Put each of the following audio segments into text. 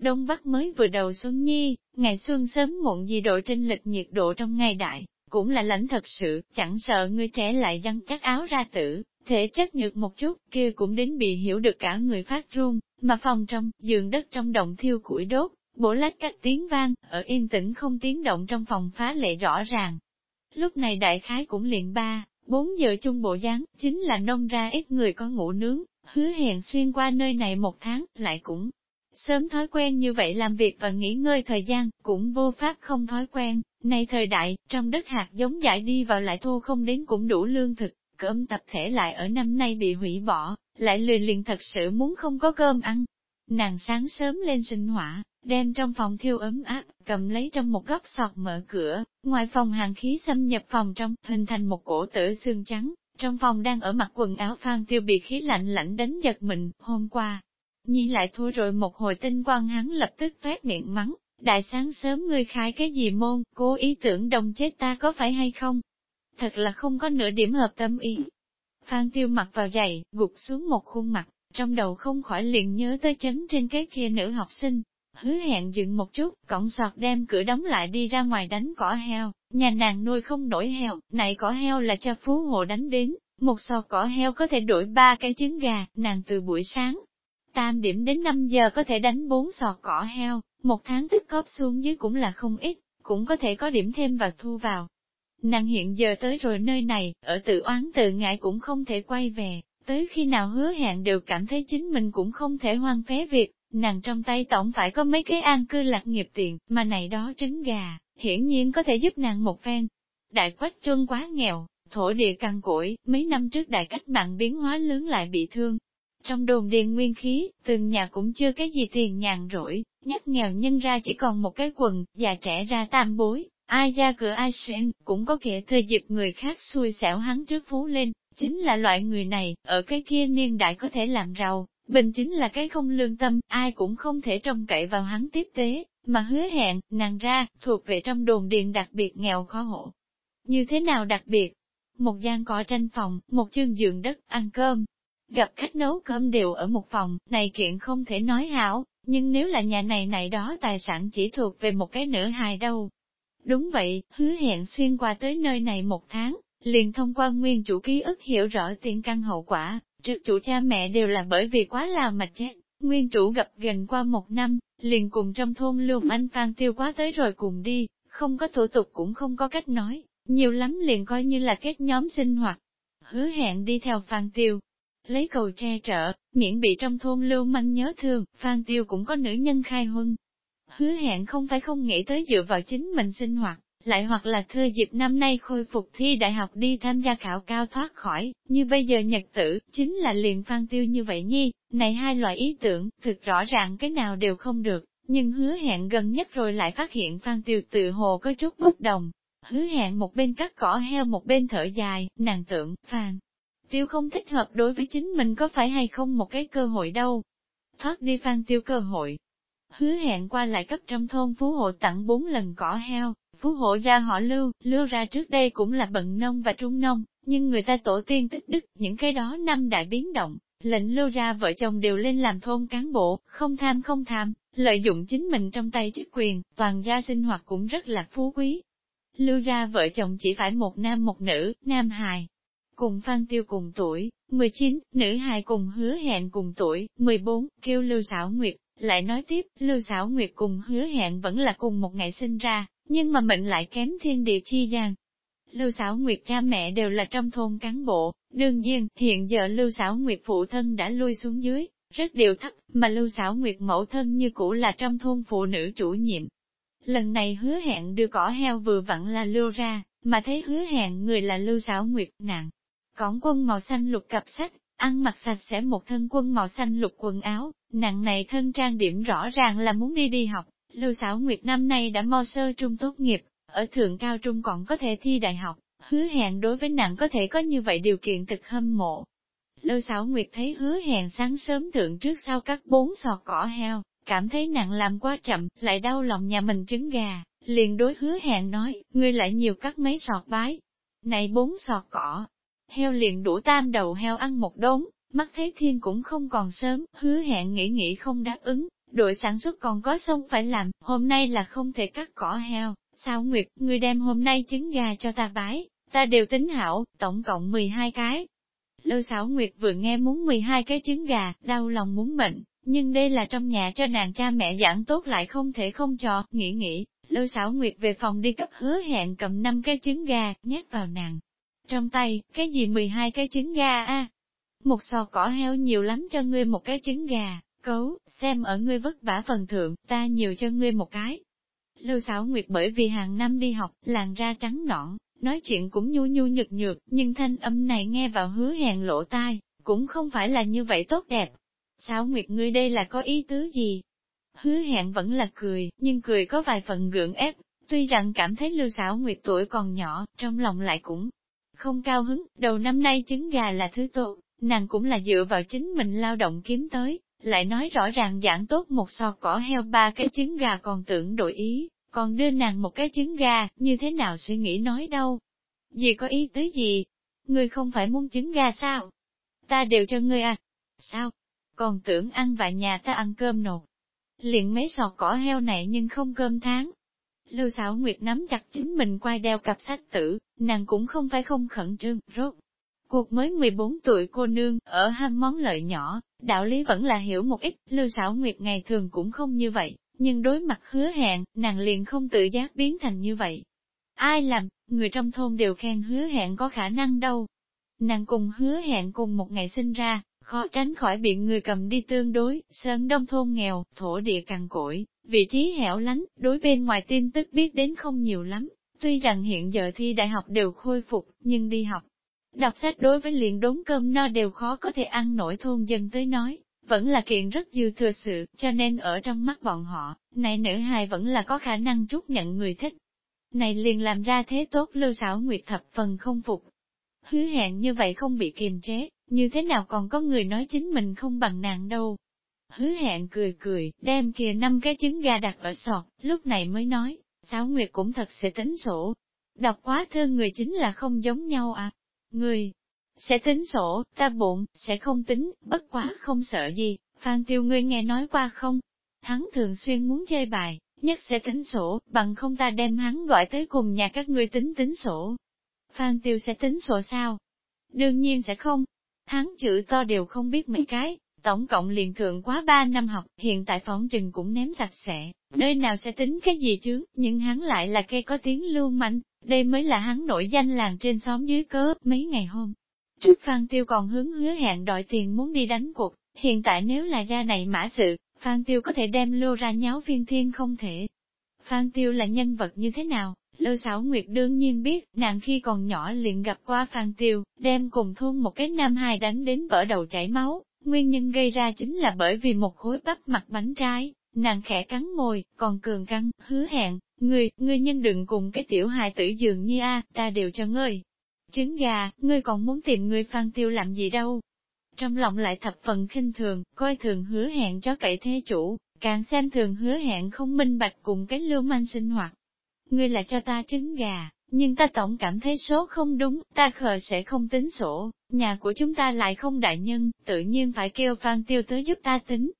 Đông Bắc mới vừa đầu xuân nhi, ngày xuân sớm muộn gì độ trên lịch nhiệt độ trong ngày đại, cũng là lãnh thật sự, chẳng sợ người trẻ lại dăng chắc áo ra tử, thể chất nhược một chút, kia cũng đến bị hiểu được cả người phát run, mà phòng trong, giường đất trong động thiêu củi đốt, bổ lách cách tiếng vang, ở yên tĩnh không tiếng động trong phòng phá lệ rõ ràng. Lúc này đại khái cũng liền ba, bốn giờ chung bộ dáng, chính là nông ra ít người có ngủ nướng, hứa hẹn xuyên qua nơi này một tháng, lại cũng sớm thói quen như vậy làm việc và nghỉ ngơi thời gian, cũng vô pháp không thói quen, này thời đại, trong đất hạt giống giải đi vào lại thu không đến cũng đủ lương thực, cơm tập thể lại ở năm nay bị hủy bỏ, lại lười liền thật sự muốn không có cơm ăn. Nàng sáng sớm lên sinh hỏa, đem trong phòng thiêu ấm áp, cầm lấy trong một góc sọt mở cửa, ngoài phòng hàng khí xâm nhập phòng trong, hình thành một cổ tử xương trắng, trong phòng đang ở mặt quần áo phan tiêu bị khí lạnh lạnh đánh giật mình, hôm qua. Nhi lại thua rồi một hồi tinh quang hắn lập tức toét miệng mắng, đại sáng sớm ngươi khai cái gì môn, cố ý tưởng đồng chết ta có phải hay không? Thật là không có nửa điểm hợp tâm ý. Phan tiêu mặc vào giày, gục xuống một khuôn mặt, trong đầu không khỏi liền nhớ tới chấn trên cái kia nữ học sinh, hứa hẹn dừng một chút, cổng sọt đem cửa đóng lại đi ra ngoài đánh cỏ heo, nhà nàng nuôi không nổi heo, này cỏ heo là cho phú hộ đánh đến, một sọt cỏ heo có thể đổi ba cái trứng gà, nàng từ buổi sáng, tam điểm đến 5 giờ có thể đánh bốn sọt cỏ heo, một tháng tích cóp xuống dưới cũng là không ít, cũng có thể có điểm thêm và thu vào. Nàng hiện giờ tới rồi nơi này, ở tự oán tự ngại cũng không thể quay về, tới khi nào hứa hẹn đều cảm thấy chính mình cũng không thể hoang phế việc, nàng trong tay tổng phải có mấy cái an cư lạc nghiệp tiền, mà này đó trứng gà, hiển nhiên có thể giúp nàng một phen. Đại quách trân quá nghèo, thổ địa cằn cỗi, mấy năm trước đại cách mạng biến hóa lớn lại bị thương. Trong đồn điền nguyên khí, từng nhà cũng chưa cái gì tiền nhàn rỗi, nhắc nghèo nhân ra chỉ còn một cái quần, già trẻ ra tam bối, ai ra cửa ai xuyên, cũng có kẻ thuê dịp người khác xui xẻo hắn trước phú lên, chính là loại người này, ở cái kia niên đại có thể làm giàu, Bình chính là cái không lương tâm, ai cũng không thể trông cậy vào hắn tiếp tế, mà hứa hẹn, nàng ra, thuộc về trong đồn điền đặc biệt nghèo khó hộ. Như thế nào đặc biệt? Một gian cỏ tranh phòng, một chương giường đất, ăn cơm. Gặp khách nấu cơm đều ở một phòng, này kiện không thể nói hảo, nhưng nếu là nhà này này đó tài sản chỉ thuộc về một cái nữ hài đâu. Đúng vậy, hứa hẹn xuyên qua tới nơi này một tháng, liền thông qua nguyên chủ ký ức hiểu rõ tiền căn hậu quả, Trước chủ cha mẹ đều là bởi vì quá là mà chết, nguyên chủ gặp gần qua một năm, liền cùng trong thôn lưu anh Phan Tiêu quá tới rồi cùng đi, không có thủ tục cũng không có cách nói, nhiều lắm liền coi như là kết nhóm sinh hoạt. Hứa hẹn đi theo Phan Tiêu, lấy cầu che trợ, miễn bị trong thôn lưu manh nhớ thương, Phan Tiêu cũng có nữ nhân khai huân. Hứa hẹn không phải không nghĩ tới dựa vào chính mình sinh hoạt, lại hoặc là thưa dịp năm nay khôi phục thi đại học đi tham gia khảo cao thoát khỏi, như bây giờ nhật tử, chính là liền phan tiêu như vậy nhi, này hai loại ý tưởng, thực rõ ràng cái nào đều không được, nhưng hứa hẹn gần nhất rồi lại phát hiện phan tiêu tự hồ có chút bất đồng. Hứa hẹn một bên cắt cỏ heo một bên thở dài, nàng tưởng, phan. Tiêu không thích hợp đối với chính mình có phải hay không một cái cơ hội đâu. Thoát đi phan tiêu cơ hội. Hứa hẹn qua lại cấp trong thôn phú hộ tặng bốn lần cỏ heo, Phú hộ ra họ lưu, lưu ra trước đây cũng là bận nông và trung nông, nhưng người ta tổ tiên tích đức, những cái đó năm đại biến động, lệnh lưu ra vợ chồng đều lên làm thôn cán bộ, không tham không tham, lợi dụng chính mình trong tay chức quyền, toàn gia sinh hoạt cũng rất là phú quý. Lưu ra vợ chồng chỉ phải một nam một nữ, nam hài. Cùng Phan Tiêu cùng tuổi, 19, nữ hài cùng hứa hẹn cùng tuổi, 14, kêu Lưu Sảo Nguyệt, lại nói tiếp, Lưu Sảo Nguyệt cùng hứa hẹn vẫn là cùng một ngày sinh ra, nhưng mà mệnh lại kém thiên địa chi gian. Lưu Sảo Nguyệt cha mẹ đều là trong thôn cán bộ, đương nhiên, hiện giờ Lưu Sảo Nguyệt phụ thân đã lui xuống dưới, rất điều thấp, mà Lưu Sảo Nguyệt mẫu thân như cũ là trong thôn phụ nữ chủ nhiệm. Lần này hứa hẹn đưa cỏ heo vừa vặn là lưu ra, mà thấy hứa hẹn người là Lưu Sảo Nguyệt nặng cõng quân màu xanh lục cặp sách, ăn mặc sạch sẽ một thân quân màu xanh lục quần áo, nặng này thân trang điểm rõ ràng là muốn đi đi học, Lưu Sảo Nguyệt năm nay đã mo sơ trung tốt nghiệp, ở thượng cao trung còn có thể thi đại học, hứa hẹn đối với nàng có thể có như vậy điều kiện thực hâm mộ. Lưu Sảo Nguyệt thấy hứa hẹn sáng sớm thượng trước sau cắt bốn sọt cỏ heo, cảm thấy nàng làm quá chậm, lại đau lòng nhà mình trứng gà, liền đối hứa hẹn nói, ngươi lại nhiều cắt mấy sọt bái. Này bốn sọt cỏ, heo liền đủ tam đầu heo ăn một đống, mắt thấy thiên cũng không còn sớm, hứa hẹn nghĩ nghĩ không đáp ứng, đội sản xuất còn có sông phải làm, hôm nay là không thể cắt cỏ heo, sao Nguyệt, ngươi đem hôm nay trứng gà cho ta bái, ta đều tính hảo, tổng cộng 12 cái. Lưu Sảo Nguyệt vừa nghe muốn 12 cái trứng gà, đau lòng muốn bệnh, nhưng đây là trong nhà cho nàng cha mẹ giảng tốt lại không thể không cho, nghĩ nghĩ, Lưu Sảo Nguyệt về phòng đi cấp hứa hẹn cầm 5 cái trứng gà, nhét vào nàng. Trong tay, cái gì 12 cái trứng gà a Một sò cỏ heo nhiều lắm cho ngươi một cái trứng gà, cấu, xem ở ngươi vất vả phần thượng, ta nhiều cho ngươi một cái. Lưu xảo Nguyệt bởi vì hàng năm đi học, làn da trắng nõn, nói chuyện cũng nhu nhu nhược nhược, nhưng thanh âm này nghe vào hứa hẹn lộ tai, cũng không phải là như vậy tốt đẹp. Xảo Nguyệt ngươi đây là có ý tứ gì? Hứa hẹn vẫn là cười, nhưng cười có vài phần gượng ép, tuy rằng cảm thấy Lưu xảo Nguyệt tuổi còn nhỏ, trong lòng lại cũng không cao hứng, đầu năm nay trứng gà là thứ tốt, nàng cũng là dựa vào chính mình lao động kiếm tới, lại nói rõ ràng giảng tốt một sò cỏ heo ba cái trứng gà còn tưởng đổi ý, còn đưa nàng một cái trứng gà, như thế nào suy nghĩ nói đâu. Gì có ý tứ gì? Ngươi không phải muốn trứng gà sao? Ta đều cho ngươi à? Sao? Còn tưởng ăn và nhà ta ăn cơm nột. Liền mấy sọt cỏ heo này nhưng không cơm tháng. Lưu xảo Nguyệt nắm chặt chính mình quay đeo cặp sách tử, nàng cũng không phải không khẩn trương, rốt. Cuộc mới 14 tuổi cô nương, ở ham món lợi nhỏ, đạo lý vẫn là hiểu một ít, Lưu xảo Nguyệt ngày thường cũng không như vậy, nhưng đối mặt hứa hẹn, nàng liền không tự giác biến thành như vậy. Ai làm, người trong thôn đều khen hứa hẹn có khả năng đâu. Nàng cùng hứa hẹn cùng một ngày sinh ra, khó tránh khỏi bị người cầm đi tương đối, sơn đông thôn nghèo, thổ địa cằn cỗi, vị trí hẻo lánh, đối bên ngoài tin tức biết đến không nhiều lắm. Tuy rằng hiện giờ thi đại học đều khôi phục, nhưng đi học, đọc sách đối với liền đốn cơm no đều khó có thể ăn nổi thôn dân tới nói, vẫn là kiện rất dư thừa sự, cho nên ở trong mắt bọn họ, này nữ hài vẫn là có khả năng rút nhận người thích. Này liền làm ra thế tốt lưu xảo nguyệt thập phần không phục. Hứa hẹn như vậy không bị kiềm chế, như thế nào còn có người nói chính mình không bằng nàng đâu. Hứa hẹn cười cười, đem kia năm cái trứng gà đặt ở sọt, lúc này mới nói, sáu nguyệt cũng thật sẽ tính sổ. Đọc quá thơ người chính là không giống nhau à. Người, sẽ tính sổ, ta bụng, sẽ không tính, bất quá không sợ gì, Phan Tiêu ngươi nghe nói qua không? Hắn thường xuyên muốn chơi bài, nhất sẽ tính sổ, bằng không ta đem hắn gọi tới cùng nhà các ngươi tính tính sổ. Phan Tiêu sẽ tính sổ sao? Đương nhiên sẽ không. Hắn chữ to đều không biết mấy cái, tổng cộng liền thượng quá ba năm học, hiện tại phóng trình cũng ném sạch sẽ, nơi nào sẽ tính cái gì chứ, nhưng hắn lại là cây có tiếng lưu manh, đây mới là hắn nổi danh làng trên xóm dưới cớ, mấy ngày hôm. Trước Phan Tiêu còn hướng hứa hẹn đòi tiền muốn đi đánh cuộc, hiện tại nếu là ra này mã sự, Phan Tiêu có thể đem lưu ra nháo viên thiên không thể. Phan Tiêu là nhân vật như thế nào? Lưu Sảo Nguyệt đương nhiên biết, nàng khi còn nhỏ liền gặp qua Phan Tiêu, đem cùng thôn một cái nam hài đánh đến vỡ đầu chảy máu, nguyên nhân gây ra chính là bởi vì một khối bắp mặt bánh trái, nàng khẽ cắn môi, còn cường cắn, hứa hẹn, ngươi, ngươi nhân đừng cùng cái tiểu hài tử dường như a, ta đều cho ngươi. Trứng gà, ngươi còn muốn tìm ngươi Phan Tiêu làm gì đâu? Trong lòng lại thập phần khinh thường, coi thường hứa hẹn cho cậy thế chủ, càng xem thường hứa hẹn không minh bạch cùng cái lưu manh sinh hoạt. Ngươi là cho ta trứng gà, nhưng ta tổng cảm thấy số không đúng, ta khờ sẽ không tính sổ, nhà của chúng ta lại không đại nhân, tự nhiên phải kêu Phan Tiêu tới giúp ta tính.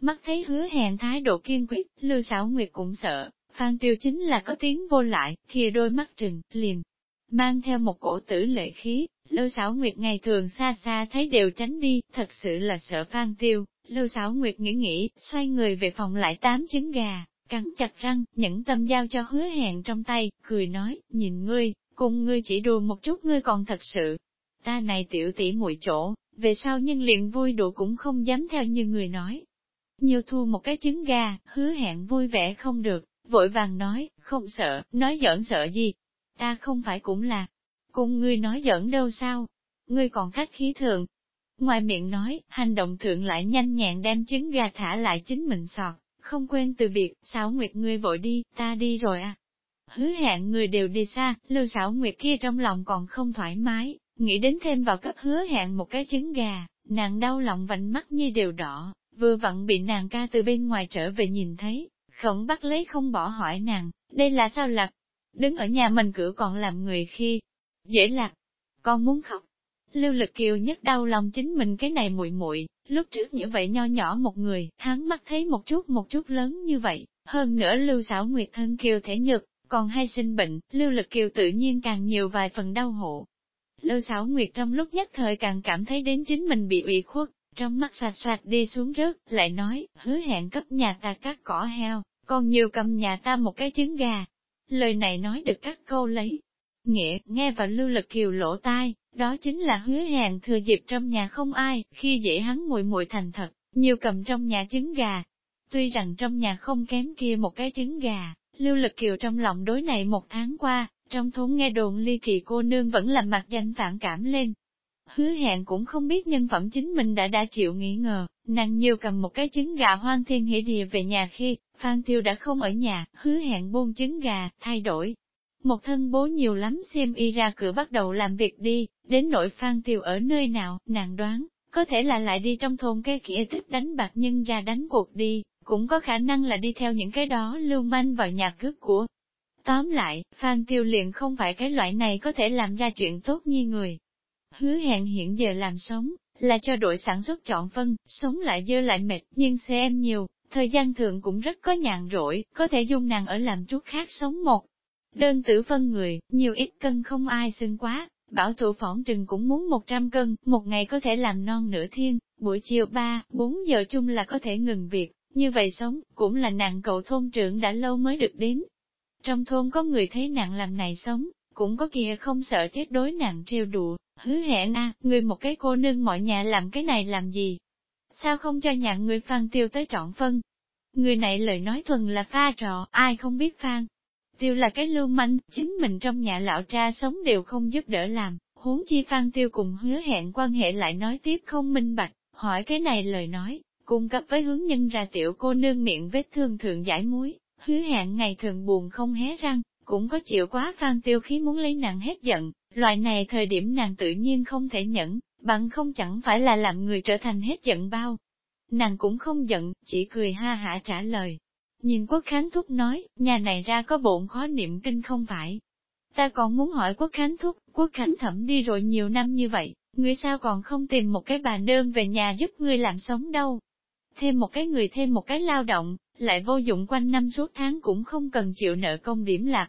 Mắt thấy hứa hẹn thái độ kiên quyết, Lưu Sảo Nguyệt cũng sợ, Phan Tiêu chính là có tiếng vô lại, kia đôi mắt trừng, liền, mang theo một cổ tử lệ khí, Lưu Sảo Nguyệt ngày thường xa xa thấy đều tránh đi, thật sự là sợ Phan Tiêu. Lưu Sảo Nguyệt nghĩ nghĩ, xoay người về phòng lại tám trứng gà, cắn chặt răng, nhẫn tâm giao cho hứa hẹn trong tay, cười nói, nhìn ngươi, cùng ngươi chỉ đùa một chút ngươi còn thật sự. Ta này tiểu tỷ muội chỗ, về sau nhân liền vui đùa cũng không dám theo như người nói. Nhiều thu một cái trứng gà, hứa hẹn vui vẻ không được, vội vàng nói, không sợ, nói giỡn sợ gì. Ta không phải cũng là, cùng ngươi nói giỡn đâu sao, ngươi còn khách khí thường. Ngoài miệng nói, hành động thượng lại nhanh nhẹn đem trứng gà thả lại chính mình sọt, không quên từ biệt, sáu nguyệt ngươi vội đi, ta đi rồi à. Hứa hẹn người đều đi xa, lưu sáu nguyệt kia trong lòng còn không thoải mái, nghĩ đến thêm vào cấp hứa hẹn một cái trứng gà, nàng đau lòng vành mắt như đều đỏ, vừa vặn bị nàng ca từ bên ngoài trở về nhìn thấy, khổng bắt lấy không bỏ hỏi nàng, đây là sao lạc? Đứng ở nhà mình cửa còn làm người khi, dễ lạc, con muốn khóc. Lưu lực kiều nhất đau lòng chính mình cái này muội muội, Lúc trước như vậy nho nhỏ một người, hắn mắt thấy một chút một chút lớn như vậy, hơn nữa lưu xảo nguyệt thân kiều thể nhược, còn hay sinh bệnh, lưu lực kiều tự nhiên càng nhiều vài phần đau hộ. Lưu xảo nguyệt trong lúc nhất thời càng cảm thấy đến chính mình bị ủy khuất, trong mắt sạch sạch đi xuống rớt, lại nói, hứa hẹn cấp nhà ta cắt cỏ heo, còn nhiều cầm nhà ta một cái trứng gà. Lời này nói được các câu lấy. Nghĩa, nghe vào lưu lực kiều lỗ tai, đó chính là hứa hẹn thừa dịp trong nhà không ai, khi dễ hắn muội muội thành thật, nhiều cầm trong nhà trứng gà. Tuy rằng trong nhà không kém kia một cái trứng gà, lưu lực kiều trong lòng đối này một tháng qua, trong thốn nghe đồn ly kỳ cô nương vẫn làm mặt danh phản cảm lên. Hứa hẹn cũng không biết nhân phẩm chính mình đã đã chịu nghĩ ngờ, nàng nhiều cầm một cái trứng gà hoang thiên hỉ địa về nhà khi, Phan Tiêu đã không ở nhà, hứa hẹn buôn trứng gà, thay đổi. Một thân bố nhiều lắm xem y ra cửa bắt đầu làm việc đi, đến nội Phan tiều ở nơi nào, nàng đoán, có thể là lại đi trong thôn cái kia thích đánh bạc nhân ra đánh cuộc đi, cũng có khả năng là đi theo những cái đó lưu manh vào nhà cướp của. Tóm lại, Phan Tiêu liền không phải cái loại này có thể làm ra chuyện tốt như người. Hứa hẹn hiện giờ làm sống, là cho đội sản xuất chọn phân, sống lại dơ lại mệt, nhưng xem nhiều, thời gian thường cũng rất có nhàn rỗi, có thể dung nàng ở làm chút khác sống một. Đơn tử phân người, nhiều ít cân không ai xưng quá, bảo thủ phỏng trừng cũng muốn 100 cân, một ngày có thể làm non nửa thiên, buổi chiều 3, 4 giờ chung là có thể ngừng việc, như vậy sống, cũng là nàng cậu thôn trưởng đã lâu mới được đến. Trong thôn có người thấy nàng làm này sống, cũng có kia không sợ chết đối nàng trêu đùa, hứa hẹn a, người một cái cô nương mọi nhà làm cái này làm gì? Sao không cho nhà người phan tiêu tới trọn phân? Người này lời nói thuần là pha trò, ai không biết phan. Tiêu là cái lưu manh, chính mình trong nhà lão cha sống đều không giúp đỡ làm, huống chi phan tiêu cùng hứa hẹn quan hệ lại nói tiếp không minh bạch, hỏi cái này lời nói, cung cấp với hướng nhân ra tiểu cô nương miệng vết thương thượng giải muối, hứa hẹn ngày thường buồn không hé răng, cũng có chịu quá phan tiêu khí muốn lấy nàng hết giận, loại này thời điểm nàng tự nhiên không thể nhẫn, bằng không chẳng phải là làm người trở thành hết giận bao. Nàng cũng không giận, chỉ cười ha hả trả lời. Nhìn quốc khánh thúc nói, nhà này ra có bộn khó niệm kinh không phải. Ta còn muốn hỏi quốc khánh thúc, quốc khánh thẩm đi rồi nhiều năm như vậy, ngươi sao còn không tìm một cái bà đơn về nhà giúp ngươi làm sống đâu thêm một cái người thêm một cái lao động, lại vô dụng quanh năm suốt tháng cũng không cần chịu nợ công điểm lạc.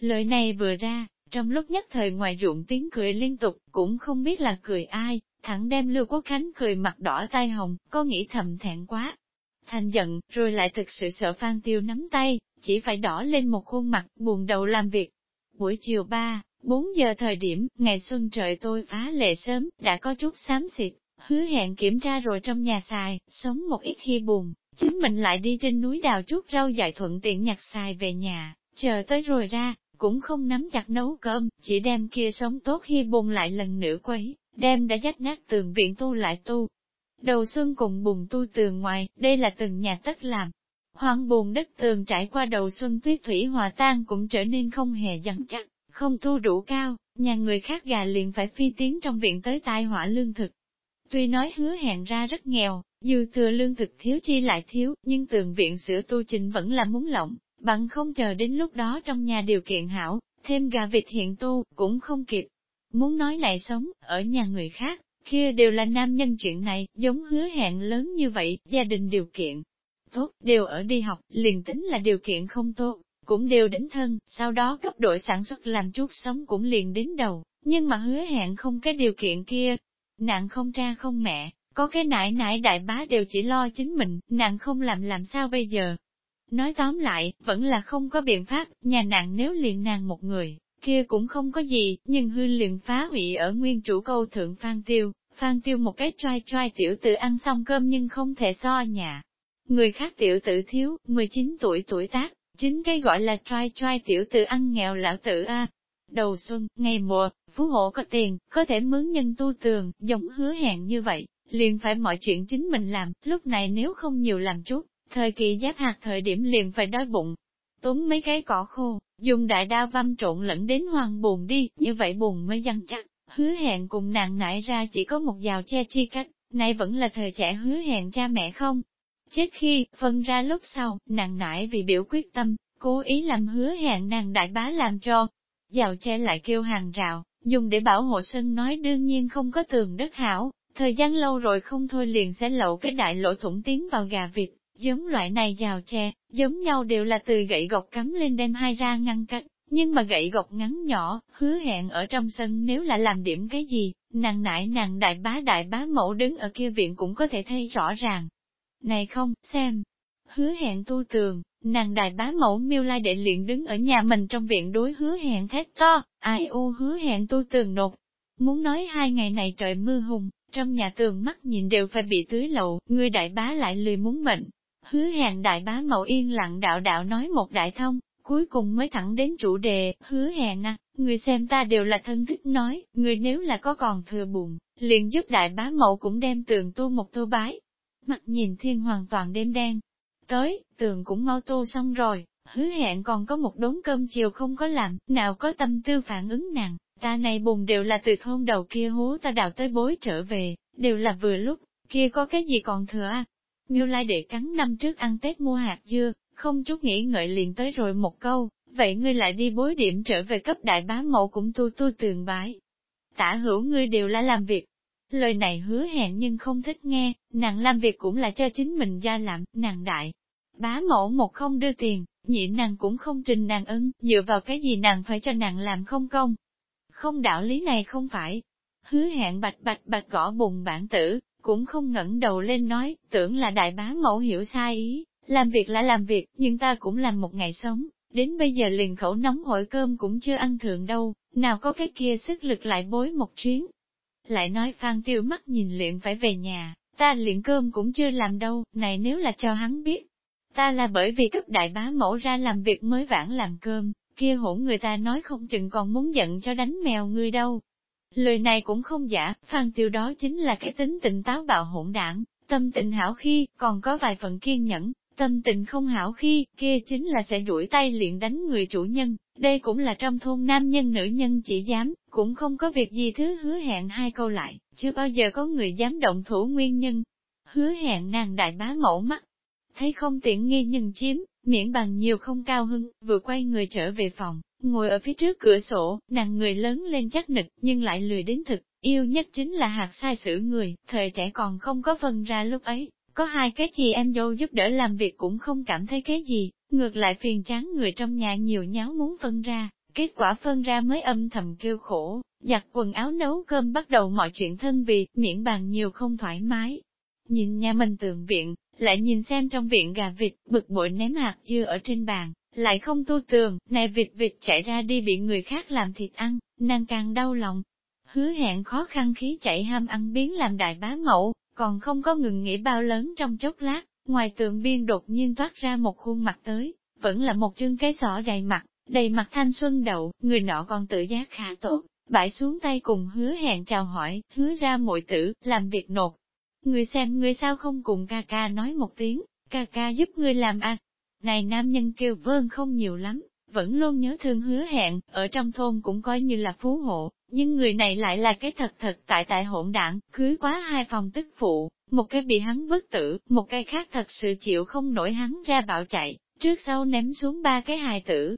Lời này vừa ra, trong lúc nhất thời ngoài ruộng tiếng cười liên tục, cũng không biết là cười ai, thẳng đem Lưu Quốc Khánh cười mặt đỏ tai hồng, có nghĩ thầm thẹn quá. Thành giận, rồi lại thực sự sợ Phan Tiêu nắm tay, chỉ phải đỏ lên một khuôn mặt, buồn đầu làm việc. Buổi chiều 3, 4 giờ thời điểm, ngày xuân trời tôi phá lệ sớm, đã có chút xám xịt, Hứa hẹn kiểm tra rồi trong nhà xài, sống một ít khi buồn, chính mình lại đi trên núi đào chút rau dại thuận tiện nhặt xài về nhà, chờ tới rồi ra, cũng không nắm chặt nấu cơm, chỉ đem kia sống tốt khi buồn lại lần nữa quấy, đem đã dách nát tường viện tu lại tu. Đầu xuân cùng bùn tu tường ngoài, đây là từng nhà tất làm. Hoàng bùn đất tường trải qua đầu xuân tuyết thủy hòa tan cũng trở nên không hề dằn chắc, không tu đủ cao, nhà người khác gà liền phải phi tiến trong viện tới tai họa lương thực. Tuy nói hứa hẹn ra rất nghèo, dư thừa lương thực thiếu chi lại thiếu, nhưng tường viện sửa tu trình vẫn là muốn lộng, bằng không chờ đến lúc đó trong nhà điều kiện hảo, thêm gà vịt hiện tu, cũng không kịp. Muốn nói lại sống, ở nhà người khác, kia đều là nam nhân chuyện này, giống hứa hẹn lớn như vậy, gia đình điều kiện tốt, đều ở đi học, liền tính là điều kiện không tốt, cũng đều đến thân, sau đó cấp đội sản xuất làm chút sống cũng liền đến đầu, nhưng mà hứa hẹn không cái điều kiện kia, nạn không cha không mẹ, có cái nại nại đại bá đều chỉ lo chính mình, nạn không làm làm sao bây giờ. Nói tóm lại, vẫn là không có biện pháp, nhà nạn nếu liền nàng một người, kia cũng không có gì, nhưng hư liền phá hủy ở nguyên chủ câu thượng Phan Tiêu, Phan Tiêu một cái trai trai tiểu tử ăn xong cơm nhưng không thể so nhà. Người khác tiểu tử thiếu, 19 tuổi tuổi tác, chính cái gọi là trai trai tiểu tử ăn nghèo lão tử a Đầu xuân, ngày mùa, phú hộ có tiền, có thể mướn nhân tu tường, giống hứa hẹn như vậy, liền phải mọi chuyện chính mình làm, lúc này nếu không nhiều làm chút, thời kỳ giáp hạt thời điểm liền phải đói bụng. Tốn mấy cái cỏ khô, dùng đại đao văm trộn lẫn đến hoàng buồn đi, như vậy buồn mới dăng chắc, hứa hẹn cùng nàng nại ra chỉ có một dào che chi cách, nay vẫn là thời trẻ hứa hẹn cha mẹ không. Chết khi, phân ra lúc sau, nàng nại vì biểu quyết tâm, cố ý làm hứa hẹn nàng đại bá làm cho, Giàu che lại kêu hàng rào, dùng để bảo hộ sân nói đương nhiên không có tường đất hảo, thời gian lâu rồi không thôi liền sẽ lậu cái đại lỗ thủng tiến vào gà vịt, giống loại này dào tre, giống nhau đều là từ gậy gọc cắm lên đem hai ra ngăn cách, nhưng mà gậy gọc ngắn nhỏ, hứa hẹn ở trong sân nếu là làm điểm cái gì, nàng nại nàng đại bá đại bá mẫu đứng ở kia viện cũng có thể thấy rõ ràng. Này không, xem, hứa hẹn tu tường, nàng đại bá mẫu miêu lai đệ luyện đứng ở nhà mình trong viện đối hứa hẹn thét to, ai u hứa hẹn tu tường nột. Muốn nói hai ngày này trời mưa hùng, trong nhà tường mắt nhìn đều phải bị tưới lậu, người đại bá lại lười muốn mệnh. Hứa hẹn đại bá mẫu yên lặng đạo đạo nói một đại thông, cuối cùng mới thẳng đến chủ đề, hứa hẹn à, người xem ta đều là thân thích nói, người nếu là có còn thừa bụng, liền giúp đại bá mẫu cũng đem tường tu một tô bái. Mặt nhìn thiên hoàn toàn đêm đen, tới, tường cũng mau tu xong rồi, hứa hẹn còn có một đống cơm chiều không có làm, nào có tâm tư phản ứng nàng, ta này bùng đều là từ thôn đầu kia hú ta đào tới bối trở về, đều là vừa lúc, kia có cái gì còn thừa à? Miêu Lai để cắn năm trước ăn Tết mua hạt dưa, không chút nghĩ ngợi liền tới rồi một câu, vậy ngươi lại đi bối điểm trở về cấp đại bá mẫu cũng tu tu tường bái. Tả hữu ngươi đều là làm việc. Lời này hứa hẹn nhưng không thích nghe, nàng làm việc cũng là cho chính mình gia làm, nàng đại. Bá mẫu một không đưa tiền, nhị nàng cũng không trình nàng ưng, dựa vào cái gì nàng phải cho nàng làm không công. Không đạo lý này không phải. Hứa hẹn bạch bạch bạch gõ bùng bản tử, cũng không ngẩng đầu lên nói, tưởng là đại bá mẫu hiểu sai ý, làm việc là làm việc, nhưng ta cũng làm một ngày sống, đến bây giờ liền khẩu nóng hổi cơm cũng chưa ăn thượng đâu, nào có cái kia sức lực lại bối một chuyến. Lại nói Phan Tiêu mắt nhìn luyện phải về nhà, ta luyện cơm cũng chưa làm đâu, này nếu là cho hắn biết. Ta là bởi vì cấp đại bá mẫu ra làm việc mới vãn làm cơm, kia hỗn người ta nói không chừng còn muốn giận cho đánh mèo ngươi đâu. Lời này cũng không giả, Phan Tiêu đó chính là cái tính tình táo bạo hỗn đảng, tâm tình hảo khi, còn có vài phần kiên nhẫn, Tâm tình không hảo khi, kia chính là sẽ đuổi tay liền đánh người chủ nhân, đây cũng là trong thôn nam nhân nữ nhân chỉ dám, cũng không có việc gì thứ hứa hẹn hai câu lại, chưa bao giờ có người dám động thủ nguyên nhân. Hứa hẹn nàng đại bá mẫu mắt, thấy không tiện nghi nhân chiếm, miễn bằng nhiều không cao hưng, vừa quay người trở về phòng, ngồi ở phía trước cửa sổ, nàng người lớn lên chắc nịch, nhưng lại lười đến thực, yêu nhất chính là hạt sai sử người, thời trẻ còn không có phân ra lúc ấy, có hai cái chị em dâu giúp đỡ làm việc cũng không cảm thấy cái gì, ngược lại phiền chán người trong nhà nhiều nháo muốn phân ra, kết quả phân ra mới âm thầm kêu khổ, giặt quần áo nấu cơm bắt đầu mọi chuyện thân vì, miễn bàn nhiều không thoải mái. Nhìn nhà mình tường viện, lại nhìn xem trong viện gà vịt, bực bội ném hạt dưa ở trên bàn, lại không tu tường, này vịt vịt chạy ra đi bị người khác làm thịt ăn, nàng càng đau lòng. Hứa hẹn khó khăn khí chạy ham ăn biến làm đại bá mẫu, còn không có ngừng nghỉ bao lớn trong chốc lát, ngoài tượng biên đột nhiên toát ra một khuôn mặt tới, vẫn là một chương cái sỏ dày mặt, đầy mặt thanh xuân đậu, người nọ còn tự giác khá tốt, bãi xuống tay cùng hứa hẹn chào hỏi, hứa ra muội tử, làm việc nột. Người xem người sao không cùng ca ca nói một tiếng, ca ca giúp người làm à. Này nam nhân kêu vơn không nhiều lắm, vẫn luôn nhớ thương hứa hẹn, ở trong thôn cũng coi như là phú hộ, nhưng người này lại là cái thật thật tại tại hỗn đảng, cưới quá hai phòng tức phụ, một cái bị hắn bức tử, một cái khác thật sự chịu không nổi hắn ra bạo chạy, trước sau ném xuống ba cái hài tử.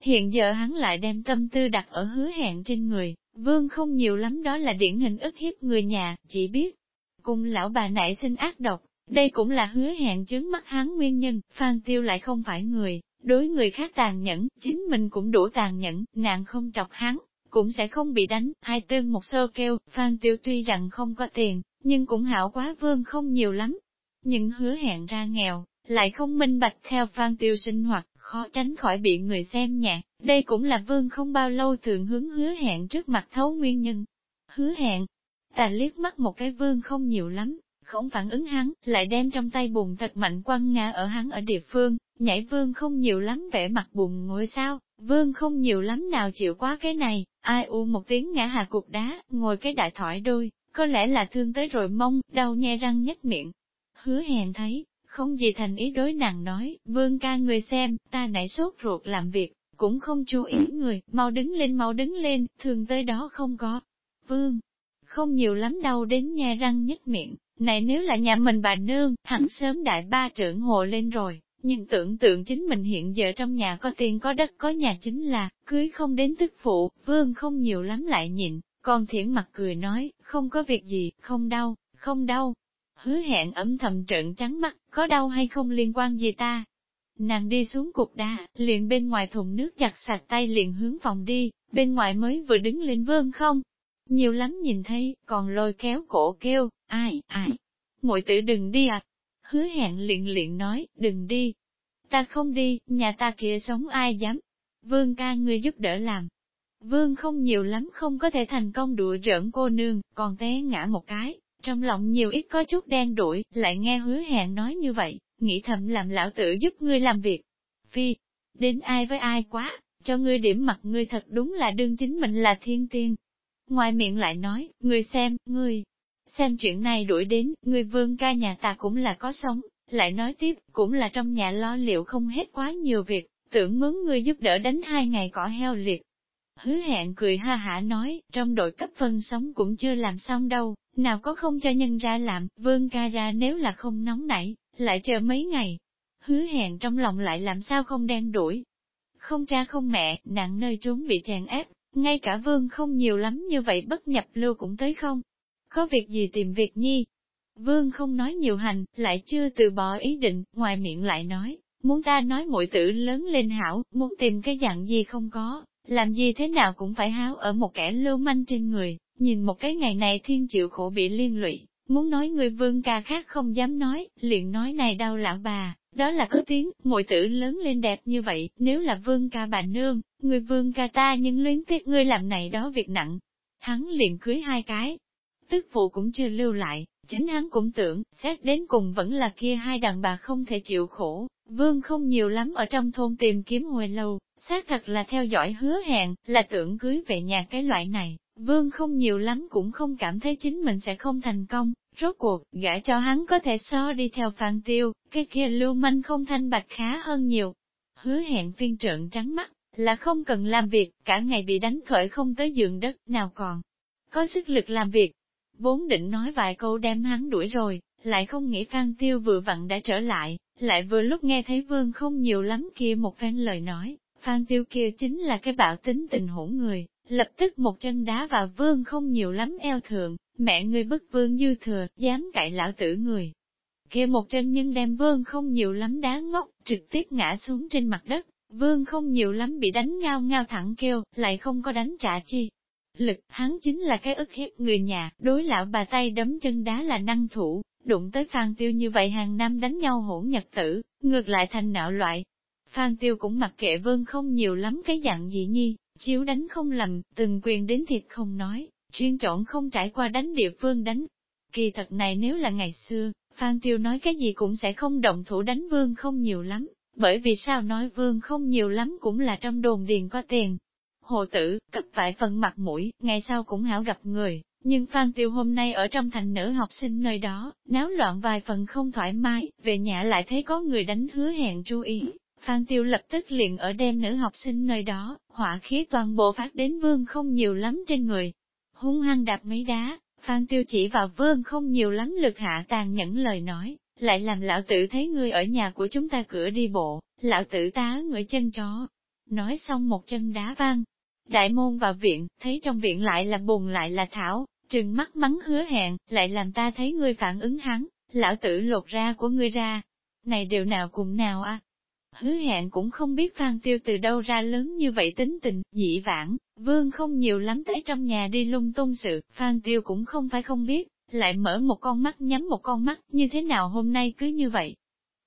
Hiện giờ hắn lại đem tâm tư đặt ở hứa hẹn trên người, vương không nhiều lắm đó là điển hình ức hiếp người nhà, chỉ biết. Cùng lão bà nảy sinh ác độc, đây cũng là hứa hẹn chứng mắt hắn nguyên nhân, Phan Tiêu lại không phải người, đối người khác tàn nhẫn, chính mình cũng đủ tàn nhẫn, nàng không trọc hắn, cũng sẽ không bị đánh, hai tương một sơ kêu, Phan Tiêu tuy rằng không có tiền, nhưng cũng hảo quá vương không nhiều lắm. những hứa hẹn ra nghèo, lại không minh bạch theo Phan Tiêu sinh hoạt, khó tránh khỏi bị người xem nhạt, đây cũng là vương không bao lâu thường hướng hứa hẹn trước mặt thấu nguyên nhân. Hứa hẹn, ta liếc mắt một cái vương không nhiều lắm, không phản ứng hắn, lại đem trong tay bùn thật mạnh quăng ngã ở hắn ở địa phương, nhảy vương không nhiều lắm vẻ mặt bùn ngồi sao, vương không nhiều lắm nào chịu quá cái này, ai u một tiếng ngã hạ cục đá, ngồi cái đại thỏi đôi, có lẽ là thương tới rồi mông, đau nhe răng nhếch miệng. Hứa hèn thấy, không gì thành ý đối nàng nói, vương ca người xem, ta nảy sốt ruột làm việc, cũng không chú ý người, mau đứng lên mau đứng lên, thường tới đó không có. Vương, không nhiều lắm đau đến nhe răng nhếch miệng, này nếu là nhà mình bà nương, hẳn sớm đại ba trưởng hộ lên rồi, nhưng tưởng tượng chính mình hiện giờ trong nhà có tiền có đất có nhà chính là, cưới không đến tức phụ, vương không nhiều lắm lại nhịn, còn thiển mặt cười nói, không có việc gì, không đau. không đau. Hứa hẹn ấm thầm trợn trắng mắt, có đau hay không liên quan gì ta? Nàng đi xuống cục đá, liền bên ngoài thùng nước chặt sạch tay liền hướng phòng đi, bên ngoài mới vừa đứng lên vương không. Nhiều lắm nhìn thấy, còn lôi kéo cổ kêu, ai, ai, muội tử đừng đi à. Hứa hẹn liền liền nói, đừng đi. Ta không đi, nhà ta kia sống ai dám. Vương ca ngươi giúp đỡ làm. Vương không nhiều lắm không có thể thành công đùa rỡn cô nương, còn té ngã một cái, trong lòng nhiều ít có chút đen đuổi, lại nghe hứa hẹn nói như vậy, nghĩ thầm làm lão tử giúp ngươi làm việc. Phi, đến ai với ai quá, cho ngươi điểm mặt ngươi thật đúng là đương chính mình là thiên tiên. Ngoài miệng lại nói, ngươi xem, ngươi, xem chuyện này đuổi đến, người vương ca nhà ta cũng là có sống, lại nói tiếp, cũng là trong nhà lo liệu không hết quá nhiều việc, tưởng mướn người giúp đỡ đánh hai ngày cỏ heo liệt. Hứa hẹn cười ha hả nói, trong đội cấp phân sống cũng chưa làm xong đâu, nào có không cho nhân ra làm, vương ca ra nếu là không nóng nảy, lại chờ mấy ngày. Hứa hẹn trong lòng lại làm sao không đen đuổi. Không cha không mẹ, nặng nơi trốn bị chèn ép, ngay cả vương không nhiều lắm như vậy bất nhập lưu cũng tới không. Có việc gì tìm việc nhi? Vương không nói nhiều hành, lại chưa từ bỏ ý định, ngoài miệng lại nói, muốn ta nói muội tử lớn lên hảo, muốn tìm cái dạng gì không có, làm gì thế nào cũng phải háo ở một kẻ lưu manh trên người, nhìn một cái ngày này thiên chịu khổ bị liên lụy, muốn nói người vương ca khác không dám nói, liền nói này đau lão bà, đó là có tiếng, muội tử lớn lên đẹp như vậy, nếu là vương ca bà nương, người vương ca ta nhưng luyến tiếc ngươi làm này đó việc nặng. Hắn liền cưới hai cái, tức phụ cũng chưa lưu lại, chính hắn cũng tưởng, xét đến cùng vẫn là kia hai đàn bà không thể chịu khổ, vương không nhiều lắm ở trong thôn tìm kiếm hồi lâu, xác thật là theo dõi hứa hẹn, là tưởng cưới về nhà cái loại này, vương không nhiều lắm cũng không cảm thấy chính mình sẽ không thành công, rốt cuộc, gã cho hắn có thể so đi theo phan tiêu, cái kia lưu manh không thanh bạch khá hơn nhiều. Hứa hẹn phiên trợn trắng mắt, là không cần làm việc, cả ngày bị đánh khởi không tới giường đất, nào còn có sức lực làm việc. Vốn định nói vài câu đem hắn đuổi rồi, lại không nghĩ Phan Tiêu vừa vặn đã trở lại, lại vừa lúc nghe thấy Vương không nhiều lắm kia một phen lời nói, Phan Tiêu kia chính là cái bạo tính tình hỗn người, lập tức một chân đá vào Vương không nhiều lắm eo thượng, mẹ ngươi bức Vương dư thừa, dám cãi lão tử người. Kia một chân nhưng đem Vương không nhiều lắm đá ngốc, trực tiếp ngã xuống trên mặt đất, Vương không nhiều lắm bị đánh ngao ngao thẳng kêu, lại không có đánh trả chi, lực, hắn chính là cái ức hiếp người nhà, đối lão bà tay đấm chân đá là năng thủ, đụng tới Phan Tiêu như vậy hàng năm đánh nhau hỗn nhật tử, ngược lại thành nạo loại. Phan Tiêu cũng mặc kệ vương không nhiều lắm cái dạng dị nhi, chiếu đánh không lầm, từng quyền đến thịt không nói, chuyên chọn không trải qua đánh địa phương đánh. Kỳ thật này nếu là ngày xưa, Phan Tiêu nói cái gì cũng sẽ không động thủ đánh vương không nhiều lắm, bởi vì sao nói vương không nhiều lắm cũng là trong đồn điền có tiền, Hồ tử, cất vài phần mặt mũi, ngày sau cũng hảo gặp người, nhưng Phan Tiêu hôm nay ở trong thành nữ học sinh nơi đó, náo loạn vài phần không thoải mái, về nhà lại thấy có người đánh hứa hẹn chú ý. Phan Tiêu lập tức liền ở đêm nữ học sinh nơi đó, hỏa khí toàn bộ phát đến vương không nhiều lắm trên người. Hung hăng đạp mấy đá, Phan Tiêu chỉ vào vương không nhiều lắm lực hạ tàn nhẫn lời nói, lại làm lão tử thấy ngươi ở nhà của chúng ta cửa đi bộ, lão tử tá người chân chó. Nói xong một chân đá vang, Đại môn vào viện, thấy trong viện lại là bùn lại là thảo, trừng mắt mắng hứa hẹn, lại làm ta thấy ngươi phản ứng hắn, lão tử lột ra của ngươi ra. Này đều nào cùng nào a? Hứa hẹn cũng không biết Phan Tiêu từ đâu ra lớn như vậy tính tình, dị vãng, vương không nhiều lắm tới trong nhà đi lung tung sự, Phan Tiêu cũng không phải không biết, lại mở một con mắt nhắm một con mắt, như thế nào hôm nay cứ như vậy.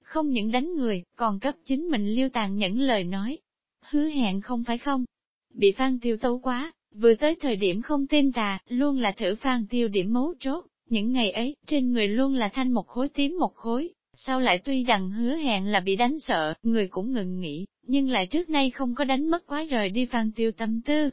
Không những đánh người, còn cấp chính mình liêu tàn nhẫn lời nói. Hứa hẹn không phải không, bị Phan Tiêu tấu quá, vừa tới thời điểm không tên tà, luôn là thử Phan Tiêu điểm mấu chốt, những ngày ấy, trên người luôn là thanh một khối tím một khối, sau lại tuy rằng hứa hẹn là bị đánh sợ, người cũng ngừng nghỉ, nhưng lại trước nay không có đánh mất quá rời đi Phan Tiêu tâm tư.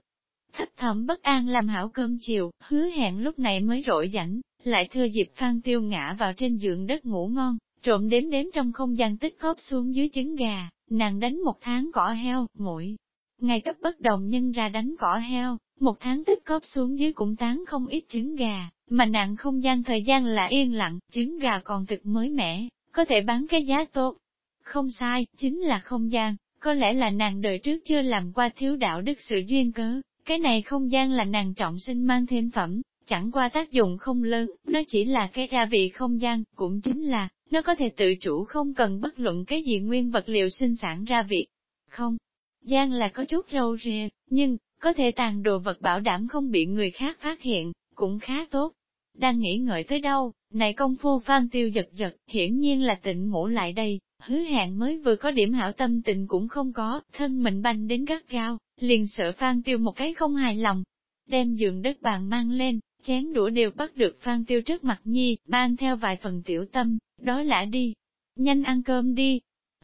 Thấp thẩm bất an làm hảo cơm chiều, hứa hẹn lúc này mới rỗi rảnh, lại thừa dịp Phan Tiêu ngã vào trên giường đất ngủ ngon, trộm đếm đếm trong không gian tích góp xuống dưới trứng gà, nàng đánh một tháng cỏ heo, mũi, Ngày cấp bất đồng nhân ra đánh cỏ heo, một tháng tích cóp xuống dưới cũng tán không ít trứng gà, mà nặng không gian thời gian là yên lặng, trứng gà còn thực mới mẻ, có thể bán cái giá tốt. Không sai, chính là không gian, có lẽ là nàng đời trước chưa làm qua thiếu đạo đức sự duyên cớ, cái này không gian là nàng trọng sinh mang thêm phẩm, chẳng qua tác dụng không lớn, nó chỉ là cái ra vị không gian, cũng chính là, nó có thể tự chủ không cần bất luận cái gì nguyên vật liệu sinh sản ra vị. Không, gian là có chút râu rìa, nhưng, có thể tàn đồ vật bảo đảm không bị người khác phát hiện, cũng khá tốt. Đang nghĩ ngợi tới đâu, này công phu phan tiêu giật giật, hiển nhiên là tịnh ngủ lại đây, hứa hẹn mới vừa có điểm hảo tâm tình cũng không có, thân mình banh đến gắt gao, liền sợ phan tiêu một cái không hài lòng. Đem giường đất bàn mang lên, chén đũa đều bắt được phan tiêu trước mặt nhi, mang theo vài phần tiểu tâm, đó là đi. Nhanh ăn cơm đi.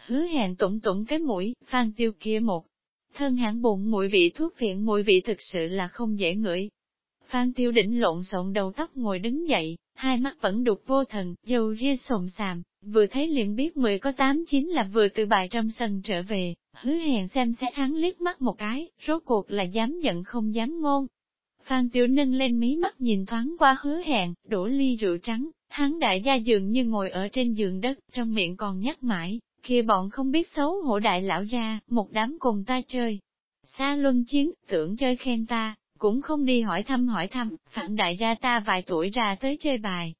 Hứa hẹn tụng tụng cái mũi, phan tiêu kia một. Thân hãng bụng mùi vị thuốc phiện mùi vị thực sự là không dễ ngửi. Phan tiêu đỉnh lộn xộn đầu tóc ngồi đứng dậy, hai mắt vẫn đục vô thần, dầu ria sồn sàm, vừa thấy liền biết mười có tám chín là vừa từ bài trong sân trở về, hứa hẹn xem xét hắn liếc mắt một cái, rốt cuộc là dám giận không dám ngôn. Phan Tiểu nâng lên mí mắt nhìn thoáng qua hứa hẹn, đổ ly rượu trắng, hắn đại gia dường như ngồi ở trên giường đất, trong miệng còn nhắc mãi, kia bọn không biết xấu hổ đại lão ra, một đám cùng ta chơi. Xa luân chiến, tưởng chơi khen ta, cũng không đi hỏi thăm hỏi thăm, phản đại gia ta vài tuổi ra tới chơi bài.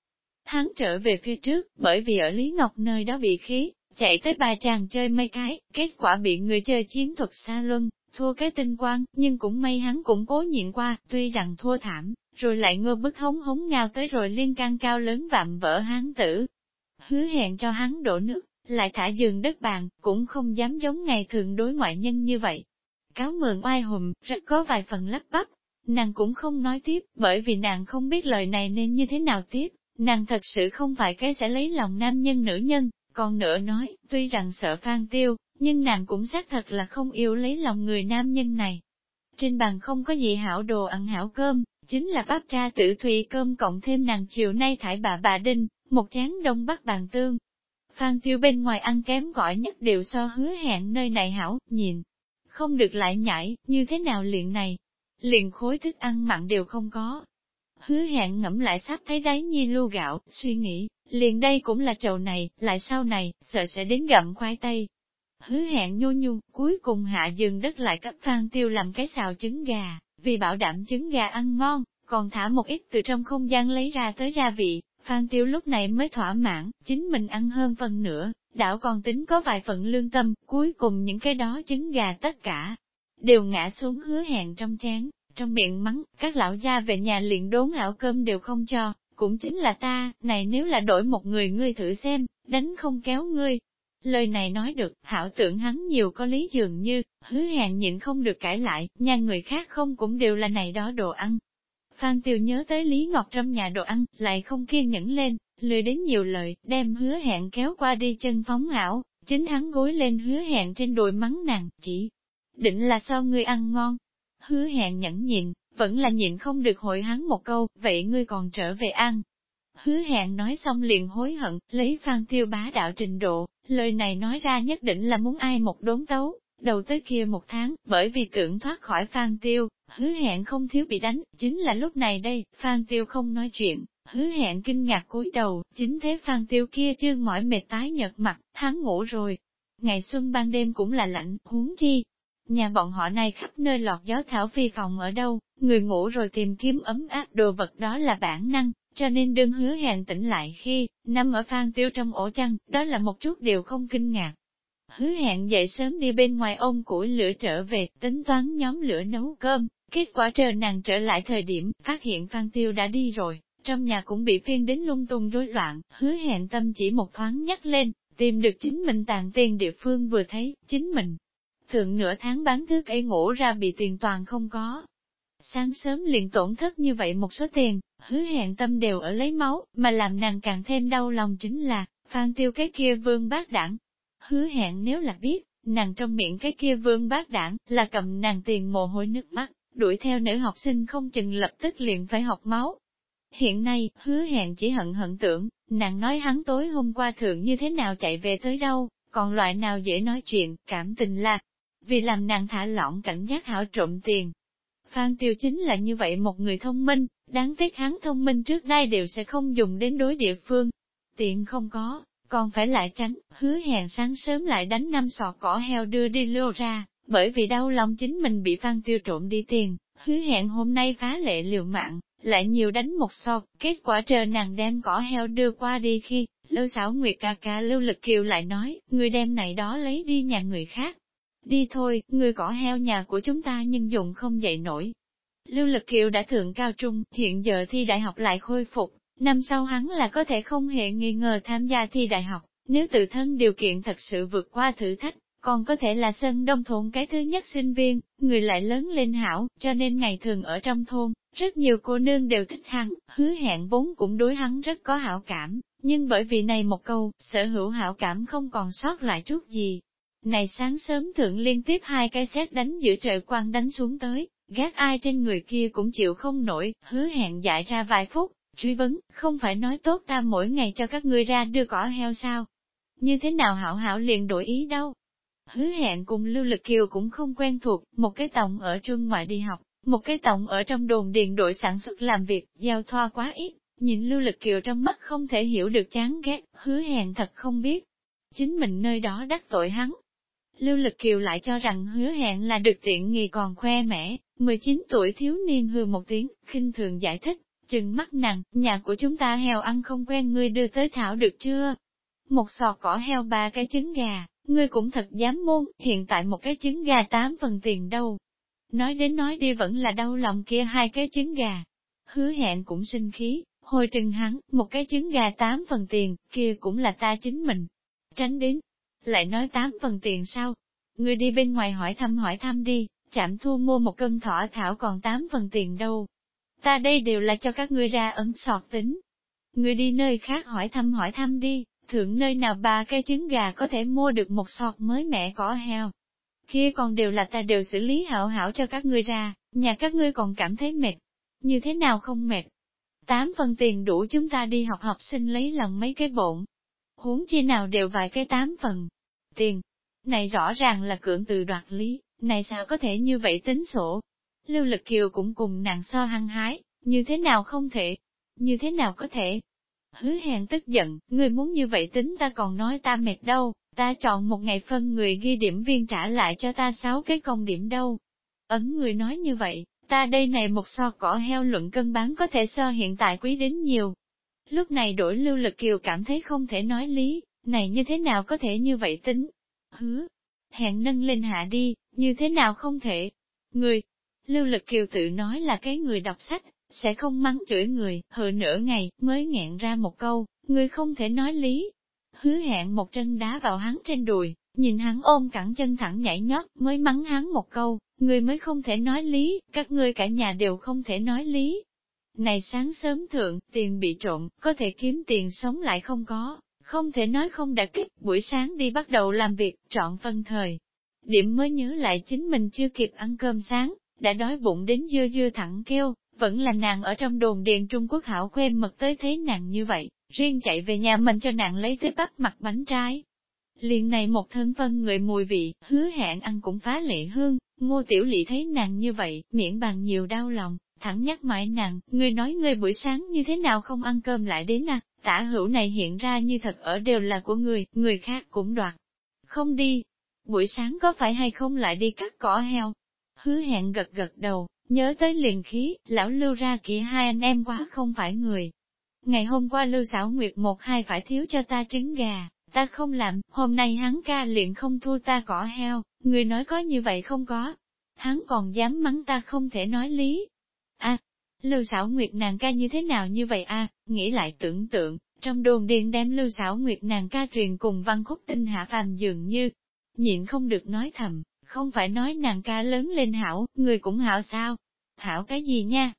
Hắn trở về phía trước, bởi vì ở Lý Ngọc nơi đó bị khí, chạy tới bài tràng chơi mấy cái, kết quả bị người chơi chiến thuật xa luân, thua cái tinh quang, nhưng cũng may hắn cũng cố nhịn qua, tuy rằng thua thảm, rồi lại ngơ bức hống hống ngao tới rồi liên can cao lớn vạm vỡ hắn tử. Hứa hẹn cho hắn đổ nước, lại thả giường đất bàn, cũng không dám giống ngày thường đối ngoại nhân như vậy. Cáo mượn oai hùm, rất có vài phần lắp bắp, nàng cũng không nói tiếp, bởi vì nàng không biết lời này nên như thế nào tiếp, nàng thật sự không phải cái sẽ lấy lòng nam nhân nữ nhân, còn nữa nói, tuy rằng sợ phan tiêu, nhưng nàng cũng xác thật là không yêu lấy lòng người nam nhân này. Trên bàn không có gì hảo đồ ăn hảo cơm, chính là bắp tra tử thủy cơm cộng thêm nàng chiều nay thải bà bà đinh, một chén đông bắc bàn tương. Phan tiêu bên ngoài ăn kém gọi nhất đều so hứa hẹn nơi này hảo, nhìn. Không được lại nhảy, như thế nào liền này, liền khối thức ăn mặn đều không có. Hứa hẹn ngẫm lại sắp thấy đáy nhi lưu gạo, suy nghĩ, liền đây cũng là trầu này, lại sau này, sợ sẽ đến gặm khoai tây. Hứa hẹn nhu nhu, cuối cùng hạ dừng đất lại cấp phan tiêu làm cái xào trứng gà, vì bảo đảm trứng gà ăn ngon, còn thả một ít từ trong không gian lấy ra tới gia vị, phan tiêu lúc này mới thỏa mãn, chính mình ăn hơn phần nữa, đảo còn tính có vài phần lương tâm, cuối cùng những cái đó trứng gà tất cả, đều ngã xuống hứa hẹn trong chén, trong miệng mắng, các lão gia về nhà liền đốn ảo cơm đều không cho, cũng chính là ta, này nếu là đổi một người ngươi thử xem, đánh không kéo ngươi. Lời này nói được, hảo tưởng hắn nhiều có lý dường như, hứa hẹn nhịn không được cãi lại, nhà người khác không cũng đều là này đó đồ ăn. Phan Tiêu nhớ tới Lý Ngọc trong nhà đồ ăn, lại không kiên nhẫn lên, lười đến nhiều lời, đem hứa hẹn kéo qua đi chân phóng ảo, chính hắn gối lên hứa hẹn trên đồi mắng nàng, chỉ định là sao ngươi ăn ngon. Hứa hẹn nhẫn nhịn, vẫn là nhịn không được hội hắn một câu, vậy ngươi còn trở về ăn. Hứa hẹn nói xong liền hối hận, lấy phan tiêu bá đạo trình độ, lời này nói ra nhất định là muốn ai một đốn tấu, đầu tới kia một tháng, bởi vì tưởng thoát khỏi phan tiêu, hứa hẹn không thiếu bị đánh, chính là lúc này đây, phan tiêu không nói chuyện, hứa hẹn kinh ngạc cúi đầu, chính thế phan tiêu kia chương mỏi mệt tái nhợt mặt, hắn ngủ rồi. Ngày xuân ban đêm cũng là lạnh, huống chi, Nhà bọn họ này khắp nơi lọt gió thảo phi phòng ở đâu, người ngủ rồi tìm kiếm ấm áp đồ vật đó là bản năng, cho nên đương hứa hẹn tỉnh lại khi, nằm ở phan tiêu trong ổ chăn, đó là một chút đều không kinh ngạc. Hứa hẹn dậy sớm đi bên ngoài ôm củi lửa trở về, tính toán nhóm lửa nấu cơm, kết quả chờ nàng trở lại thời điểm, phát hiện phan tiêu đã đi rồi, trong nhà cũng bị phiên đến lung tung rối loạn, hứa hẹn tâm chỉ một thoáng nhắc lên, tìm được chính mình tàn tiền địa phương vừa thấy, chính mình, thượng nửa tháng bán thức ấy ngủ ra bị tiền toàn không có. Sáng sớm liền tổn thất như vậy một số tiền, hứa hẹn tâm đều ở lấy máu, mà làm nàng càng thêm đau lòng chính là, phan tiêu cái kia vương bác đảng. Hứa hẹn nếu là biết, nàng trong miệng cái kia vương bác đảng, là cầm nàng tiền mồ hôi nước mắt, đuổi theo nữ học sinh không chừng lập tức liền phải học máu. Hiện nay, hứa hẹn chỉ hận hận tưởng, nàng nói hắn tối hôm qua thượng như thế nào chạy về tới đâu, còn loại nào dễ nói chuyện, cảm tình là, vì làm nàng thả lỏng cảnh giác hảo trộm tiền. Phan Tiêu chính là như vậy một người thông minh, đáng tiếc hắn thông minh trước đây đều sẽ không dùng đến đối địa phương. Tiện không có, còn phải lại tránh, hứa hẹn sáng sớm lại đánh năm sọt cỏ heo đưa đi lô ra, bởi vì đau lòng chính mình bị Phan Tiêu trộm đi tiền, hứa hẹn hôm nay phá lệ liều mạng, lại nhiều đánh một sọt, kết quả chờ nàng đem cỏ heo đưa qua đi khi, Lưu xảo nguyệt ca ca Lưu Lực Kiều lại nói, người đem này đó lấy đi nhà người khác. Đi thôi, người cỏ heo nhà của chúng ta nhưng dùng không dậy nổi. Lưu Lực Kiều đã thượng cao trung, hiện giờ thi đại học lại khôi phục, năm sau hắn là có thể không hề nghi ngờ tham gia thi đại học, nếu tự thân điều kiện thật sự vượt qua thử thách, còn có thể là sân đông thôn cái thứ nhất sinh viên, người lại lớn lên hảo, cho nên ngày thường ở trong thôn, rất nhiều cô nương đều thích hắn, hứa hẹn vốn cũng đối hắn rất có hảo cảm, nhưng bởi vì này một câu, sở hữu hảo cảm không còn sót lại chút gì. Này sáng sớm thượng liên tiếp hai cái xét đánh giữa trời quang đánh xuống tới, gác ai trên người kia cũng chịu không nổi, hứa hẹn dại ra vài phút, truy vấn, không phải nói tốt ta mỗi ngày cho các ngươi ra đưa cỏ heo sao? Như thế nào hảo hảo liền đổi ý đâu? Hứa hẹn cùng Lưu Lực Kiều cũng không quen thuộc, một cái tổng ở trường ngoại đi học, một cái tổng ở trong đồn điện đội sản xuất làm việc, giao thoa quá ít, nhìn Lưu Lực Kiều trong mắt không thể hiểu được chán ghét, hứa hẹn thật không biết. Chính mình nơi đó đắc tội hắn. Lưu Lực Kiều lại cho rằng hứa hẹn là được tiện nghi còn khoe mẽ, 19 tuổi thiếu niên hư một tiếng, khinh thường giải thích, chừng mắt nặng, nhà của chúng ta heo ăn không quen ngươi đưa tới thảo được chưa? Một sọt cỏ heo ba cái trứng gà, ngươi cũng thật dám môn, hiện tại một cái trứng gà tám phần tiền đâu. Nói đến nói đi vẫn là đau lòng kia hai cái trứng gà. Hứa hẹn cũng sinh khí, hồi trừng hắn, một cái trứng gà tám phần tiền, kia cũng là ta chính mình. Tránh đến, lại nói tám phần tiền sao? Ngươi đi bên ngoài hỏi thăm hỏi thăm đi, chạm thu mua một cân thỏ thảo còn tám phần tiền đâu. Ta đây đều là cho các ngươi ra ấn sọt tính. Ngươi đi nơi khác hỏi thăm hỏi thăm đi, thượng nơi nào ba cái trứng gà có thể mua được một sọt mới mẹ cỏ heo. Kia còn đều là ta đều xử lý hảo hảo cho các ngươi ra, nhà các ngươi còn cảm thấy mệt. Như thế nào không mệt? Tám phần tiền đủ chúng ta đi học học sinh lấy lòng mấy cái bổn, Huống chi nào đều vài cái tám phần. Tiền. Này rõ ràng là cưỡng từ đoạt lý, này sao có thể như vậy tính sổ? Lưu Lực Kiều cũng cùng nàng so hăng hái, như thế nào không thể? Như thế nào có thể? Hứa hẹn tức giận, người muốn như vậy tính ta còn nói ta mệt đâu, ta chọn một ngày phân người ghi điểm viên trả lại cho ta sáu cái công điểm đâu. Ấn người nói như vậy, ta đây này một so cỏ heo luận cân bán có thể so hiện tại quý đến nhiều. Lúc này đổi lưu lực kiều cảm thấy không thể nói lý, này như thế nào có thể như vậy tính. Hứa, hẹn nâng lên hạ đi, như thế nào không thể. Người, lưu lực kiều tự nói là cái người đọc sách, sẽ không mắng chửi người, hờ nửa ngày, mới nghẹn ra một câu, người không thể nói lý. Hứa hẹn một chân đá vào hắn trên đùi, nhìn hắn ôm cẳng chân thẳng nhảy nhót, mới mắng hắn một câu, người mới không thể nói lý, các ngươi cả nhà đều không thể nói lý. Này sáng sớm thượng, tiền bị trộm, có thể kiếm tiền sống lại không có, không thể nói không đã kích, buổi sáng đi bắt đầu làm việc, trọn phân thời. Điểm mới nhớ lại chính mình chưa kịp ăn cơm sáng, đã đói bụng đến dưa dưa thẳng kêu, vẫn là nàng ở trong đồn điện Trung Quốc hảo khuê mật tới thế nàng như vậy, riêng chạy về nhà mình cho nàng lấy tới bắp mặt bánh trái. Liền này một thân phân người mùi vị, hứa hẹn ăn cũng phá lệ hương, ngô tiểu lị thấy nàng như vậy, miệng bằng nhiều đau lòng, thẳng nhắc mãi nàng, người nói người buổi sáng như thế nào không ăn cơm lại đến à, tả hữu này hiện ra như thật ở đều là của người, người khác cũng đoạt. Không đi, buổi sáng có phải hay không lại đi cắt cỏ heo? Hứa hẹn gật gật đầu, Nhớ tới liền khí, lão lưu ra kỹ hai anh em quá không phải người. Ngày hôm qua lưu xảo nguyệt một hai phải thiếu cho ta trứng gà, ta không làm, hôm nay hắn ca liền không thua ta cỏ heo, người nói có như vậy không có. Hắn còn dám mắng ta không thể nói lý. a à, lưu xảo nguyệt nàng ca như thế nào như vậy a nghĩ lại tưởng tượng, trong đồn điện đem lưu xảo nguyệt nàng ca truyền cùng văn khúc tinh hạ phàm dường như, nhịn không được nói thầm, không phải nói nàng ca lớn lên hảo, người cũng hảo sao? Hảo cái gì nha?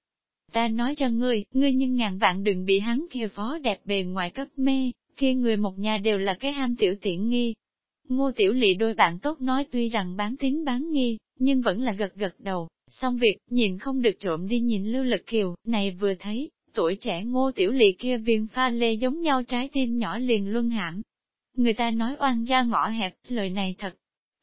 Ta nói cho ngươi, ngươi nhưng ngàn vạn đừng bị hắn kia phó đẹp bề ngoài cấp mê, kia người một nhà đều là cái ham tiểu tiện nghi. Ngô tiểu lị đôi bạn tốt nói tuy rằng bán tín bán nghi, nhưng vẫn là gật gật đầu, xong việc, nhìn không được trộm đi nhìn lưu lực kiều, này vừa thấy, tuổi trẻ ngô tiểu lị kia viên pha lê giống nhau trái tim nhỏ liền luân hãm. Người ta nói oan ra ngõ hẹp, lời này thật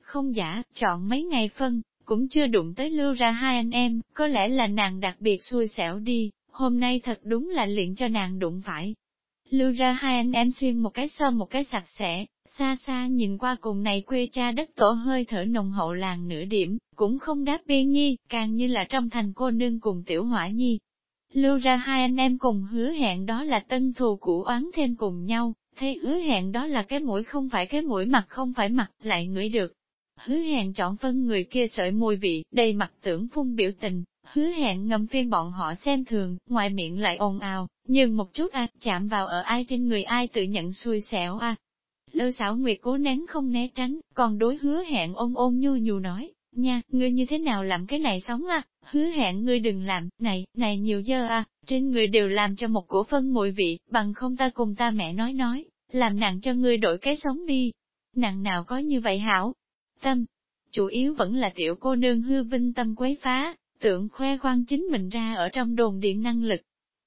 không giả, chọn mấy ngày phân, cũng chưa đụng tới lưu ra hai anh em, có lẽ là nàng đặc biệt xui xẻo đi, hôm nay thật đúng là luyện cho nàng đụng phải. Lưu ra hai anh em xuyên một cái sơ một cái sạch sẽ, xa xa nhìn qua cùng này quê cha đất tổ hơi thở nồng hậu làng nửa điểm, cũng không đáp biên nhi, càng như là trong thành cô nương cùng tiểu hỏa nhi. lưu ra hai anh em cùng hứa hẹn đó là tân thù cũ oán thêm cùng nhau, thấy hứa hẹn đó là cái mũi không phải cái mũi mặt không phải mặt, lại ngửi được. Hứa hẹn chọn phân người kia sợi mùi vị, đầy mặt tưởng phun biểu tình, hứa hẹn ngầm phiên bọn họ xem thường, ngoài miệng lại ồn ào, nhưng một chút a chạm vào ở ai trên người ai tự nhận xui xẻo a. Lơ xảo nguyệt cố nén không né tránh, còn đối hứa hẹn ôn ôn nhu nhu nói, nha, ngươi như thế nào làm cái này sống a? hứa hẹn ngươi đừng làm, này, này nhiều dơ a, trên người đều làm cho một cổ phân mùi vị, bằng không ta cùng ta mẹ nói nói, làm nặng cho ngươi đổi cái sống đi. Nặng nào có như vậy hảo? Tâm, chủ yếu vẫn là tiểu cô nương hư vinh tâm quấy phá, tưởng khoe khoang chính mình ra ở trong đồn điện năng lực.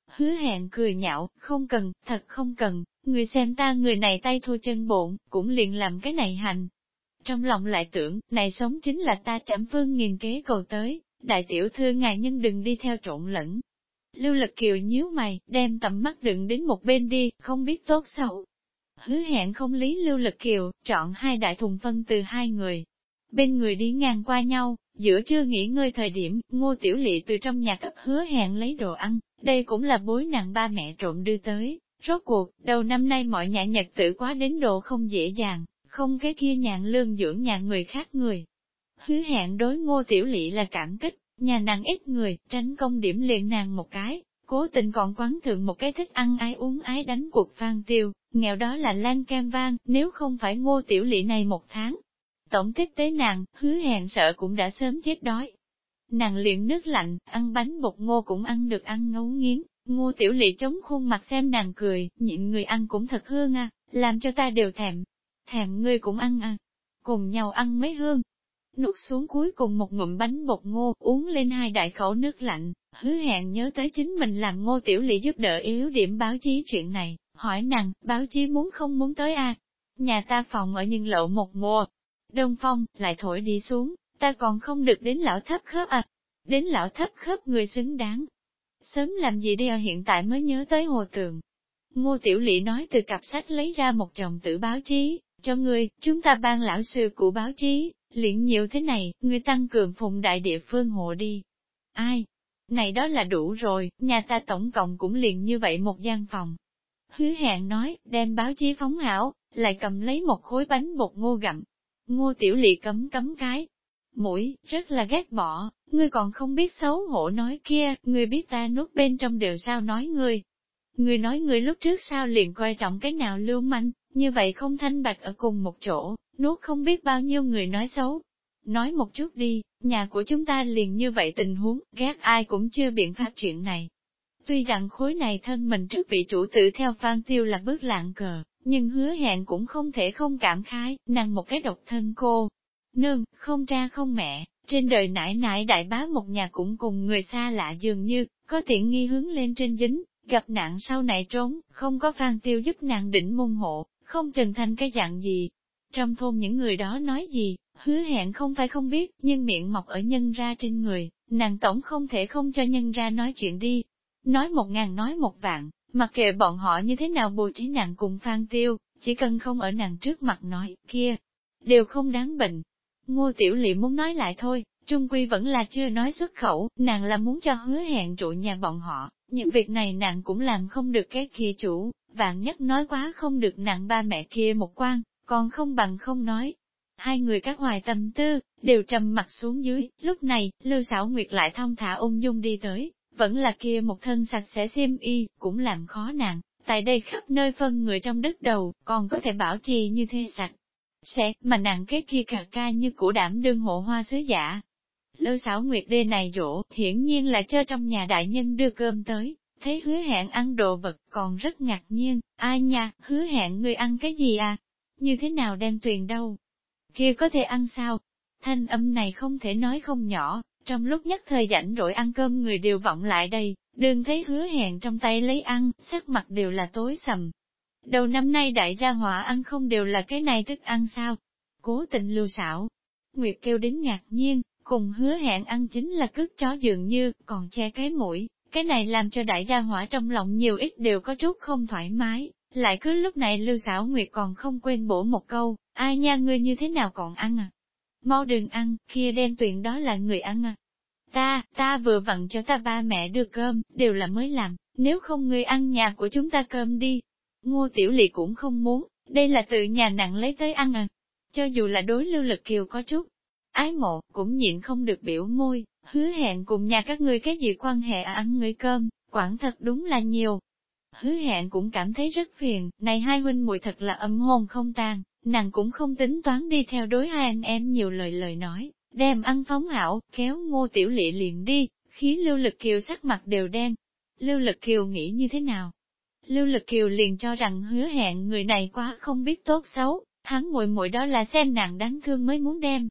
Hứa hẹn cười nhạo, không cần, thật không cần, người xem ta người này tay thua chân bộn, cũng liền làm cái này hành. Trong lòng lại tưởng, này sống chính là ta trảm phương nghìn kế cầu tới, đại tiểu thư ngài nhân đừng đi theo trộn lẫn. Lưu Lực Kiều nhíu mày, đem tầm mắt đựng đến một bên đi, không biết tốt xấu. Hứa hẹn không lý Lưu Lực Kiều, chọn hai đại thùng phân từ hai người. Bên người đi ngang qua nhau, giữa trưa nghỉ ngơi thời điểm, ngô tiểu lị từ trong nhà cấp hứa hẹn lấy đồ ăn, đây cũng là bối nặng ba mẹ trộm đưa tới. Rốt cuộc, đầu năm nay mọi nhà nhật tử quá đến độ không dễ dàng, không cái kia nhàn lương dưỡng nhà người khác người, Hứa hẹn đối ngô tiểu lị là cảm kích, nhà nàng ít người, tránh công điểm liền nàng một cái, cố tình còn quán thượng một cái thích ăn ái uống ái đánh cuộc vang tiêu, nghèo đó là lan cam vang, nếu không phải ngô tiểu lị này một tháng. Tổng tiếp tế nàng, hứa hẹn sợ cũng đã sớm chết đói. Nàng liền nước lạnh, ăn bánh bột ngô cũng ăn được ăn ngấu nghiến, ngô tiểu lị chống khuôn mặt xem nàng cười, nhịn người ăn cũng thật hương à, làm cho ta đều thèm. Thèm ngươi cũng ăn à, cùng nhau ăn mấy hương, nuốt xuống cuối cùng một ngụm bánh bột ngô, uống lên hai đại khẩu nước lạnh, hứa hẹn nhớ tới chính mình làm ngô tiểu lị giúp đỡ yếu điểm báo chí chuyện này, hỏi nàng, báo chí muốn không muốn tới a à? Nhà ta phòng ở nhân lộ một mùa, đông phong, lại thổi đi xuống, ta còn không được đến lão thấp khớp à, đến lão thấp khớp người xứng đáng. Sớm làm gì đi ở hiện tại mới nhớ tới hồ tường. Ngô Tiểu Lị nói từ cặp sách lấy ra một chồng tử báo chí, cho ngươi, chúng ta ban lão sư của báo chí, Liễn nhiều thế này, người tăng cường phụng đại địa phương hộ đi. Ai? Này đó là đủ rồi, nhà ta tổng cộng cũng liền như vậy một gian phòng. Hứa hẹn nói, đem báo chí phóng hảo, lại cầm lấy một khối bánh bột ngô gặm. Ngô tiểu lị cấm cấm cái. Mũi, rất là ghét bỏ, ngươi còn không biết xấu hổ nói kia, ngươi biết ta nuốt bên trong đều sao nói ngươi. Ngươi nói ngươi lúc trước sao liền coi trọng cái nào lưu manh, như vậy không thanh bạch ở cùng một chỗ, nuốt không biết bao nhiêu người nói xấu. Nói một chút đi, nhà của chúng ta liền như vậy tình huống, ghét ai cũng chưa biện pháp chuyện này. Tuy rằng khối này thân mình trước vị chủ tử theo Phan Tiêu là bước lạng cờ, nhưng hứa hẹn cũng không thể không cảm khái, nàng một cái độc thân cô. Nương, không cha không mẹ, trên đời nải nải đại bá một nhà cũng cùng người xa lạ dường như, có tiện nghi hướng lên trên dính, gặp nạn sau này trốn, không có Phan Tiêu giúp nàng đỉnh môn hộ, không trần thành cái dạng gì, trong thôn những người đó nói gì, hứa hẹn không phải không biết, nhưng miệng mọc ở nhân ra trên người, nàng tổng không thể không cho nhân ra nói chuyện đi. Nói một ngàn nói một vạn, mặc kệ bọn họ như thế nào bù trí nàng cùng Phan Tiêu, chỉ cần không ở nàng trước mặt nói, kia, đều không đáng bệnh. Ngô Tiểu Lị muốn nói lại thôi, Trung Quy vẫn là chưa nói xuất khẩu, nàng là muốn cho hứa hẹn trụ nhà bọn họ, những việc này nàng cũng làm không được cái kia chủ, vạn nhất nói quá không được nặng ba mẹ kia một quan, còn không bằng không nói. Hai người các hoài tâm tư, đều trầm mặt xuống dưới, lúc này, Lưu Sảo Nguyệt lại thông thả ung dung đi tới, vẫn là kia một thân sạch sẽ xiêm y, cũng làm khó nàng, tại đây khắp nơi phân người trong đất đầu, còn có thể bảo trì như thế sạch. Sẽ, mà nàng cái kia cả ca như củ đảm đương hộ hoa sứ giả. Lưu Sảo Nguyệt đê này rỗ, hiển nhiên là cho trong nhà đại nhân đưa cơm tới, thấy hứa hẹn ăn đồ vật còn rất ngạc nhiên, ai nha, hứa hẹn người ăn cái gì à, như thế nào đem tuyền đâu? Kia có thể ăn sao? Thanh âm này không thể nói không nhỏ, trong lúc nhất thời rảnh rỗi ăn cơm người đều vọng lại đây, đừng thấy hứa hẹn trong tay lấy ăn, sắc mặt đều là tối sầm. Đầu năm nay đại gia hỏa ăn không đều là cái này thức ăn sao? Cố tình lưu xảo. Nguyệt kêu đến ngạc nhiên, cùng hứa hẹn ăn chính là cướp chó dường như, còn che cái mũi, cái này làm cho đại gia hỏa trong lòng nhiều ít đều có chút không thoải mái. Lại cứ lúc này Lưu Sảo Nguyệt còn không quên bổ một câu, ai nha ngươi như thế nào còn ăn à? Mau đừng ăn, kia đen tuyền đó là người ăn à? Ta, ta vừa vặn cho ta ba mẹ đưa cơm, đều là mới làm, nếu không ngươi ăn nhà của chúng ta cơm đi. Ngô Tiểu Lị cũng không muốn, đây là tự nhà nặng lấy tới ăn à. Cho dù là đối lưu lực kiều có chút, ái mộ, cũng nhịn không được biểu môi, hứa hẹn cùng nhà các ngươi cái gì quan hệ à ăn người cơm, quản thật đúng là nhiều. Hứa hẹn cũng cảm thấy rất phiền, này hai huynh muội thật là âm hồn không tan, nàng cũng không tính toán đi theo đối hai anh em nhiều lời lời nói, đem ăn phóng hảo, kéo ngô tiểu lị liền đi, khiến lưu lực kiều sắc mặt đều đen. Lưu lực kiều nghĩ như thế nào? Lưu lực kiều liền cho rằng hứa hẹn người này quá không biết tốt xấu, hắn muội muội đó là xem nàng đáng thương mới muốn đem.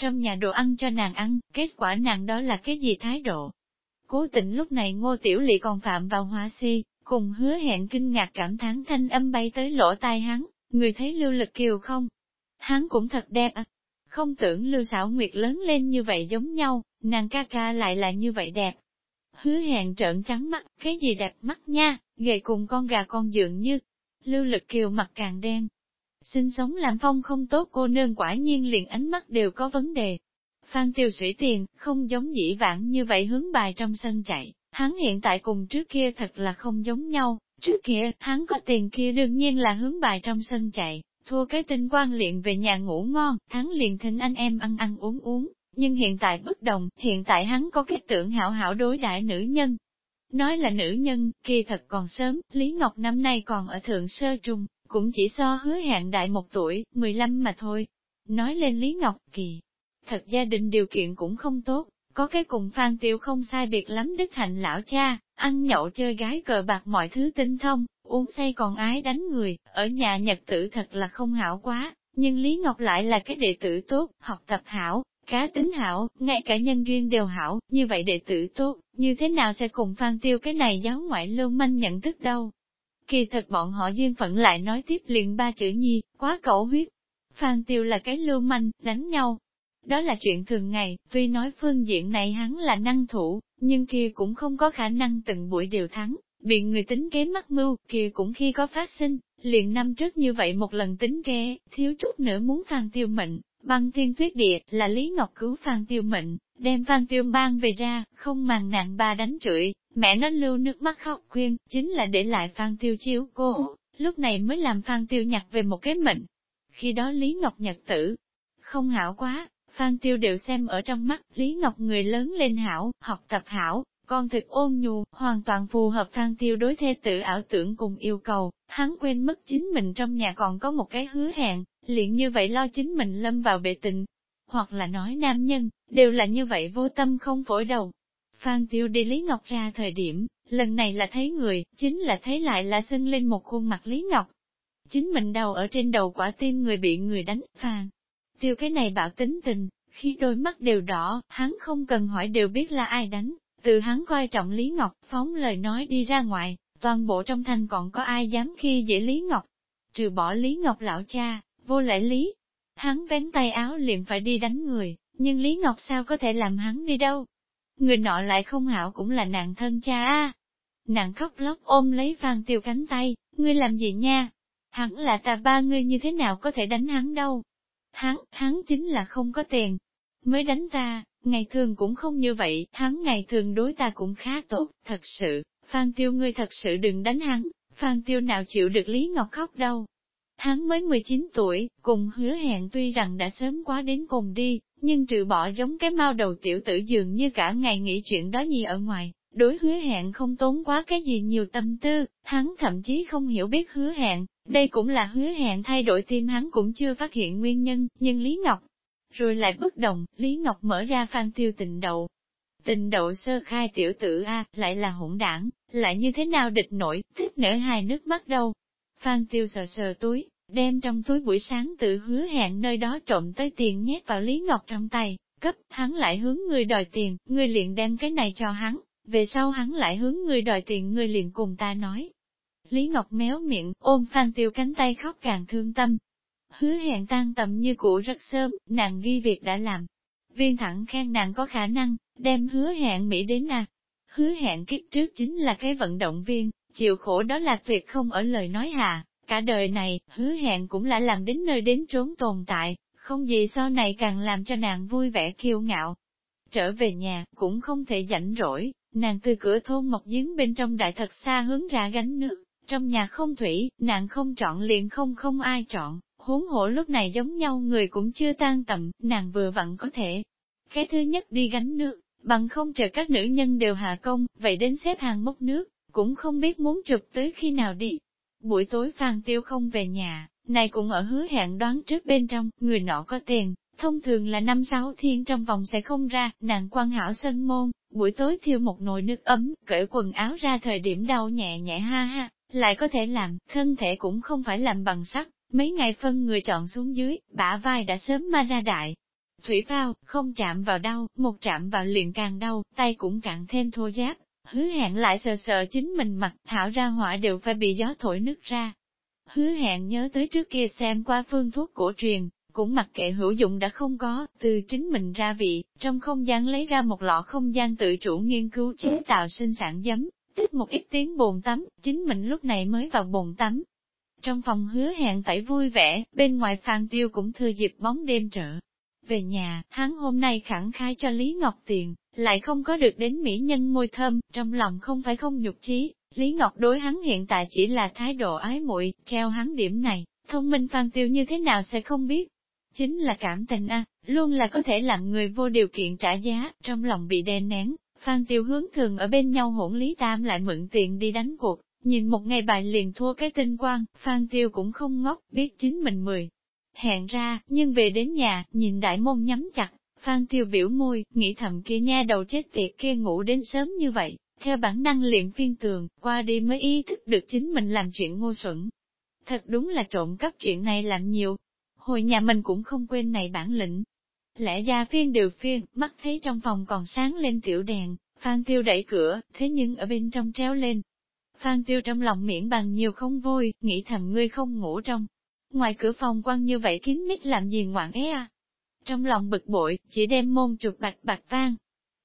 Trong nhà đồ ăn cho nàng ăn, kết quả nàng đó là cái gì thái độ? Cố tình lúc này ngô tiểu lị còn phạm vào hóa si, cùng hứa hẹn kinh ngạc cảm thán thanh âm bay tới lỗ tai hắn, người thấy lưu lực kiều không? Hắn cũng thật đẹp à, không tưởng Lưu Sảo Nguyệt lớn lên như vậy giống nhau, nàng ca ca lại là như vậy đẹp. Hứa hẹn trợn trắng mắt, cái gì đẹp mắt nha, gầy cùng con gà con dượng như. Lưu Lực Kiều mặt càng đen. Sinh sống làm phong không tốt cô nương quả nhiên liền ánh mắt đều có vấn đề. Phan tiêu sủy tiền, không giống dĩ vãng như vậy hướng bài trong sân chạy, hắn hiện tại cùng trước kia thật là không giống nhau, trước kia, hắn có tiền kia đương nhiên là hướng bài trong sân chạy, Thua cái tinh quan liền về nhà ngủ ngon, thắng liền thỉnh anh em ăn ăn uống uống, nhưng hiện tại bất đồng, hiện tại hắn có cái tưởng hảo hảo đối đãi nữ nhân. Nói là nữ nhân, kỳ thật còn sớm, Lý Ngọc năm nay còn ở thượng sơ trung, cũng chỉ so hứa hẹn đại một tuổi, 15 mà thôi. Nói lên Lý Ngọc kỳ, thật gia đình điều kiện cũng không tốt, có cái cùng Phan Tiêu không sai biệt lắm đức hạnh lão cha, ăn nhậu chơi gái cờ bạc mọi thứ tinh thông, uống say còn ái đánh người, ở nhà nhật tử thật là không hảo quá, nhưng Lý Ngọc lại là cái đệ tử tốt, học tập hảo, cá tính hảo, ngay cả nhân duyên đều hảo, như vậy đệ tử tốt, như thế nào sẽ cùng Phan Tiêu cái này giáo ngoại lưu manh nhận thức đâu. Kỳ thật bọn họ duyên phận lại nói tiếp liền ba chữ nhi, quá cẩu huyết. Phan Tiêu là cái lưu manh, đánh nhau, đó là chuyện thường ngày, tuy nói phương diện này hắn là năng thủ, nhưng kia cũng không có khả năng từng buổi đều thắng, bị người tính kế mắc mưu, kia cũng khi có phát sinh, liền năm trước như vậy một lần tính kế, thiếu chút nữa muốn phan tiêu mệnh, băng thiên tuyết địa, là Lý Ngọc cứu phan tiêu mệnh, đem phan tiêu mang về ra, không màng nạn ba đánh chửi, mẹ nó lưu nước mắt khóc khuyên, chính là để lại phan tiêu chiếu cô, lúc này mới làm phan tiêu nhặt về một cái mệnh. Khi đó Lý Ngọc nhật tử, không hảo quá, Phan Tiêu đều xem ở trong mắt, Lý Ngọc người lớn lên hảo, học tập hảo, con thực ôn nhu, hoàn toàn phù hợp Phan Tiêu đối thê tử ảo tưởng cùng yêu cầu, hắn quên mất chính mình trong nhà còn có một cái hứa hẹn, liền như vậy lo chính mình lâm vào bệ tình. Hoặc là nói nam nhân, đều là như vậy vô tâm không phổi đầu. Phan Tiêu đi Lý Ngọc ra thời điểm, lần này là thấy người, chính là thấy lại là sưng lên một khuôn mặt Lý Ngọc. Chính mình đầu ở trên đầu quả tim người bị người đánh, Phan tiêu cái này bảo tính tình, khi đôi mắt đều đỏ, hắn không cần hỏi đều biết là ai đánh, từ hắn coi trọng Lý Ngọc, phóng lời nói đi ra ngoài, toàn bộ trong thành còn có ai dám khi dễ Lý Ngọc, trừ bỏ Lý Ngọc lão cha, vô lễ Lý. Hắn vén tay áo liền phải đi đánh người, nhưng Lý Ngọc sao có thể làm hắn đi đâu? Người nọ lại không hảo cũng là nàng thân cha a. Nàng khóc lóc ôm lấy Phan Tiêu cánh tay, ngươi làm gì nha? Hắn là ta ba ngươi như thế nào có thể đánh hắn đâu? Hắn, hắn chính là không có tiền, mới đánh ta, ngày thường cũng không như vậy, hắn ngày thường đối ta cũng khá tốt, thật sự, Phan Tiêu ngươi thật sự đừng đánh hắn, Phan Tiêu nào chịu được Lý Ngọc khóc đâu. Hắn mới 19 tuổi, cùng hứa hẹn tuy rằng đã sớm quá đến cùng đi, nhưng trừ bỏ giống cái mau đầu tiểu tử dường như cả ngày nghĩ chuyện đó gì ở ngoài, đối hứa hẹn không tốn quá cái gì nhiều tâm tư, hắn thậm chí không hiểu biết hứa hẹn, đây cũng là hứa hẹn thay đổi tim hắn cũng chưa phát hiện nguyên nhân, nhưng Lý Ngọc, rồi lại bất đồng, Lý Ngọc mở ra phan tiêu tình đậu. Tình đậu sơ khai tiểu tử A, lại là hỗn đảng, lại như thế nào địch nổi, thích nở hai nước mắt đâu. Phan tiêu sờ sờ túi, đem trong túi buổi sáng tự hứa hẹn nơi đó trộm tới tiền nhét vào Lý Ngọc trong tay, cấp, hắn lại hướng người đòi tiền, người liền đem cái này cho hắn, về sau hắn lại hướng người đòi tiền người liền cùng ta nói. Lý Ngọc méo miệng, ôm Phan Tiêu cánh tay khóc càng thương tâm. Hứa hẹn tan tầm như cũ rất sớm, nàng ghi việc đã làm. Viên thẳng khen nàng có khả năng, đem hứa hẹn Mỹ đến à. Hứa hẹn kiếp trước chính là cái vận động viên, chịu khổ đó là tuyệt không ở lời nói hà. Cả đời này, hứa hẹn cũng là làm đến nơi đến trốn tồn tại, không gì sau này càng làm cho nàng vui vẻ kiêu ngạo. trở về nhà, cũng không thể rảnh rỗi, nàng từ cửa thôn mọc giếng bên trong đại thật xa hướng ra gánh nước, trong nhà không thủy, nàng không chọn liền không không ai chọn, huống hổ lúc này giống nhau người cũng chưa tan tầm, nàng vừa vặn có thể. Cái thứ nhất đi gánh nước, bằng không chờ các nữ nhân đều hạ công, vậy đến xếp hàng mốc nước, cũng không biết muốn chụp tới khi nào đi. Buổi tối Phan Tiêu không về nhà, này cũng ở hứa hẹn đoán trước bên trong, người nọ có tiền, thông thường là năm sáu thiên trong vòng sẽ không ra, nàng quan hảo sân môn, buổi tối thiêu một nồi nước ấm, cởi quần áo ra thời điểm đau nhẹ nhẹ ha ha, lại có thể làm, thân thể cũng không phải làm bằng sắt, mấy ngày phân người chọn xuống dưới, bả vai đã sớm ma ra đại. Thủy phao, không chạm vào đau, một chạm vào liền càng đau, tay cũng càng thêm thô giáp, hứa hẹn lại sờ sờ chính mình mặt, thảo ra họa đều phải bị gió thổi nước ra. Hứa hẹn nhớ tới trước kia xem qua phương thuốc cổ truyền, cũng mặc kệ hữu dụng đã không có, từ chính mình ra vị, trong không gian lấy ra một lọ không gian tự chủ nghiên cứu chế tạo sinh sản giấm, tích một ít tiếng bồn tắm, chính mình lúc này mới vào bồn tắm. Trong phòng hứa hẹn tẩy vui vẻ, bên ngoài Phan Tiêu cũng thừa dịp bóng đêm trở. Về nhà, hắn hôm nay khẳng khai cho Lý Ngọc tiền, lại không có được đến mỹ nhân môi thơm, trong lòng không phải không nhục chí. Lý Ngọc đối hắn hiện tại chỉ là thái độ ái muội, treo hắn điểm này, thông minh Phan Tiêu như thế nào sẽ không biết. Chính là cảm tình a, luôn là có thể làm người vô điều kiện trả giá, trong lòng bị đè nén, Phan Tiêu hướng thường ở bên nhau hỗn Lý Tam lại mượn tiền đi đánh cuộc, nhìn một ngày bài liền thua cái tinh quang, Phan Tiêu cũng không ngốc, biết chính mình mười. Hẹn ra, nhưng về đến nhà, nhìn đại môn nhắm chặt, Phan Tiêu biểu môi, nghĩ thầm kia nha đầu chết tiệt kia ngủ đến sớm như vậy, theo bản năng liền phiên tường, qua đi mới ý thức được chính mình làm chuyện ngu xuẩn. Thật đúng là trộm cắp chuyện này làm nhiều. Hồi nhà mình cũng không quên này bản lĩnh, Lẽ ra phiên đều phiên, mắt thấy trong phòng còn sáng lên tiểu đèn, Phan Tiêu đẩy cửa, thế nhưng ở bên trong treo lên. Phan Tiêu trong lòng miệng bằng nhiều không vui, nghĩ thầm ngươi không ngủ trong. Ngoài cửa phòng quan như vậy kín mít làm gì ngoạn é à? Trong lòng bực bội, chỉ đem môn chuột bạch bạch vang.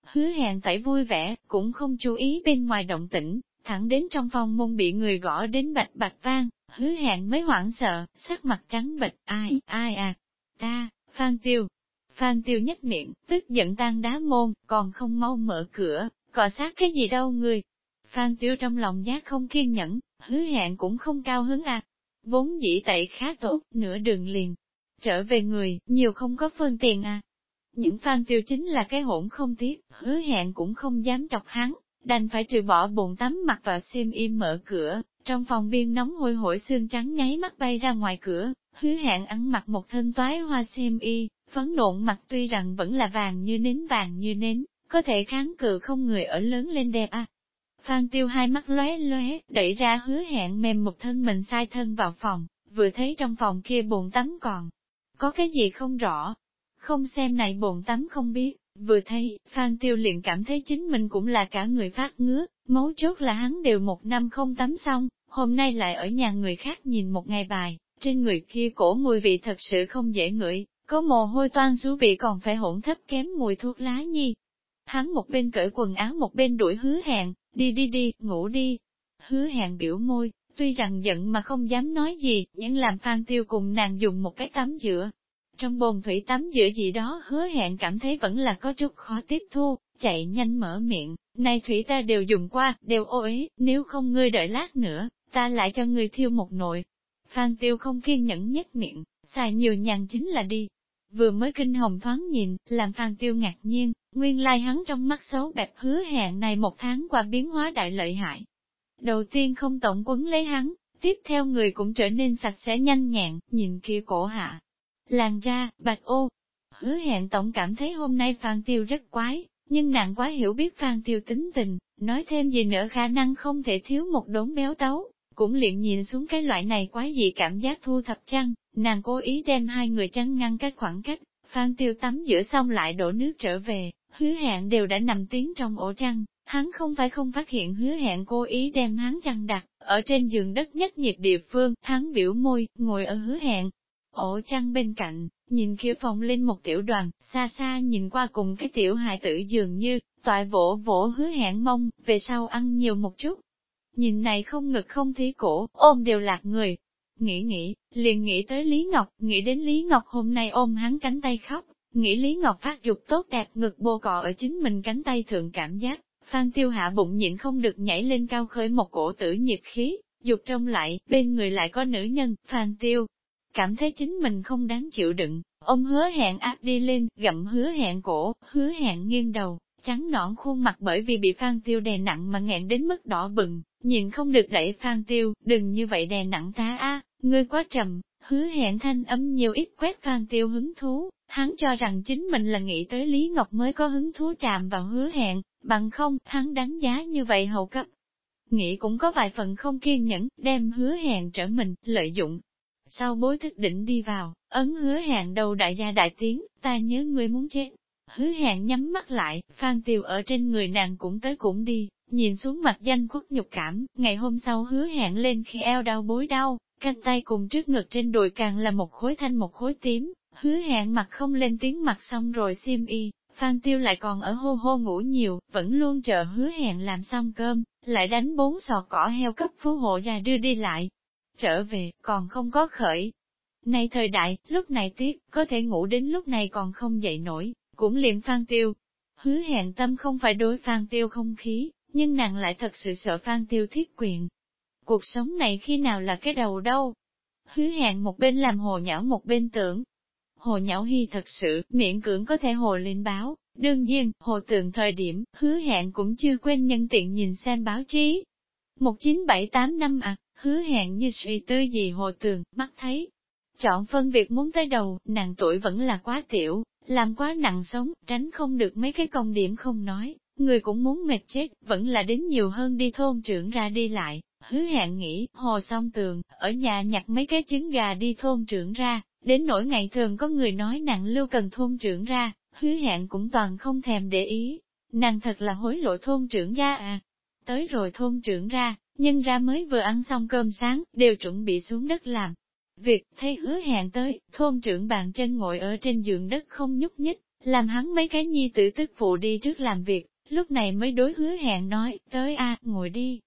Hứa hẹn tẩy vui vẻ, cũng không chú ý bên ngoài động tĩnh, thẳng đến trong phòng môn bị người gõ đến bạch bạch vang, hứa hẹn mới hoảng sợ, sắc mặt trắng bệch, ai, ai à, ta, Phan Tiêu, Phan Tiêu nhếch miệng, tức giận tan đá môn, còn không mau mở cửa, cọ sát cái gì đâu người. Phan Tiêu trong lòng giác không kiên nhẫn, hứa hẹn cũng không cao hứng à. Vốn dĩ tẩy khá tốt, nửa đường liền. Trở về người, nhiều không có phương tiền à. Những Phan Tiêu chính là cái hỗn không tiếc, hứa hẹn cũng không dám chọc hắn, đành phải trừ bỏ bồn tắm mặt vào xiêm im mở cửa, trong phòng biên nóng hôi hổi xương trắng nháy mắt bay ra ngoài cửa, hứa hẹn ăn mặc một thân toái hoa xiêm y, Phấn nộn mặt tuy rằng vẫn là vàng như nến vàng như nến, có thể kháng cự không người ở lớn lên đẹp à. Phan tiêu hai mắt lóe lóe, đẩy ra hứa hẹn mềm một thân mình sai thân vào phòng, vừa thấy trong phòng kia bồn tắm còn. Có cái gì không rõ? Không xem này bồn tắm không biết, vừa thấy, Phan tiêu liền cảm thấy chính mình cũng là cả người phát ngứa, mấu chốt là hắn đều một năm không tắm xong, hôm nay lại ở nhà người khác nhìn một ngày bài, trên người kia cổ mùi vị thật sự không dễ ngửi, có mồ hôi toan xú vị còn phải hỗn thấp kém mùi thuốc lá nhi. Hắn một bên cởi quần áo một bên đuổi hứa hẹn, đi đi đi, ngủ đi. Hứa hẹn biểu môi, tuy rằng giận mà không dám nói gì, nhưng làm Phan Tiêu cùng nàng dùng một cái tắm giữa. Trong bồn thủy tắm giữa gì đó hứa hẹn cảm thấy vẫn là có chút khó tiếp thu, chạy nhanh mở miệng, này thủy ta đều dùng qua, đều ô ý, nếu không ngươi đợi lát nữa, ta lại cho ngươi thiêu một nồi. Phan Tiêu không kiên nhẫn nhếch miệng, xài nhiều nhàn chính là đi, vừa mới kinh hồng thoáng nhìn, làm Phan Tiêu ngạc nhiên, nguyên lai hắn trong mắt xấu bẹp hứa hẹn này một tháng qua biến hóa đại lợi hại. Đầu tiên không tổng quấn lấy hắn, tiếp theo người cũng trở nên sạch sẽ nhanh nhẹn, nhìn kia cổ hạ. Làn ra, bạch ô. Hứa hẹn tổng cảm thấy hôm nay Phan Tiêu rất quái, nhưng nàng quá hiểu biết Phan Tiêu tính tình, nói thêm gì nữa khả năng không thể thiếu một đốn béo tấu, cũng liền nhìn xuống cái loại này quái dị cảm giác thu thập chăng, Nàng cố ý đem hai người trắng ngăn cách khoảng cách, Phan Tiêu tắm giữa xong lại đổ nước trở về, hứa hẹn đều đã nằm tiếng trong ổ trăng, hắn không phải không phát hiện hứa hẹn cố ý đem hắn chăn đặt, ở trên giường đất nhất nhiệt địa phương, hắn biểu môi, ngồi ở hứa hẹn. Ổ trăng bên cạnh, nhìn kia phòng lên một tiểu đoàn, xa xa nhìn qua cùng cái tiểu hài tử dường như, toại vỗ vỗ hứa hẹn mông, về sau ăn nhiều một chút. Nhìn này không ngực không thí cổ, ôm đều lạc người, Nghĩ nghĩ, liền nghĩ tới Lý Ngọc, nghĩ đến Lý Ngọc hôm nay ôm hắn cánh tay khóc, Nghĩ Lý Ngọc phát dục tốt đẹp ngực bô cọ ở chính mình cánh tay thượng cảm giác, Phan Tiêu hạ bụng nhịn không được nhảy lên cao khởi một cổ tử nhiệt khí, dục trong lại, bên người lại có nữ nhân, Phan Tiêu. Cảm thấy chính mình không đáng chịu đựng, ông hứa hẹn áp đi lên, gặm hứa hẹn cổ, hứa hẹn nghiêng đầu, trắng nõn khuôn mặt bởi vì bị Phan Tiêu đè nặng mà nghẹn đến mức đỏ bừng, nhìn không được đẩy Phan Tiêu, đừng như vậy đè nặng ta a, ngươi quá trầm, hứa hẹn thanh âm nhiều ít quét Phan Tiêu hứng thú, hắn cho rằng chính mình là nghĩ tới Lý Ngọc mới có hứng thú chạm vào hứa hẹn, bằng không, hắn đánh giá như vậy hậu cấp. Nghĩ cũng có vài phần không kiên nhẫn, đem hứa hẹn trở mình, lợi dụng. Sau bối thức đỉnh đi vào, ấn hứa hẹn đầu đại gia đại tiếng, ta nhớ ngươi muốn chết. Hứa hẹn nhắm mắt lại, Phan Tiều ở trên người nàng cũng tới cũng đi, nhìn xuống mặt danh khuất nhục cảm, ngày hôm sau hứa hẹn lên khi eo đau bối đau, canh tay cùng trước ngực trên đùi càng là một khối thanh một khối tím, hứa hẹn mặt không lên tiếng mặt xong rồi xiêm y, Phan Tiêu lại còn ở hô hô ngủ nhiều, vẫn luôn chờ hứa hẹn làm xong cơm, lại đánh bốn sọt cỏ heo cấp phú hộ ra đưa đi lại. Trở về, còn không có khởi. Này thời đại, lúc này tiếc, có thể ngủ đến lúc này còn không dậy nổi, cũng liệm Phan Tiêu. Hứa hẹn tâm không phải đối Phan Tiêu không khí, nhưng nàng lại thật sự sợ Phan Tiêu thiết quyền. Cuộc sống này khi nào là cái đầu đâu? Hứa hẹn một bên làm hồ nhão một bên tưởng, Hồ Nhão Hy thật sự, miệng cưỡng có thể hồ lên báo, đương nhiên, hồ tượng thời điểm, hứa hẹn cũng chưa quên nhân tiện nhìn xem báo chí. 1978 năm à, hứa hẹn như suy tư gì hồ tường, mắt thấy. Chọn phân việc muốn tới đầu, nàng tuổi vẫn là quá tiểu, làm quá nặng sống, tránh không được mấy cái công điểm không nói, người cũng muốn mệt chết, vẫn là đến nhiều hơn đi thôn trưởng ra đi lại. Hứa hẹn nghỉ hồ song tường, ở nhà nhặt mấy cái trứng gà đi thôn trưởng ra, Đến nỗi ngày thường có người nói nặng lưu cần thôn trưởng ra, hứa hẹn cũng toàn không thèm để ý. Nàng thật là hối lộ thôn trưởng gia à. Tới rồi thôn trưởng ra, nhân ra mới vừa ăn xong cơm sáng, đều chuẩn bị xuống đất làm. Việc thấy hứa hẹn tới, thôn trưởng bàn chân ngồi ở trên giường đất không nhúc nhích, làm hắn mấy cái nhi tử tức phụ đi trước làm việc, lúc này mới đối hứa hẹn nói, tới a ngồi đi.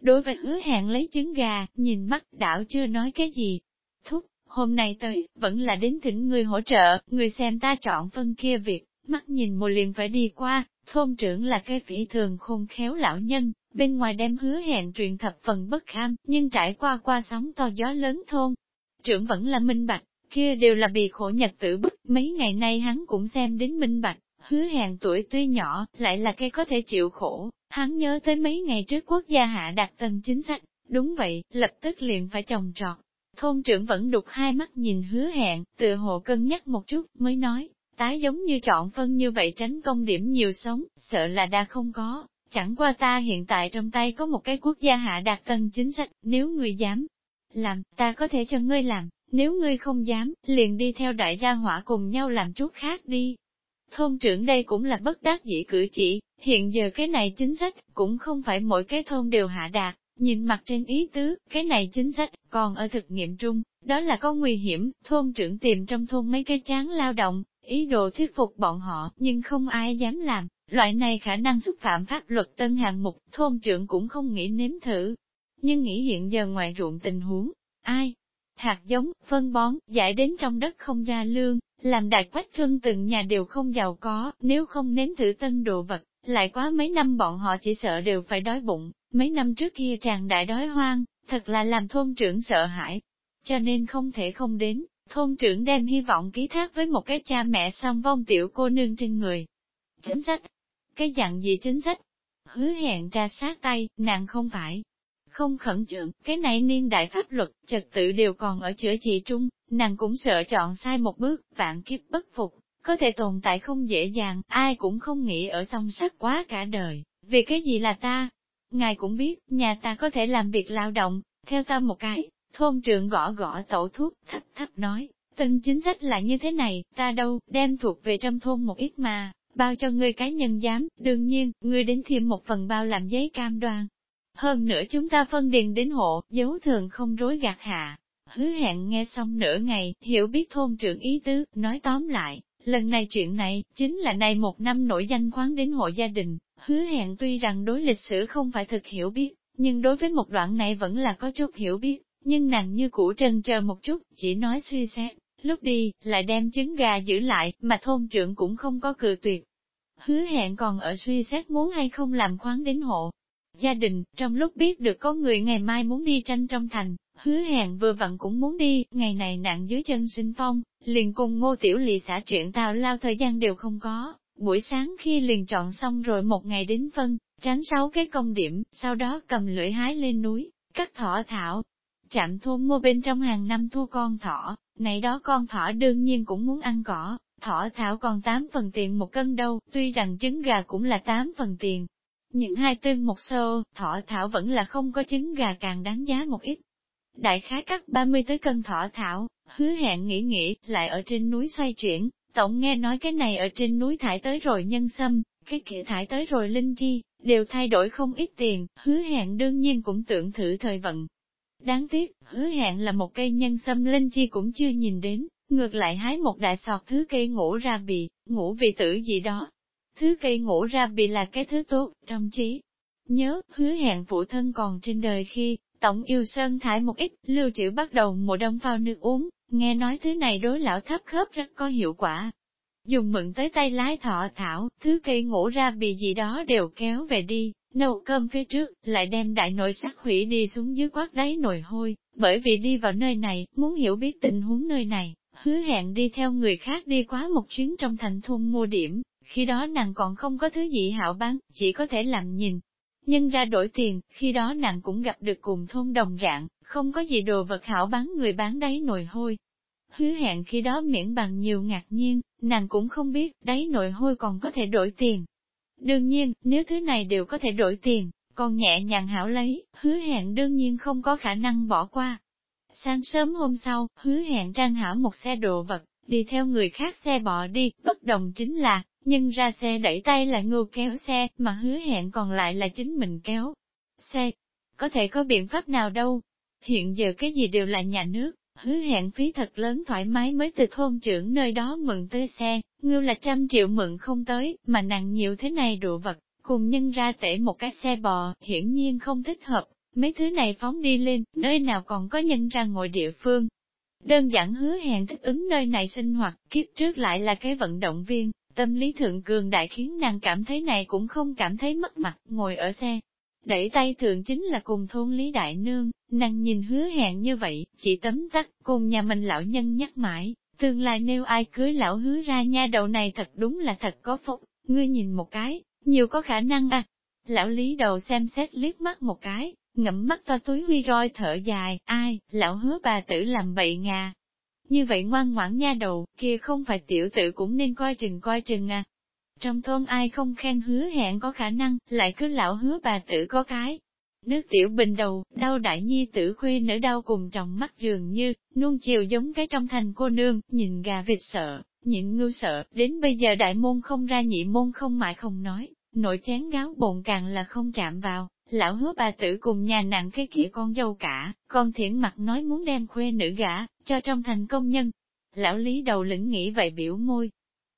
Đối với hứa hẹn lấy trứng gà, nhìn mắt đảo chưa nói cái gì. Thúc, Hôm nay tới, vẫn là đến thỉnh người hỗ trợ, người xem ta chọn phân kia việc, mắt nhìn một liền phải đi qua, thôn trưởng là cái phỉ thường khôn khéo lão nhân, bên ngoài đem hứa hẹn truyền thập phần bất kham, nhưng trải qua qua sóng to gió lớn thôn. Trưởng vẫn là minh bạch, kia đều là bị khổ nhật tử bức, mấy ngày nay hắn cũng xem đến minh bạch, hứa hẹn tuổi tuy nhỏ, lại là cây có thể chịu khổ, hắn nhớ tới mấy ngày trước quốc gia hạ đạt tân chính sách, đúng vậy, lập tức liền phải trồng trọt, Thôn trưởng vẫn đục hai mắt nhìn hứa hẹn, tự hồ cân nhắc một chút, mới nói, tái giống như chọn phân như vậy tránh công điểm nhiều sống, sợ là đa không có. Chẳng qua ta hiện tại trong tay có một cái quốc gia hạ đạt tân chính sách, nếu người dám làm, ta có thể cho ngươi làm, nếu ngươi không dám, liền đi theo đại gia hỏa cùng nhau làm chút khác đi. Thôn trưởng đây cũng là bất đắc dĩ cử chỉ, hiện giờ cái này chính sách, cũng không phải mỗi cái thôn đều hạ đạt, Nhìn mặt trên ý tứ, cái này chính sách, còn ở thực nghiệm trung, đó là có nguy hiểm, thôn trưởng tìm trong thôn mấy cái chán lao động, ý đồ thuyết phục bọn họ, nhưng không ai dám làm. Loại này khả năng xúc phạm pháp luật tân hạng mục, thôn trưởng cũng không nghĩ nếm thử. Nhưng nghĩ hiện giờ ngoài ruộng tình huống, ai? Hạt giống, phân bón, giải đến trong đất không ra lương, làm đại quách thương từng nhà đều không giàu có, nếu không nếm thử tân đồ vật, lại quá mấy năm bọn họ chỉ sợ đều phải đói bụng. Mấy năm trước kia tràn đại đói hoang, thật là làm thôn trưởng sợ hãi. Cho nên không thể không đến, thôn trưởng đem hy vọng ký thác với một cái cha mẹ song vong tiểu cô nương trên người. Chính sách? Cái dạng gì chính sách? Hứa hẹn ra sát tay, nàng không phải. Không khẩn trương, cái này niên đại pháp luật, trật tự đều còn ở chữa trị trung, nàng cũng sợ chọn sai một bước, vạn kiếp bất phục, có thể tồn tại không dễ dàng, ai cũng không nghĩ ở song sắc quá cả đời, vì cái gì là ta, Ngài cũng biết, nhà ta có thể làm việc lao động, theo ta một cái, thôn trưởng gõ gõ tẩu thuốc, thấp thấp nói, tân chính sách là như thế này, ta đâu, đem thuộc về trong thôn một ít mà, bao cho ngươi cá nhân dám, đương nhiên, ngươi đến thêm một phần bao làm giấy cam đoan. Hơn nữa chúng ta phân điền đến hộ, dấu thường không rối gạt hạ. Hứa hẹn nghe xong nửa ngày, hiểu biết thôn trưởng ý tứ, nói tóm lại, lần này chuyện này, chính là này một năm nổi danh khoáng đến hộ gia đình, Hứa hẹn tuy rằng đối lịch sử không phải thực hiểu biết, nhưng đối với một đoạn này vẫn là có chút hiểu biết, nhưng nàng như cũ trần chờ một chút, chỉ nói suy xét, Lúc đi, lại đem trứng gà giữ lại, mà thôn trưởng cũng không có cự tuyệt. Hứa hẹn còn ở suy xét muốn hay không làm khoáng đến hộ. Gia đình, trong lúc biết được có người ngày mai muốn đi tranh trong thành, hứa hẹn vừa vặn cũng muốn đi, ngày này nặng dưới chân sinh phong, liền cùng ngô tiểu lì xả chuyện tào lao thời gian đều không có, buổi sáng khi liền chọn xong rồi một ngày đến phân, tránh sáu cái công điểm, sau đó cầm lưỡi hái lên núi, cắt thỏ thảo. Chạm thôn mua bên trong hàng năm thu con thỏ, này đó con thỏ đương nhiên cũng muốn ăn cỏ, thỏ thảo còn 8 phần tiền một cân đâu, tuy rằng trứng gà cũng là 8 phần tiền. Những hai tương một sâu thỏ thảo vẫn là không có trứng gà càng đáng giá một ít. Đại khái cắt 30 tới cân thỏ thảo, hứa hẹn nghĩ nghĩ, lại ở trên núi xoay chuyển, tổng nghe nói cái này ở trên núi thải tới rồi nhân sâm, cái kia thải tới rồi linh chi, đều thay đổi không ít tiền, hứa hẹn đương nhiên cũng tưởng thử thời vận. Đáng tiếc, hứa hẹn là một cây nhân sâm linh chi cũng chưa nhìn đến, ngược lại hái một đại sọt thứ cây ngủ ra bì, ngủ vì tử gì đó. Thứ cây ngủ ra bị là cái thứ tốt, trong trí. Nhớ, hứa hẹn phụ thân còn trên đời khi, tổng yêu sơn thải một ít, lưu trữ bắt đầu mùa đông phao nước uống, nghe nói thứ này đối lão thấp khớp rất có hiệu quả, dùng mượn tới tay lái thọ thảo, thứ cây ngủ ra bị gì đó đều kéo về đi, nấu cơm phía trước, lại đem đại nội sắc hủy đi xuống dưới quát đáy nồi hôi, bởi vì đi vào nơi này, muốn hiểu biết tình huống nơi này, hứa hẹn đi theo người khác đi quá một chuyến trong thành thôn mua điểm, khi đó nàng còn không có thứ gì hảo bán, chỉ có thể lặng nhìn. Nhưng ra đổi tiền, khi đó nàng cũng gặp được cùng thôn đồng dạng, không có gì đồ vật hảo bán người bán đáy nồi hôi, Hứa hẹn khi đó miễn bằng nhiều ngạc nhiên, nàng cũng không biết, đáy nồi hôi còn có thể đổi tiền. Đương nhiên, nếu thứ này đều có thể đổi tiền, còn nhẹ nhàng hảo lấy, hứa hẹn đương nhiên không có khả năng bỏ qua. Sáng sớm hôm sau, hứa hẹn trang hảo một xe đồ vật, đi theo người khác xe bỏ đi, bất đồng chính là, nhưng ra xe đẩy tay là ngưu kéo xe, mà hứa hẹn còn lại là chính mình kéo. Xe, có thể có biện pháp nào đâu. Hiện giờ cái gì đều là nhà nước, hứa hẹn phí thật lớn thoải mái mới từ thôn trưởng nơi đó mượn tới xe, ngưu là trăm triệu mượn không tới, mà nặng nhiều thế này đồ vật, cùng nhân ra tể một cái xe bò, hiển nhiên không thích hợp, mấy thứ này phóng đi lên, nơi nào còn có nhân ra ngồi địa phương. Đơn giản hứa hẹn thích ứng nơi này sinh hoạt, kiếp trước lại là cái vận động viên, tâm lý thượng cường đại khiến nàng cảm thấy này cũng không cảm thấy mất mặt, ngồi ở xe, Đẩy tay thượng chính là cùng thôn Lý Đại Nương, nàng nhìn hứa hẹn như vậy, chỉ tấm tắc, cùng nhà mình lão nhân nhắc mãi, tương lai nếu ai cưới lão hứa ra nha đầu này thật đúng là thật có phúc, ngươi nhìn một cái, nhiều có khả năng à. Lão Lý đầu xem xét liếc mắt một cái, ngậm mắt to túi huy roi thở dài, ai, lão hứa bà tử làm bậy ngà. Như vậy ngoan ngoãn nha đầu, kia không phải tiểu tử cũng nên coi chừng coi chừng à, trong thôn ai không khen hứa hẹn có khả năng, lại cứ lão hứa bà tử có cái. Nước tiểu bình đầu, đau đại nhi tử khuê nở đau cùng trọng mắt dường như, nuông chiều giống cái trong thành cô nương, nhìn gà vịt sợ, nhịn ngưu sợ, đến bây giờ đại môn không ra nhị môn không mại không nói, nội chén gáo bồn càng là không chạm vào, lão hứa bà tử cùng nhà nặng cái kia con dâu cả, con thiển mặt nói muốn đem khuê nữ gả, cho trong thành công nhân. Lão lý đầu lĩnh nghĩ vậy biểu môi,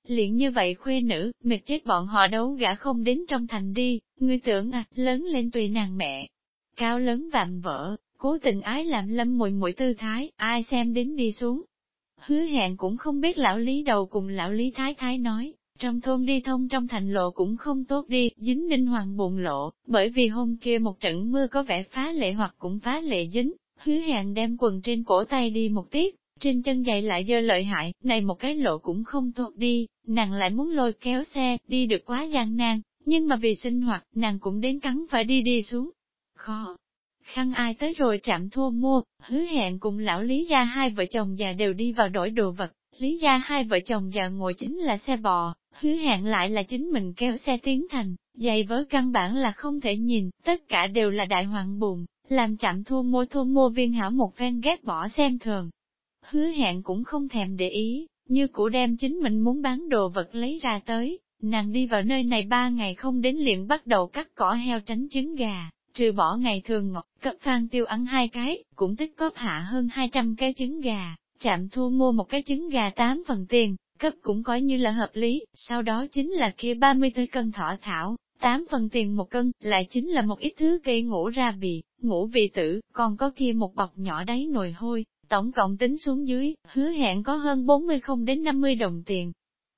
Liền như vậy khuê nữ, mệt chết bọn họ đấu gả không đến trong thành đi, ngươi tưởng à, lớn lên tùy nàng mẹ. Cao lớn vạm vỡ, cố tình ái làm lâm mùi mũi tư thái, ai xem đến đi xuống. Hứa hẹn cũng không biết lão lý đầu cùng lão lý thái thái nói, trong thôn đi thông trong thành lộ cũng không tốt đi, dính ninh hoàng buồn lộ, bởi vì hôm kia một trận mưa có vẻ phá lệ hoặc cũng phá lệ dính, hứa hẹn đem quần trên cổ tay đi một tiết, trên chân giày lại dơ lợi hại, này một cái lộ cũng không tốt đi, nàng lại muốn lôi kéo xe, đi được quá gian nan, nhưng mà vì sinh hoạt, nàng cũng đến cắn phải đi đi xuống. Khó. Khăn ai tới rồi chạm thua mua, hứa hẹn cùng lão Lý gia hai vợ chồng già đều đi vào đổi đồ vật, Lý gia hai vợ chồng già ngồi chính là xe bò, hứa hẹn lại là chính mình kéo xe tiến thành, giày với căn bản là không thể nhìn, tất cả đều là đại hoàng buồn, làm chạm thua mua thua mua viên hảo một phen ghét bỏ xem thường, Hứa hẹn cũng không thèm để ý, như cũ đem chính mình muốn bán đồ vật lấy ra tới, nàng đi vào nơi này ba ngày không đến liền bắt đầu cắt cỏ heo tránh trứng gà, trừ bỏ ngày thường ngọt, cấp phan tiêu ăn hai cái, cũng tích góp hạ hơn 200 cái trứng gà, chạm thu mua một cái trứng gà 8 phần tiền, cấp cũng coi như là hợp lý, sau đó chính là kia 30 tới cân thỏ thảo, 8 phần tiền một cân, lại chính là một ít thứ cây ngủ ra bì, ngủ vị tử, còn có kia một bọc nhỏ đáy nồi hôi, Tổng cộng tính xuống dưới, hứa hẹn có hơn 40 không đến 50 đồng tiền.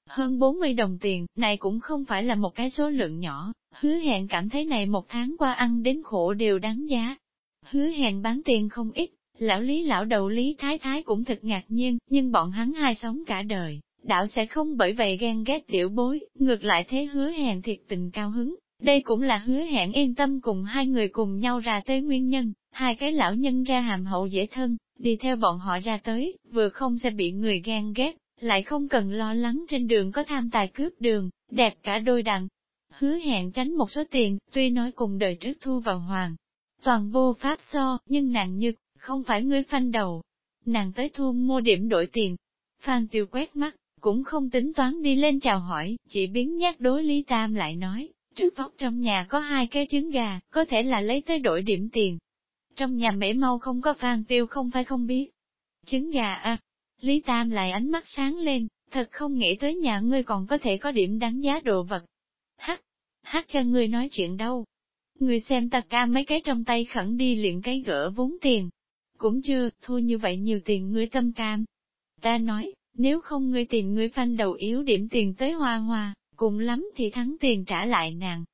Hơn 40 đồng tiền, này cũng không phải là một cái số lượng nhỏ, hứa hẹn cảm thấy này một tháng qua ăn đến khổ đều đáng giá. Hứa hẹn bán tiền không ít, lão lý lão đầu lý thái thái cũng thật ngạc nhiên, nhưng bọn hắn hai sống cả đời, đạo sẽ không bởi vậy ghen ghét tiểu bối, ngược lại thế hứa hẹn thiệt tình cao hứng. Đây cũng là hứa hẹn yên tâm cùng hai người cùng nhau ra tới nguyên nhân, hai cái lão nhân ra hàm hậu dễ thân, đi theo bọn họ ra tới, vừa không sẽ bị người ghen ghét, lại không cần lo lắng trên đường có tham tài cướp đường, đẹp cả đôi đặng. Hứa hẹn tránh một số tiền, tuy nói cùng đời trước thu vào hoàng. Toàn vô pháp so, nhưng nàng như, không phải ngươi phanh đầu. Nàng tới thu mua điểm đổi tiền. Phan tiêu quét mắt, cũng không tính toán đi lên chào hỏi, chỉ biến nhát đối Lý Tam lại nói, trước vóc trong nhà có hai cái trứng gà, có thể là lấy tới đổi điểm tiền. Trong nhà mễ mau không có Phan tiêu không phải không biết. Trứng gà à, Lý Tam lại ánh mắt sáng lên, thật không nghĩ tới nhà ngươi còn có thể có điểm đáng giá đồ vật. Hắc, hắc cho ngươi nói chuyện đâu. Ngươi xem ta ca mấy cái trong tay khẩn đi liền cái gỡ vốn tiền. Cũng chưa, thua như vậy nhiều tiền ngươi tâm cam. Ta nói, nếu không ngươi tìm ngươi phanh đầu yếu điểm tiền tới hoa hoa, cùng lắm thì thắng tiền trả lại nàng.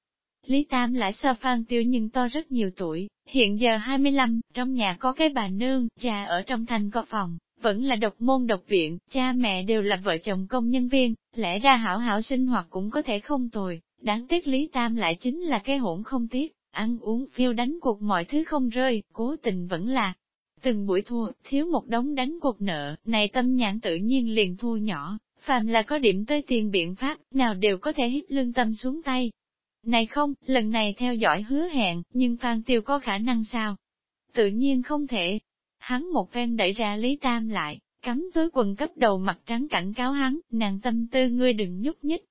Lý Tam lại so phan tiêu nhưng to rất nhiều tuổi, hiện giờ 25, trong nhà có cái bà nương, già ở trong thành có phòng, vẫn là độc môn độc viện, cha mẹ đều là vợ chồng công nhân viên, lẽ ra hảo hảo sinh hoạt cũng có thể không tồi, đáng tiếc Lý Tam lại chính là cái hỗn không tiếc, ăn uống phiêu đánh cuộc mọi thứ không rơi, cố tình vẫn là từng buổi thua, thiếu một đống đánh cuộc nợ, này tâm nhãn tự nhiên liền thua nhỏ, phàm là có điểm tới tiền biện pháp, nào đều có thể hít lương tâm xuống tay. Này không, lần này theo dõi hứa hẹn, nhưng Phan Tiêu có khả năng sao? Tự nhiên không thể, Hắn một phen đẩy ra Lý Tam lại, cắm túi quần cấp đầu mặt trắng cảnh cáo hắn, nàng tâm tư ngươi đừng nhúc nhích.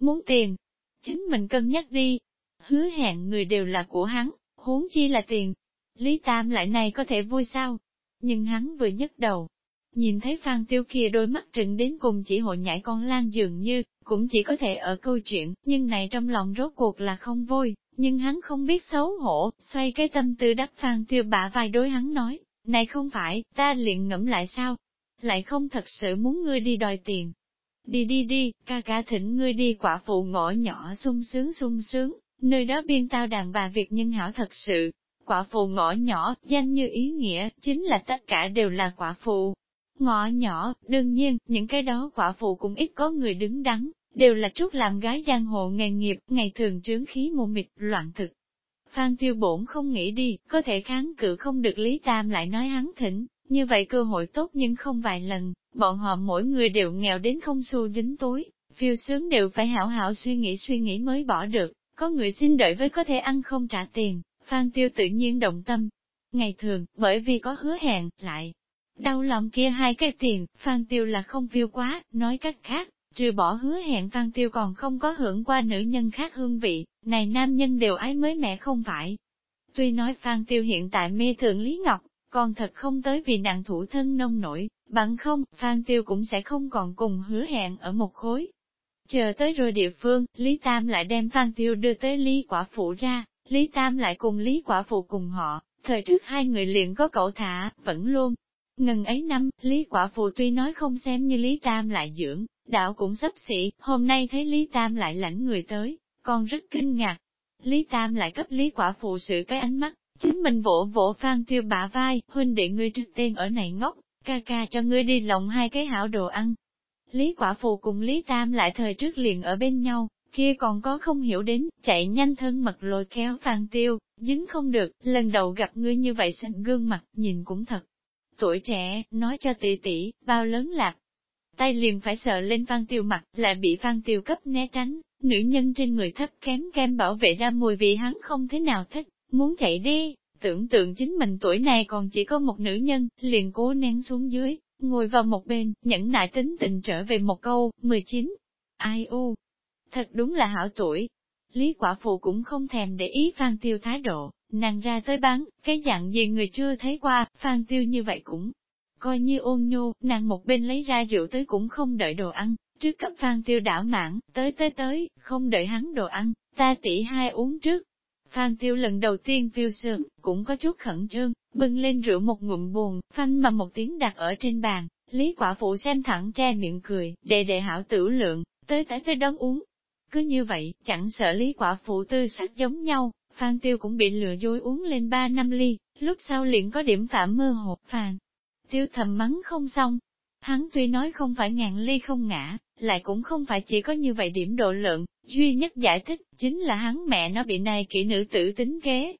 Muốn tiền, chính mình cân nhắc đi. Hứa hẹn người đều là của hắn, huống chi là tiền. Lý Tam lại này có thể vui sao? Nhưng hắn vừa nhấc đầu, nhìn thấy Phan Tiêu kia đôi mắt trừng đến cùng chỉ hội nhảy con lan dường như, cũng chỉ có thể ở câu chuyện, nhưng này trong lòng rốt cuộc là không vui, nhưng hắn không biết xấu hổ, xoay cái tâm tư đắp Phan Tiêu bả vai đối hắn nói, này không phải, ta liền ngẫm lại sao? Lại không thật sự muốn ngươi đi đòi tiền. Đi đi đi, ca ca thỉnh ngươi đi quả phụ ngõ nhỏ sung sướng sung sướng, nơi đó biên tao đàn bà việc nhân hảo thật sự. Quả phụ ngõ nhỏ, danh như ý nghĩa, chính là tất cả đều là quả phụ. Ngõ nhỏ, đương nhiên, những cái đó quả phụ cũng ít có người đứng đắn, đều là chút làm gái giang hồ nghề nghiệp, ngày thường trướng khí mù mịt, loạn thực. Phan tiêu bổn không nghĩ đi, có thể kháng cự không được Lý Tam lại nói hắn thỉnh, như vậy cơ hội tốt nhưng không vài lần, bọn họ mỗi người đều nghèo đến không xu dính túi, phiêu sướng đều phải hảo hảo suy nghĩ suy nghĩ mới bỏ được, có người xin đợi với có thể ăn không trả tiền, Phan tiêu tự nhiên động tâm. Ngày thường, bởi vì có hứa hẹn, lại đau lòng kia hai cái tiền, Phan tiêu là không phiêu quá, nói cách khác, Trừ bỏ hứa hẹn Phan Tiêu còn không có hưởng qua nữ nhân khác hương vị, này nam nhân đều ái mới mẹ không phải. Tuy nói Phan Tiêu hiện tại mê thượng Lý Ngọc, còn thật không tới vì nàng thủ thân nông nổi, bằng không, Phan Tiêu cũng sẽ không còn cùng hứa hẹn ở một khối. Chờ tới rồi địa phương, Lý Tam lại đem Phan Tiêu đưa tới Lý Quả Phụ ra, Lý Tam lại cùng Lý Quả Phụ cùng họ, thời trước hai người liền có cậu thả, vẫn luôn. Ngần ấy năm, Lý Quả Phụ tuy nói không xem như Lý Tam lại dưỡng, đạo cũng sắp xỉ, hôm nay thấy Lý Tam lại lãnh người tới, con rất kinh ngạc. Lý Tam lại cấp Lý quả phụ sự cái ánh mắt, chính mình vỗ vỗ phan tiêu bả vai, huynh đệ ngươi trước tiên ở này ngốc, ca ca cho ngươi đi lộng hai cái hảo đồ ăn. Lý quả phụ cùng Lý Tam lại thời trước liền ở bên nhau, kia còn có không hiểu đến, chạy nhanh thân mật lôi kéo phan tiêu, dính không được, lần đầu gặp ngươi như vậy xanh gương mặt, nhìn cũng thật. Tuổi trẻ, nói cho tỷ tỷ, bao lớn lạc, tay liền phải sợ lên Phan Tiêu mặt, lại bị Phan Tiêu cấp né tránh, nữ nhân trên người thấp kém kem bảo vệ ra mùi vị hắn không thế nào thích, muốn chạy đi, tưởng tượng chính mình tuổi này còn chỉ có một nữ nhân, liền cố nén xuống dưới, ngồi vào một bên, nhẫn nại tính tình trở về một câu, 19. Ai u, thật đúng là hảo tuổi. Lý quả phụ cũng không thèm để ý Phan Tiêu thái độ, nàng ra tới bán, cái dạng gì người chưa thấy qua, Phan Tiêu như vậy cũng Coi như ôn nhu, nàng một bên lấy ra rượu tới cũng không đợi đồ ăn, trước cấp Phan Tiêu đảo mãn, tới tới tới, không đợi hắn đồ ăn, ta tỷ hai uống trước. Phan Tiêu lần đầu tiên phiêu sườn, cũng có chút khẩn trương, bưng lên rượu một ngụm buồn, phanh mà một tiếng đặt ở trên bàn, Lý quả phụ xem thẳng che miệng cười, đệ đệ hảo tử lượng, tới tới tới đón uống. Cứ như vậy, chẳng sợ Lý quả phụ tư sắc giống nhau, Phan Tiêu cũng bị lừa dối uống lên ba năm ly, lúc sau liền có điểm phạm mơ hồ, Phan. Tiêu thầm mắng không xong. Hắn tuy nói không phải ngàn ly không ngã, lại cũng không phải chỉ có như vậy điểm độ lượng, duy nhất giải thích chính là hắn mẹ nó bị này kỹ nữ tử tính kế.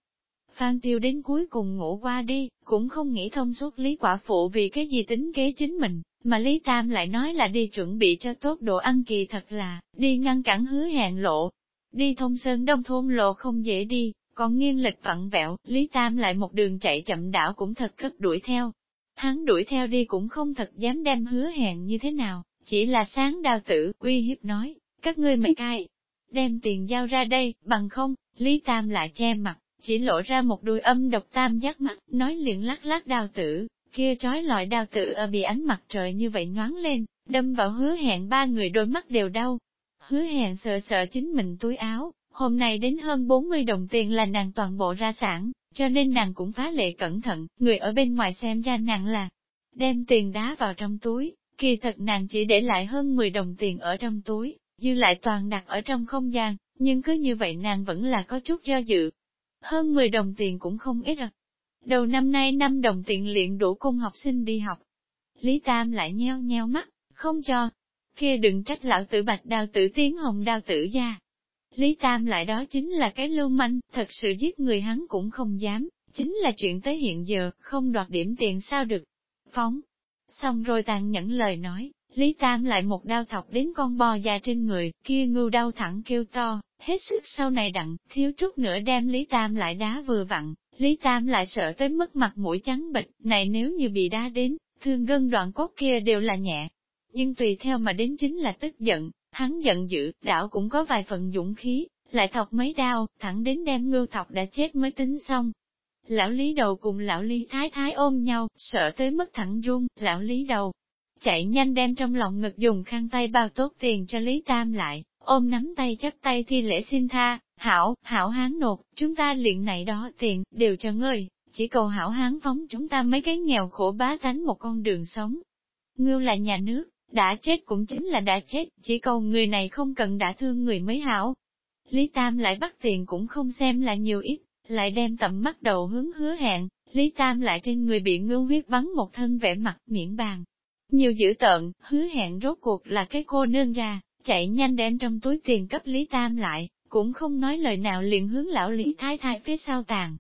Phan Tiêu đến cuối cùng ngủ qua đi, cũng không nghĩ thông suốt Lý Quả Phụ vì cái gì tính kế chính mình, mà Lý Tam lại nói là đi chuẩn bị cho tốt đồ ăn kỳ thật là, đi ngăn cản hứa hẹn lộ. Đi thông sơn đông thôn lộ không dễ đi, còn nghiêng lịch vặn vẹo, Lý Tam lại một đường chạy chậm đảo cũng thật cấp đuổi theo. Hắn đuổi theo đi cũng không thật dám đem hứa hẹn như thế nào, chỉ là sáng đào tử, uy hiếp nói, các ngươi mày cai, đem tiền giao ra đây, bằng không, Lý Tam lại che mặt, chỉ lộ ra một đôi âm độc tam giác mặt, nói liền lắc lắc đào tử, kia trói lọi đao tự ở bị ánh mặt trời như vậy nhoáng lên, đâm vào hứa hẹn ba người đôi mắt đều đau. Hứa hẹn sợ sợ chính mình túi áo, hôm nay đến hơn 40 đồng tiền là nàng toàn bộ ra sản, cho nên nàng cũng phá lệ cẩn thận, người ở bên ngoài xem ra nàng là đem tiền đá vào trong túi, kỳ thật nàng chỉ để lại hơn 10 đồng tiền ở trong túi, dư lại toàn đặt ở trong không gian, nhưng cứ như vậy nàng vẫn là có chút do dự. Hơn 10 đồng tiền cũng không ít rồi. Đầu năm nay năm đồng tiền liền đủ cung học sinh đi học. Lý Tam lại nheo nheo mắt, không cho. Kia đừng trách lão tử bạch đào tử tiếng hồng đào tử gia. Lý Tam lại đó chính là cái lưu manh, thật sự giết người hắn cũng không dám, chính là chuyện tới hiện giờ, không đoạt điểm tiền sao được. Phóng. Xong rồi tàn nhẫn lời nói, Lý Tam lại một đao thọc đến con bò già trên người, kia ngưu đau thẳng kêu to, hết sức sau này đặng, thiếu chút nữa đem Lý Tam lại đá vừa vặn, Lý Tam lại sợ tới mức mặt mũi trắng bệch, này nếu như bị đá đến, thương gân đoạn cốt kia đều là nhẹ. Nhưng tùy theo mà đến chính là tức giận, hắn giận dữ, đảo cũng có vài phần dũng khí, lại thọc mấy đao, thẳng đến đem ngưu thọc đã chết mới tính xong. Lão Lý đầu cùng lão Lý thái thái ôm nhau, sợ tới mức thẳng run, lão Lý đầu, chạy nhanh đem trong lòng ngực dùng khăn tay bao tốt tiền cho Lý Tam lại, ôm nắm tay chấp tay thi lễ xin tha, hảo, hảo hán nộp, chúng ta luyện này đó tiền, đều cho ngươi, chỉ cầu hảo hán phóng chúng ta mấy cái nghèo khổ bá tánh một con đường sống. Ngưu là nhà nước, đã chết cũng chính là đã chết, chỉ cầu người này không cần đã thương người mới hảo. Lý Tam lại bắt tiền cũng không xem là nhiều ít, lại đem tầm mắt đầu hướng hứa hẹn, Lý Tam lại trên người bị ngưu huyết bắn một thân vẻ mặt miễn bàn, nhiều dữ tợn, hứa hẹn rốt cuộc là cái cô nương ra, chạy nhanh đem trong túi tiền cấp Lý Tam lại, cũng không nói lời nào liền hướng lão Lý Thái Thái phía sau tàn.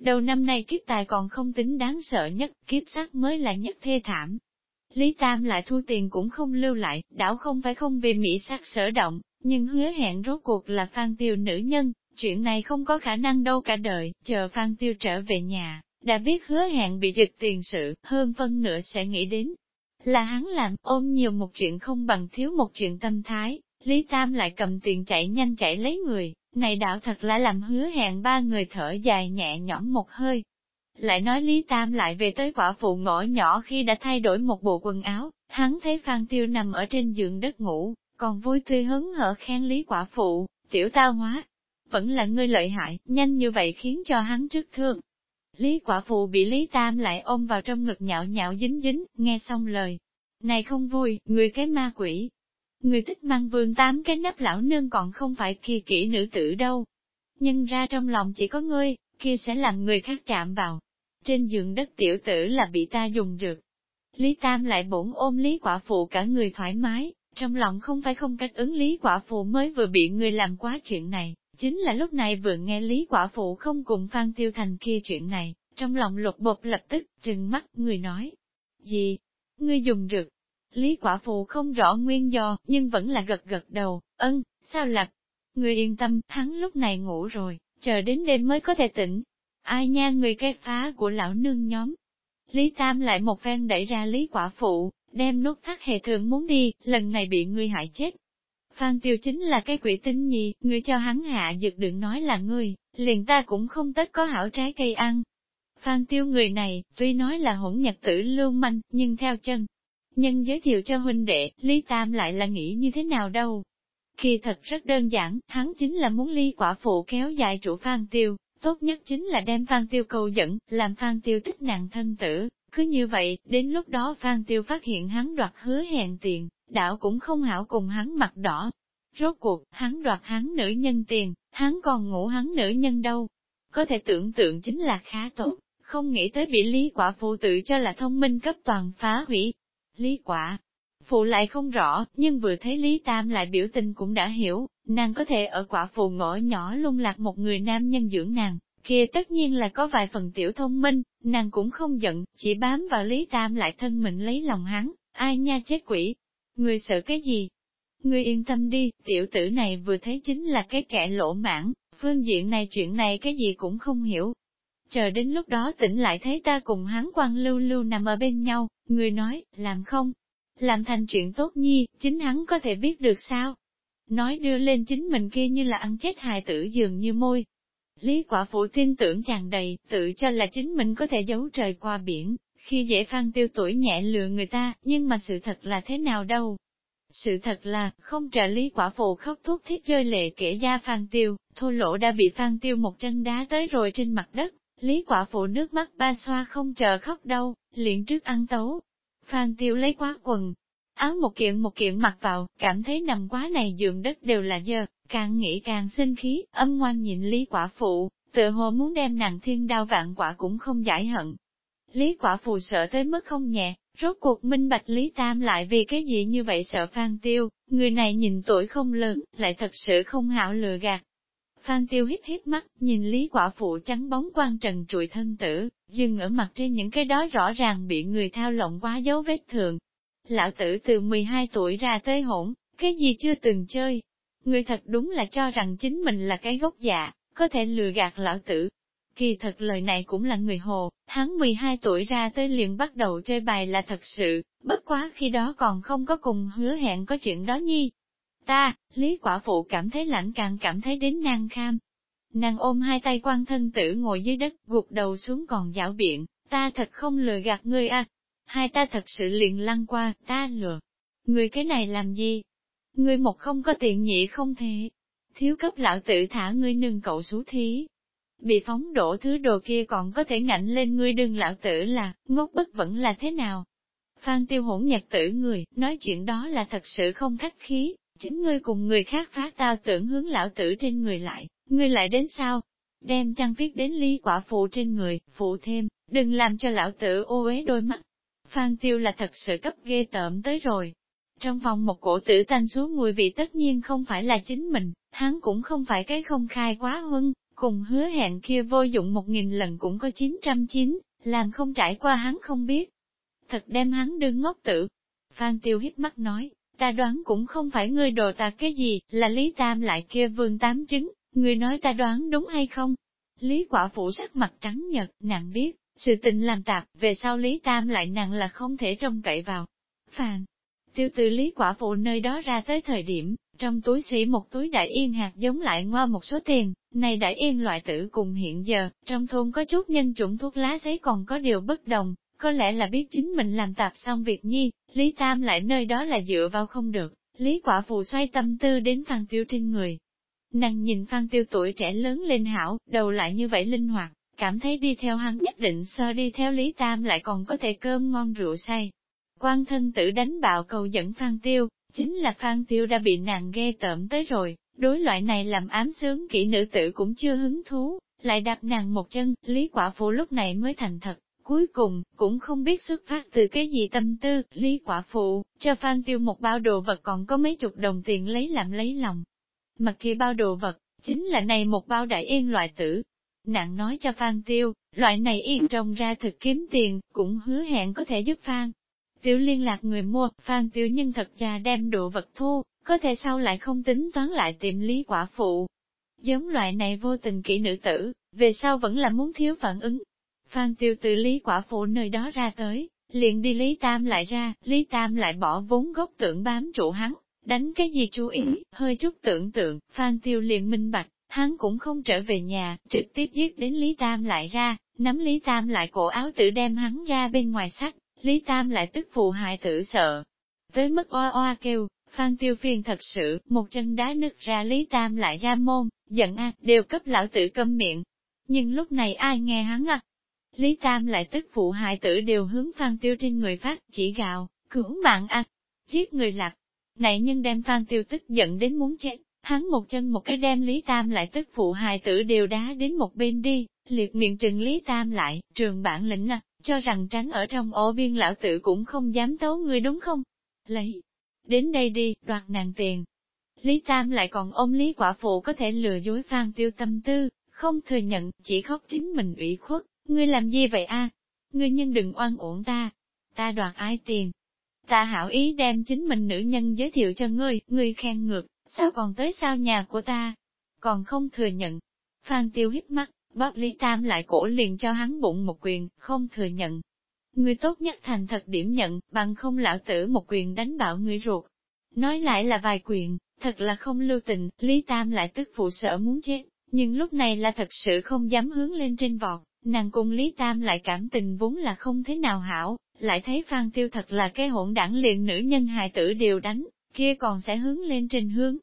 Đầu năm nay kiếp tài còn không tính đáng sợ nhất, kiếp sát mới là nhất thê thảm. Lý Tam lại thu tiền cũng không lưu lại, đảo không phải không vì Mỹ sát sở động, nhưng hứa hẹn rốt cuộc là Phan Tiêu nữ nhân, chuyện này không có khả năng đâu cả đời, chờ Phan Tiêu trở về nhà, đã biết hứa hẹn bị giật tiền sự, hơn phân nửa sẽ nghĩ đến, là hắn làm, ôm nhiều một chuyện không bằng thiếu một chuyện tâm thái, Lý Tam lại cầm tiền chạy nhanh chạy lấy người, này đạo thật là làm hứa hẹn ba người thở dài nhẹ nhõm một hơi. Lại nói Lý Tam lại về tới quả phụ ngõ nhỏ khi đã thay đổi một bộ quần áo, hắn thấy Phan Tiêu nằm ở trên giường đất ngủ, còn vui tươi hứng hở khen Lý quả phụ, tiểu tao hóa. Vẫn là ngươi lợi hại, nhanh như vậy khiến cho hắn trước thương. Lý quả phụ bị Lý Tam lại ôm vào trong ngực nhạo nhạo dính dính, nghe xong lời. Này không vui, người cái ma quỷ. Người thích mang vương tám cái nắp lão nương còn không phải kia kỹ nữ tử đâu. Nhưng ra trong lòng chỉ có ngươi, kia sẽ làm người khác chạm vào. Trên giường đất tiểu tử là bị ta dùng được. Lý Tam lại bổn ôm Lý quả phụ cả người thoải mái, trong lòng không phải không cách ứng Lý quả phụ mới vừa bị người làm quá chuyện này, Chính là lúc này vừa nghe Lý Quả Phụ không cùng Phan Tiêu Thành kia chuyện này, trong lòng lục bột lập tức trừng mắt người nói. Gì? Ngươi dùng rực. Lý Quả Phụ không rõ nguyên do, nhưng vẫn là gật gật đầu, ân, sao lạc? Ngươi yên tâm, hắn lúc này ngủ rồi, chờ đến đêm mới có thể tỉnh. Ai nha người cái phá của lão nương nhóm. Lý Tam lại một phen đẩy ra Lý Quả Phụ, đem nút thắt hề thường muốn đi, lần này bị ngươi hại chết, Phan Tiêu chính là cái quỷ tinh nhì, người cho hắn hạ dược đừng nói là ngươi, liền ta cũng không tất có hảo trái cây ăn. Phan Tiêu người này, tuy nói là hỗn nhật tử lưu manh, nhưng theo chân. Nhân giới thiệu cho huynh đệ, Lý Tam lại là nghĩ như thế nào đâu. Kỳ thật rất đơn giản, hắn chính là muốn ly quả phụ kéo dài trụ Phan Tiêu, tốt nhất chính là đem Phan Tiêu cầu dẫn, làm Phan Tiêu thích nàng thân tử. Cứ như vậy, đến lúc đó Phan Tiêu phát hiện hắn đoạt hứa hẹn tiền, đạo cũng không hảo cùng hắn mặt đỏ. Rốt cuộc, hắn đoạt hắn nữ nhân tiền, hắn còn ngủ hắn nữ nhân đâu. Có thể tưởng tượng chính là khá tốt, không nghĩ tới bị lý quả phụ tự cho là thông minh cấp toàn phá hủy. Lý quả, phụ lại không rõ, nhưng vừa thấy Lý Tam lại biểu tình cũng đã hiểu, nàng có thể ở quả phụ ngõ nhỏ lung lạc một người nam nhân dưỡng nàng, kia tất nhiên là có vài phần tiểu thông minh, nàng cũng không giận, chỉ bám vào Lý Tam lại thân mình lấy lòng hắn, ai nha chết quỷ, người sợ cái gì? Ngươi yên tâm đi, tiểu tử này vừa thấy chính là cái kẻ lỗ mãn, phương diện này chuyện này cái gì cũng không hiểu. Chờ đến lúc đó tỉnh lại thấy ta cùng hắn quan lưu lưu nằm ở bên nhau, người nói, làm không? Làm thành chuyện tốt nhi, chính hắn có thể biết được sao? Nói đưa lên chính mình kia như là ăn chết hài tử dường như môi. Lý quả phụ tin tưởng chàng đầy, tự cho là chính mình có thể giấu trời qua biển, khi dễ phan tiêu tuổi nhẹ lừa người ta, nhưng mà sự thật là thế nào đâu? Sự thật là, không trợ lý quả phụ khóc thuốc thiết rơi lệ kể ra phan tiêu, thô lỗ đã bị phan tiêu một chân đá tới rồi trên mặt đất, lý quả phụ nước mắt ba xoa không chờ khóc đâu, liền trước ăn tấu. Phan tiêu lấy quá quần, áo một kiện một kiện mặc vào, cảm thấy nằm quá này giường đất đều là dơ, càng nghĩ càng sinh khí, âm ngoan nhìn lý quả phụ, tự hồ muốn đem nàng thiên đao vạn quả cũng không giải hận. Lý quả phụ sợ tới mức không nhẹ, Rốt cuộc minh bạch Lý Tam lại vì cái gì như vậy sợ Phan Tiêu, người này nhìn tuổi không lớn, lại thật sự không hảo lừa gạt. Phan Tiêu hít hít mắt, nhìn Lý quả phụ trắng bóng quan trần trụi thân tử, dừng ở mặt trên những cái đó rõ ràng bị người thao lộng quá dấu vết thường. Lão tử từ 12 tuổi ra tới hỗn, cái gì chưa từng chơi. Người thật đúng là cho rằng chính mình là cái gốc dạ, có thể lừa gạt lão tử, Kỳ thật lời này cũng là người hồ, hắn 12 tuổi ra tới liền bắt đầu chơi bài là thật sự, bất quá khi đó còn không có cùng hứa hẹn có chuyện đó nhi. Ta, Lý quả phụ cảm thấy lạnh càng cảm thấy đến nàng kham. Nàng ôm hai tay quan thân tử ngồi dưới đất, gục đầu xuống còn dạo biện, ta thật không lừa gạt ngươi à. Hai ta thật sự liền lăn qua, ta lừa. Ngươi cái này làm gì? Ngươi một không có tiện nhị không thể. Thiếu cấp lão tự thả ngươi nương cậu xú thí, bị phóng đổ thứ đồ kia còn có thể ngạnh lên ngươi đừng lão tử là, ngốc bất vẫn là thế nào. Phan tiêu hỗn nhật tử người, nói chuyện đó là thật sự không khách khí, chính ngươi cùng người khác phát tao tưởng hướng lão tử trên người lại, ngươi lại đến sao? Đem chăn viết đến ly quả phụ trên người, phụ thêm, đừng làm cho lão tử ô uế đôi mắt. Phan tiêu là thật sự cấp ghê tởm tới rồi. Trong phòng một cổ tử tanh xuống mùi vị tất nhiên không phải là chính mình, hắn cũng không phải cái không khai quá huân, cùng hứa hẹn kia vô dụng một nghìn lần cũng có chín trăm chín, làm không trải qua hắn không biết. Thật đem hắn đương ngốc tử. Phan Tiêu hít mắt nói, ta đoán cũng không phải ngươi đồ ta cái gì, là Lý Tam lại kia vương tám chứng, ngươi nói ta đoán đúng hay không? Lý quả phụ sắc mặt trắng nhật, nàng biết, sự tình làm tạp, về sau Lý Tam lại nàng là không thể trông cậy vào. Phan, tiêu từ Lý quả phụ nơi đó ra tới thời điểm, trong túi xỉ một túi đại yên hạt giống lại ngoa một số tiền, này đại yên loại tử cùng hiện giờ, trong thôn có chút nhân chủng thuốc lá giấy còn có điều bất đồng, có lẽ là biết chính mình làm tạp xong việc nhi, Lý Tam lại nơi đó là dựa vào không được, Lý quả phụ xoay tâm tư đến Phan Tiêu trên người. Nàng nhìn Phan Tiêu tuổi trẻ lớn lên hảo, đầu lại như vậy linh hoạt, cảm thấy đi theo hắn nhất định so đi theo Lý Tam lại còn có thể cơm ngon rượu say. Quan thân tử đánh bạo cầu dẫn Phan Tiêu, Chính là Phan Tiêu đã bị nàng ghê tởm tới rồi, đối loại này làm ám sướng kỹ nữ tử cũng chưa hứng thú, lại đạp nàng một chân, Lý Quả Phụ lúc này mới thành thật. Cuối cùng, cũng không biết xuất phát từ cái gì tâm tư, Lý Quả Phụ, cho Phan Tiêu một bao đồ vật còn có mấy chục đồng tiền lấy làm lấy lòng. Mặc kia bao đồ vật, chính là này một bao đại yên loại tử. Nàng nói cho Phan Tiêu, loại này yên trồng ra thực kiếm tiền, cũng hứa hẹn có thể giúp Phan Tiểu liên lạc người mua, Phan Tiểu Nhân thật ra đem đồ vật thu, có thể sau lại không tính toán lại tìm lý quả phụ. Giống loại này vô tình kỹ nữ tử, về sau vẫn là muốn thiếu phản ứng. Phan Tiêu từ lý quả phụ nơi đó ra tới, liền đi Lý Tam lại ra, Lý Tam lại bỏ vốn gốc tưởng bám trụ hắn, đánh cái gì chú ý, hơi chút tưởng tượng, Phan Tiêu liền minh bạch, hắn cũng không trở về nhà, trực tiếp giết đến Lý Tam lại ra, nắm Lý Tam lại cổ áo tự đem hắn ra bên ngoài sắt, Lý Tam lại tức phụ hại tử sợ. Tới mức oa oa kêu, Phan Tiêu Phiền thật sự, một chân đá nứt ra Lý Tam lại ra môn, giận a đều cấp lão tử câm miệng. Nhưng lúc này ai nghe hắn à? Lý Tam lại tức phụ hại tử đều hướng Phan Tiêu trên người phát, chỉ gào, cưỡng mạng a giết người lạc. Này nhưng đem Phan Tiêu tức giận đến muốn chết, hắn một chân một cái đem Lý Tam lại tức phụ hài tử đều đá đến một bên đi, liệt miệng trừng Lý Tam lại, trường bản lĩnh à, cho rằng tránh ở trong ổ biên lão tử cũng không dám tấu người đúng không? Lấy, đến đây đi, đoạt nàng tiền. Lý Tam lại còn ôm Lý quả phụ có thể lừa dối Phan Tiêu tâm tư, không thừa nhận, chỉ khóc chính mình ủy khuất, ngươi làm gì vậy a? Ngươi nhân đừng oan uổng ta, ta đoạt ai tiền. Ta hảo ý đem chính mình nữ nhân giới thiệu cho ngươi, ngươi khen ngược, sao còn tới sao nhà của ta? Còn không thừa nhận. Phan Tiêu hít mắt, bác Lý Tam lại cổ liền cho hắn bụng một quyền, không thừa nhận. Người tốt nhất thành thật điểm nhận, bằng không lão tử một quyền đánh bạo người ruột. Nói lại là vài quyền, thật là không lưu tình, Lý Tam lại tức phụ sợ muốn chết, nhưng lúc này là thật sự không dám hướng lên trên vọt, nàng cùng Lý Tam lại cảm tình vốn là không thế nào hảo, lại thấy Phan Tiêu thật là cái hỗn đảng liền nữ nhân hài tử đều đánh, kia còn sẽ hướng lên trên hướng.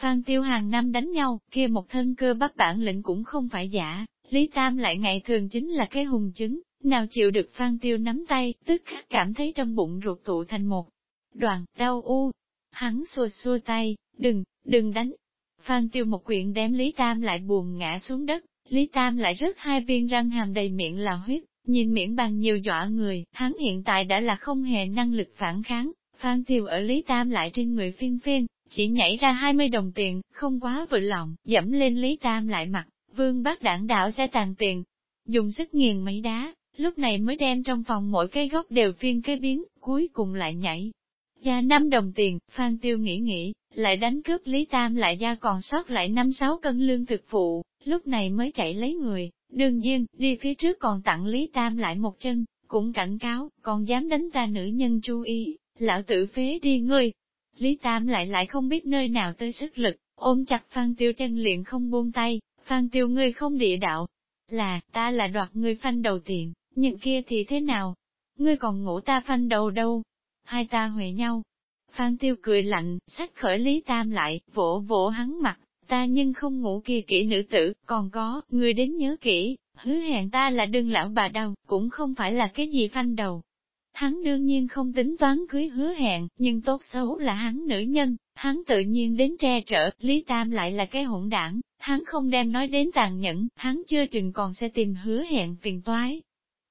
Phan Tiêu hàng năm đánh nhau, kia một thân cơ bắp bản lĩnh cũng không phải giả, Lý Tam lại ngày thường chính là cái hùng chứng, nào chịu được Phan Tiêu nắm tay, tức khắc cảm thấy trong bụng ruột tụ thành một đoàn, đau u. Hắn xua xua tay, đừng, đừng đánh. Phan Tiêu một quyện đem Lý Tam lại buồn ngã xuống đất, Lý Tam lại rớt hai viên răng hàm đầy miệng là huyết, nhìn miệng bằng nhiều dọa người, hắn hiện tại đã là không hề năng lực phản kháng, Phan Tiêu ở Lý Tam lại trên người phiên phiên, chỉ nhảy ra 20 đồng tiền, không quá vừa lòng, dẫm lên Lý Tam lại mặt, vương bác đảng đạo sẽ tàn tiền, dùng sức nghiền mấy đá, lúc này mới đem trong phòng mỗi cái góc đều phiên cái biến, cuối cùng lại nhảy. Ra 5 đồng tiền, Phan Tiêu nghĩ nghĩ, lại đánh cướp Lý Tam lại ra còn sót lại 5-6 cân lương thực phụ, lúc này mới chạy lấy người, đương nhiên, đi phía trước còn tặng Lý Tam lại một chân, cũng cảnh cáo, còn dám đánh ta nữ nhân chú ý, lão tử phế đi ngươi. Lý Tam lại lại không biết nơi nào tới sức lực, ôm chặt Phan Tiêu chân liền không buông tay, Phan Tiêu ngươi không địa đạo. Là, ta là đoạt ngươi phanh đầu tiền, Những kia thì thế nào? Ngươi còn ngủ ta phanh đầu đâu? Hai ta huệ nhau. Phan Tiêu cười lạnh, sách khởi Lý Tam lại, vỗ vỗ hắn mặt, ta nhưng không ngủ kia kỹ nữ tử, còn có, ngươi đến nhớ kỹ, hứa hẹn ta là đương lão bà đâu, cũng không phải là cái gì phanh đầu. Hắn đương nhiên không tính toán cưới hứa hẹn, nhưng tốt xấu là hắn nữ nhân, hắn tự nhiên đến tre trở, Lý Tam lại là cái hỗn đảng, hắn không đem nói đến tàn nhẫn, hắn chưa chừng còn sẽ tìm hứa hẹn phiền toái.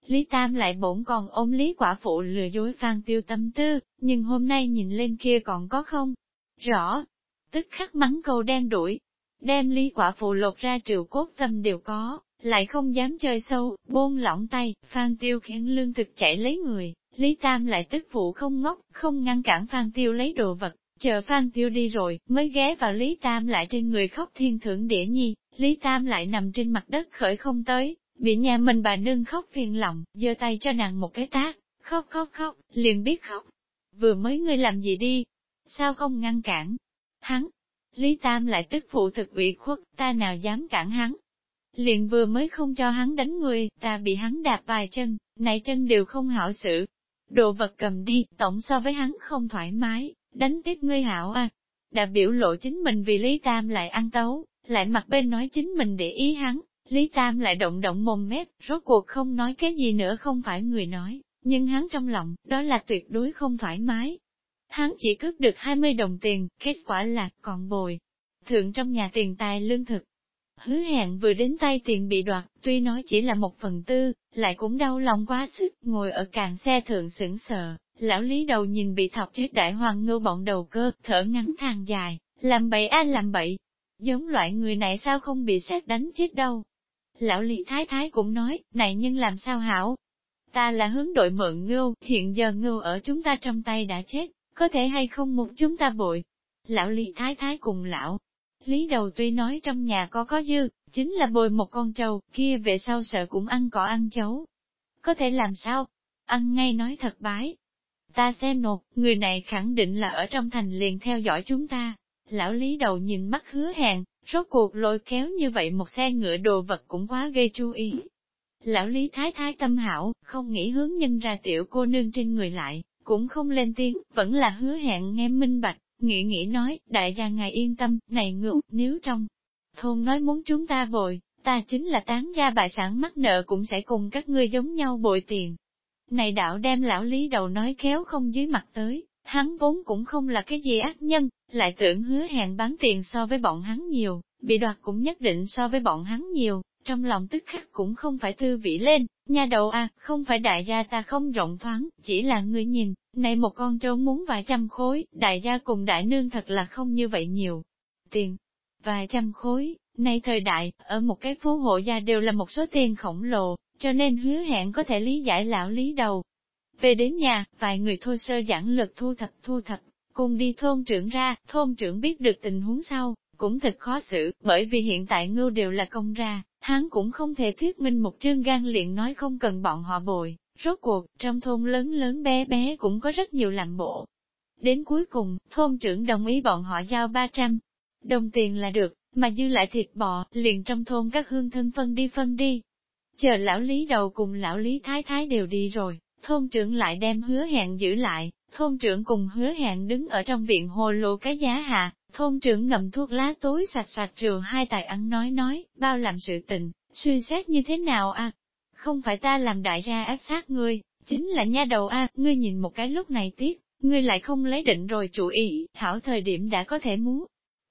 Lý Tam lại bổn còn ôm Lý quả phụ lừa dối phan tiêu tâm tư, nhưng hôm nay nhìn lên kia còn có không? Rõ, tức khắc mắng câu đen đuổi, đem Lý quả phụ lột ra triệu cốt tâm đều có, lại không dám chơi sâu, buông lỏng tay, phan tiêu khiến lương thực chạy lấy người, Lý Tam lại tức phụ không ngốc, không ngăn cản phan tiêu lấy đồ vật, Chờ Phan Tiêu đi rồi, mới ghé vào Lý Tam lại trên người khóc thiên thượng đĩa nhi, Lý Tam lại nằm trên mặt đất khởi không tới, bị nhà mình bà nương khóc phiền lòng, giơ tay cho nàng một cái tác, khóc khóc khóc, liền biết khóc. Vừa mới ngươi làm gì đi? Sao không ngăn cản? Hắn! Lý Tam lại tức phụ thực ủy khuất, ta nào dám cản hắn? Liền vừa mới không cho hắn đánh người, ta bị hắn đạp vài chân, này chân đều không hảo xử. Đồ vật cầm đi, tổng so với hắn không thoải mái, đánh tiếp ngươi hảo à. Đã biểu lộ chính mình vì Lý Tam lại ăn tấu, lại mặt bên nói chính mình để ý hắn, Lý Tam lại động động mồm mép, rốt cuộc không nói cái gì nữa không phải người nói, nhưng hắn trong lòng, đó là tuyệt đối không thoải mái. Hắn chỉ cướp được 20 đồng tiền, kết quả là còn bồi. Thượng trong nhà tiền tài lương thực, Hứa hẹn vừa đến tay tiền bị đoạt, tuy nói chỉ là một phần tư, lại cũng đau lòng quá sức, ngồi ở càng xe thượng sững sờ, lão lý đầu nhìn bị thọc chết đại hoàng ngưu bọn đầu cơ, thở ngắn thang dài, làm bậy a làm bậy. Giống loại người này sao không bị xét đánh chết đâu. Lão lý thái thái cũng nói, này nhưng làm sao hảo? Ta là hướng đội mượn ngưu, hiện giờ ngưu ở chúng ta trong tay đã chết, có thể hay không một chúng ta bội. Lão lý thái thái cùng lão, Lý đầu tuy nói trong nhà có có dư, chính là bồi một con trâu, kia về sau sợ cũng ăn cỏ ăn chấu. Có thể làm sao? Ăn ngay nói thật bái. Ta xem nột, người này khẳng định là ở trong thành liền theo dõi chúng ta. Lão Lý đầu nhìn mắt hứa hẹn, rốt cuộc lôi kéo như vậy một xe ngựa đồ vật cũng quá gây chú ý. Lão Lý thái thái tâm hảo, không nghĩ hướng nhân ra tiểu cô nương trên người lại, cũng không lên tiếng, vẫn là hứa hẹn nghe minh bạch, nghĩ nghĩ nói, đại gia ngài yên tâm, này ngưu, nếu trong thôn nói muốn chúng ta bồi, ta chính là tán ra bại sản mắc nợ cũng sẽ cùng các ngươi giống nhau bồi tiền. Này đạo đem lão lý đầu nói khéo không dưới mặt tới, hắn vốn cũng không là cái gì ác nhân, lại tưởng hứa hẹn bán tiền so với bọn hắn nhiều, bị đoạt cũng nhất định so với bọn hắn nhiều, trong lòng tức khắc cũng không phải thư vị lên, nha đầu à, không phải đại gia ta không rộng thoáng, chỉ là người nhìn, này một con trâu muốn vài trăm khối, đại gia cùng đại nương thật là không như vậy nhiều. Tiền, vài trăm khối, nay thời đại, ở một cái phố hộ gia đều là một số tiền khổng lồ, cho nên hứa hẹn có thể lý giải lão lý đầu. Về đến nhà, vài người thô sơ giảng lực thu thập thu thập, cùng đi thôn trưởng ra, thôn trưởng biết được tình huống sau, cũng thật khó xử, bởi vì hiện tại ngưu đều là công ra, hắn cũng không thể thuyết minh một trương gan liền nói không cần bọn họ bồi, rốt cuộc, trong thôn lớn lớn bé bé cũng có rất nhiều làm bộ. Đến cuối cùng, thôn trưởng đồng ý bọn họ giao 300 đồng tiền là được, mà dư lại thịt bò, liền trong thôn các hương thân phân đi phân đi. Chờ lão lý đầu cùng lão lý thái thái đều đi rồi, thôn trưởng lại đem hứa hẹn giữ lại, thôn trưởng cùng hứa hẹn đứng ở trong viện hồ lô cái giá hạ, thôn trưởng ngậm thuốc lá tối sạch sạch rượu hai tài ăn nói nói, bao làm sự tình, suy xét như thế nào à? Không phải ta làm đại gia áp sát ngươi, chính là nha đầu a ngươi nhìn một cái lúc này tiếc, ngươi lại không lấy định rồi chủ ý, thảo thời điểm đã có thể muốn.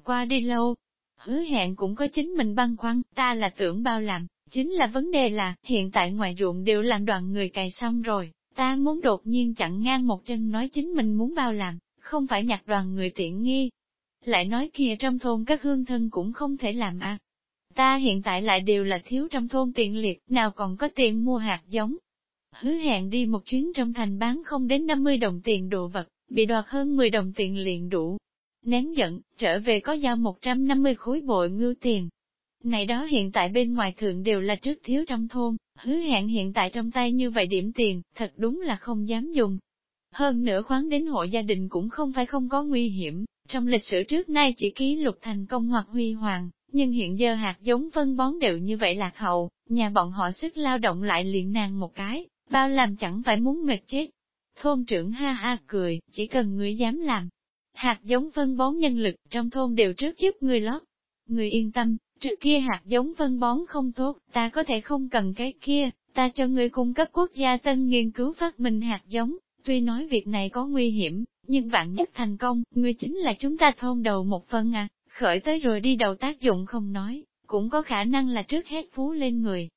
Qua đi lâu, hứa hẹn cũng có chính mình băn khoăn, ta là tưởng bao làm, chính là vấn đề là, hiện tại ngoài ruộng đều làm đoàn người cày xong rồi, ta muốn đột nhiên chặn ngang một chân nói chính mình muốn bao làm, không phải nhặt đoàn người tiện nghi. Lại nói kia trong thôn các hương thân cũng không thể làm ăn. Ta hiện tại lại đều là thiếu trong thôn tiện liệt, nào còn có tiền mua hạt giống. Hứa hẹn đi một chuyến trong thành bán không đến 50 đồng tiền đồ vật, bị đoạt hơn 10 đồng tiền liền đủ, nén giận, trở về có giao 150 khối bội ngưu tiền. Này đó hiện tại bên ngoài thượng đều là trước thiếu trong thôn, hứa hẹn hiện tại trong tay như vậy điểm tiền, thật đúng là không dám dùng. Hơn nữa khoáng đến hộ gia đình cũng không phải không có nguy hiểm, trong lịch sử trước nay chỉ ký lục thành công hoặc huy hoàng, nhưng hiện giờ hạt giống phân bón đều như vậy lạc hậu, nhà bọn họ sức lao động lại liền nàng một cái, bao làm chẳng phải muốn mệt chết. Thôn trưởng ha ha cười, chỉ cần người dám làm, hạt giống phân bón nhân lực trong thôn đều trước giúp người lót. Người yên tâm, trước kia hạt giống phân bón không tốt, ta có thể không cần cái kia, ta cho người cung cấp quốc gia tân nghiên cứu phát minh hạt giống, tuy nói việc này có nguy hiểm, nhưng vạn nhất thành công, người chính là chúng ta thôn đầu một phần à, khởi tới rồi đi đầu tác dụng không nói, cũng có khả năng là trước hết phú lên người.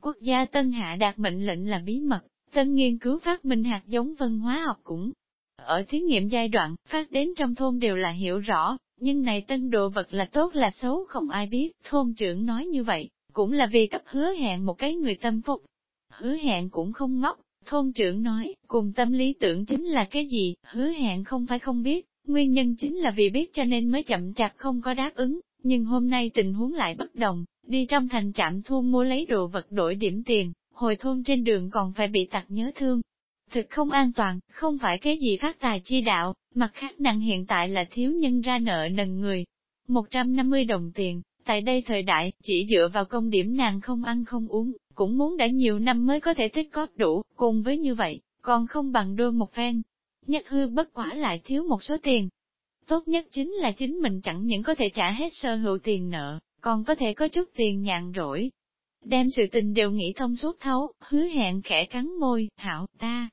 Quốc gia tân hạ đạt mệnh lệnh là bí mật, tân nghiên cứu phát minh hạt giống văn hóa học cũng ở thí nghiệm giai đoạn, phát đến trong thôn đều là hiểu rõ, nhưng này tân đồ vật là tốt là xấu không ai biết, thôn trưởng nói như vậy, cũng là vì cấp hứa hẹn một cái người tâm phục. Hứa hẹn cũng không ngốc, thôn trưởng nói, cùng tâm lý tưởng chính là cái gì, hứa hẹn không phải không biết, nguyên nhân chính là vì biết cho nên mới chậm chạp không có đáp ứng, nhưng hôm nay tình huống lại bất đồng, đi trong thành trạm thu mua lấy đồ vật đổi điểm tiền, hồi thôn trên đường còn phải bị tặc nhớ thương, thực không an toàn, không phải cái gì phát tài chi đạo, mặt khác nặng hiện tại là thiếu nhân ra nợ nần người. 150 đồng tiền, tại đây thời đại, chỉ dựa vào công điểm nàng không ăn không uống, cũng muốn đã nhiều năm mới có thể tích góp đủ, cùng với như vậy, còn không bằng đôi một phen. Nhất hư bất quả lại thiếu một số tiền. Tốt nhất chính là chính mình chẳng những có thể trả hết sơ hữu tiền nợ, còn có thể có chút tiền nhàn rỗi. Đem sự tình đều nghĩ thông suốt thấu, hứa hẹn khẽ cắn môi, hảo ta,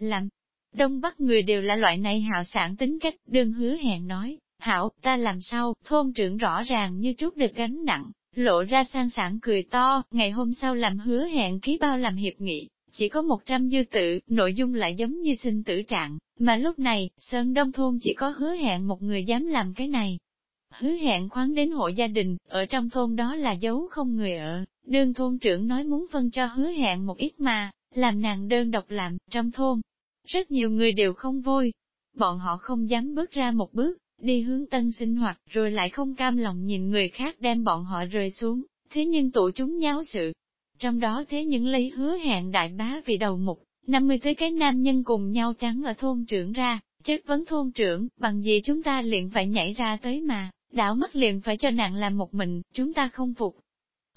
làm. Đông Bắc người đều là loại này hào sản tính cách, đương hứa hẹn nói, hảo, ta làm sao, thôn trưởng rõ ràng như chút được gánh nặng, lộ ra sang sản cười to, ngày hôm sau làm hứa hẹn ký bao làm hiệp nghị, chỉ có 100 dư tự, nội dung lại giống như sinh tử trạng, mà lúc này, Sơn Đông Thôn chỉ có hứa hẹn một người dám làm cái này. Hứa hẹn khoáng đến hộ gia đình, ở trong thôn đó là dấu không người ở, đương thôn trưởng nói muốn phân cho hứa hẹn một ít mà, làm nàng đơn độc làm, trong thôn. Rất nhiều người đều không vui, bọn họ không dám bước ra một bước, đi hướng tân sinh hoạt, rồi lại không cam lòng nhìn người khác đem bọn họ rơi xuống, thế nhưng tụ chúng nháo sự. Trong đó thế những lấy hứa hẹn đại bá vì đầu mục, 50 tới cái nam nhân cùng nhau trắng ở thôn trưởng ra, chất vấn thôn trưởng, bằng gì chúng ta liền phải nhảy ra tới mà, đảo mắt liền phải cho nàng làm một mình, chúng ta không phục,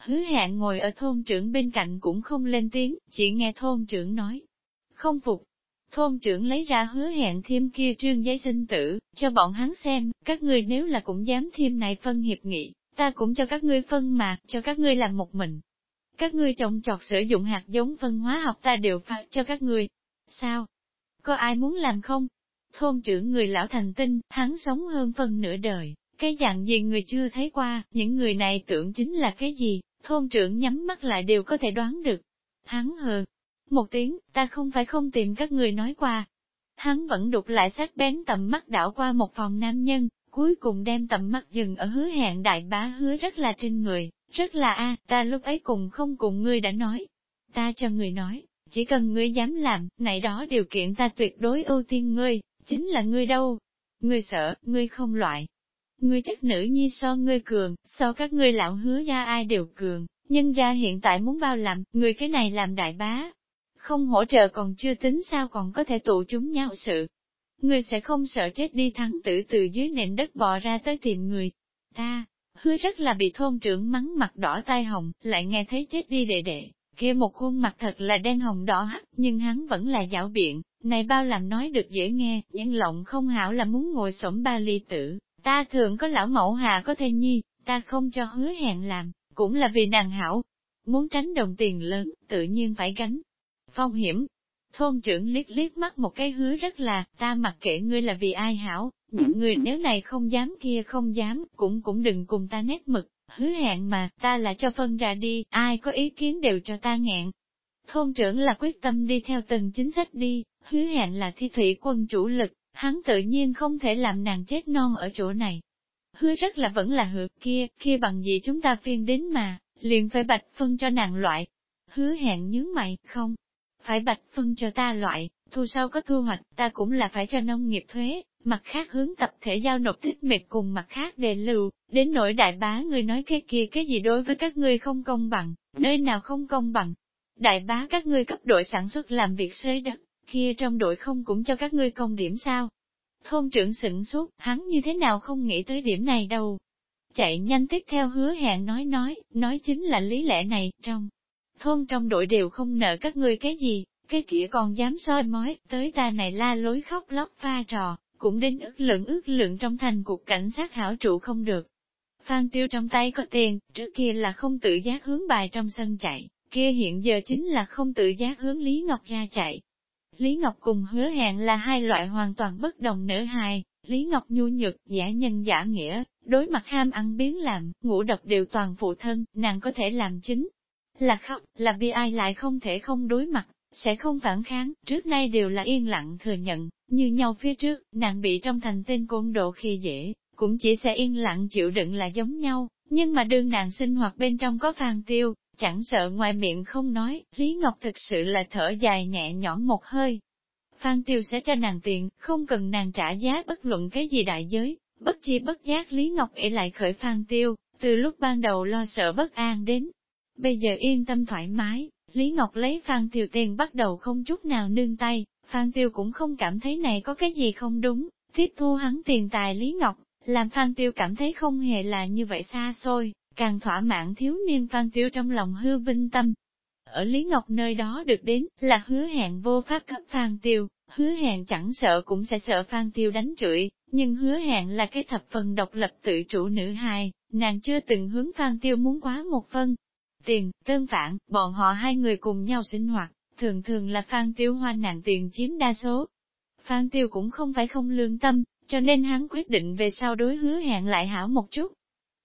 Hứa hẹn ngồi ở thôn trưởng bên cạnh cũng không lên tiếng, chỉ nghe thôn trưởng nói. Không phục. Thôn trưởng lấy ra hứa hẹn thêm kia trương giấy sinh tử, cho bọn hắn xem, các ngươi nếu là cũng dám thêm này phân hiệp nghị, ta cũng cho các ngươi phân mà, cho các ngươi làm một mình. Các ngươi trồng trọt sử dụng hạt giống phân hóa học ta đều phát cho các ngươi. Sao? Có ai muốn làm không? Thôn trưởng người lão thành tinh, hắn sống hơn phần nửa đời, cái dạng gì người chưa thấy qua, những người này tưởng chính là cái gì, thôn trưởng nhắm mắt lại đều có thể đoán được. Hắn hờ, một tiếng, ta không phải không tìm các người nói qua. Hắn vẫn đục lại sát bén tầm mắt đảo qua một phòng nam nhân, cuối cùng đem tầm mắt dừng ở hứa hẹn đại bá hứa rất là trên người, rất là a ta lúc ấy cùng không cùng ngươi đã nói. Ta cho người nói, chỉ cần ngươi dám làm, này đó điều kiện ta tuyệt đối ưu tiên ngươi, chính là ngươi đâu. Ngươi sợ, ngươi không loại. Ngươi chắc nữ nhi so ngươi cường, so các ngươi lão hứa ra ai đều cường, nhân gia hiện tại muốn bao làm, ngươi cái này làm đại bá, không hỗ trợ còn chưa tính sao còn có thể tụ chúng nhau sự. Người sẽ không sợ chết đi thắng tử từ dưới nền đất bò ra tới tìm người. Ta, hứa rất là bị thôn trưởng mắng mặt đỏ tai hồng, lại nghe thấy chết đi đệ đệ, kia một khuôn mặt thật là đen hồng đỏ hắt, nhưng hắn vẫn là giảo biện, này bao làm nói được dễ nghe, nhưng lộng không hảo là muốn ngồi xổm ba ly tử, ta thường có lão mẫu hà có thể nhi, ta không cho hứa hẹn làm, cũng là vì nàng hảo, muốn tránh đồng tiền lớn, tự nhiên phải gánh phong hiểm. Thôn trưởng liếc liếc mắt một cái hứa rất là, ta mặc kệ ngươi là vì ai hảo, những người nếu này không dám kia không dám, cũng cũng đừng cùng ta nét mực, hứa hẹn mà, ta là cho phân ra đi, ai có ý kiến đều cho ta nghẹn. Thôn trưởng là quyết tâm đi theo từng chính sách đi, hứa hẹn là thi thủy quân chủ lực, hắn tự nhiên không thể làm nàng chết non ở chỗ này. Hứa rất là vẫn là hợp kia, kia bằng gì chúng ta phiên đến mà, liền phải bạch phân cho nàng loại. Hứa hẹn nhướng mày, không, phải bạch phân cho ta loại, thu sau có thu hoạch, ta cũng là phải cho nông nghiệp thuế, mặt khác hướng tập thể giao nộp thích mệt cùng mặt khác đề lưu, đến nỗi đại bá người nói cái kia cái gì đối với các ngươi không công bằng, nơi nào không công bằng. Đại bá các ngươi cấp đội sản xuất làm việc xới đất, kia trong đội không cũng cho các ngươi công điểm sao? Thôn trưởng sửng suốt, hắn như thế nào không nghĩ tới điểm này đâu. Chạy nhanh tiếp theo hứa hẹn nói nói, nói chính là lý lẽ này, trong thôn trong đội đều không nợ các ngươi cái gì, cái kia còn dám soi mói, tới ta này la lối khóc lóc pha trò, cũng đến ước lượng ước lượng trong thành cục cảnh sát hảo trụ không được. Phan tiêu trong tay có tiền, trước kia là không tự giác hướng bài trong sân chạy, kia hiện giờ chính là không tự giác hướng Lý Ngọc ra chạy. Lý Ngọc cùng hứa hẹn là hai loại hoàn toàn bất đồng nữ hài, Lý Ngọc nhu nhược, giả nhân giả nghĩa, đối mặt ham ăn biến làm, ngủ độc đều toàn phụ thân, nàng có thể làm chính, là khóc, là bi ai lại không thể không đối mặt, sẽ không phản kháng, trước nay đều là yên lặng thừa nhận, như nhau phía trước, nàng bị trong thành tên côn độ khi dễ, cũng chỉ sẽ yên lặng chịu đựng là giống nhau, nhưng mà đương nàng sinh hoạt bên trong có phàn tiêu, chẳng sợ ngoài miệng không nói, Lý Ngọc thực sự là thở dài nhẹ nhõn một hơi. Phan Tiêu sẽ cho nàng tiền, không cần nàng trả giá bất luận cái gì đại giới, bất chi bất giác Lý Ngọc ỉ lại khởi Phan Tiêu, từ lúc ban đầu lo sợ bất an đến, Bây giờ yên tâm thoải mái, Lý Ngọc lấy Phan Tiêu tiền bắt đầu không chút nào nương tay, Phan Tiêu cũng không cảm thấy này có cái gì không đúng, tiếp thu hắn tiền tài Lý Ngọc, làm Phan Tiêu cảm thấy không hề là như vậy xa xôi, càng thỏa mãn thiếu niên Phan Tiêu trong lòng hư vinh tâm. Ở Lý Ngọc nơi đó được đến, là hứa hẹn vô pháp cấp Phan Tiêu, hứa hẹn chẳng sợ cũng sẽ sợ Phan Tiêu đánh chửi, nhưng hứa hẹn là cái thập phần độc lập tự chủ nữ hài, nàng chưa từng hướng Phan Tiêu muốn quá một phân, tiền, tương phản, bọn họ hai người cùng nhau sinh hoạt, thường thường là Phan Tiêu hoa nạn tiền chiếm đa số. Phan Tiêu cũng không phải không lương tâm, cho nên hắn quyết định về sau đối hứa hẹn lại hảo một chút.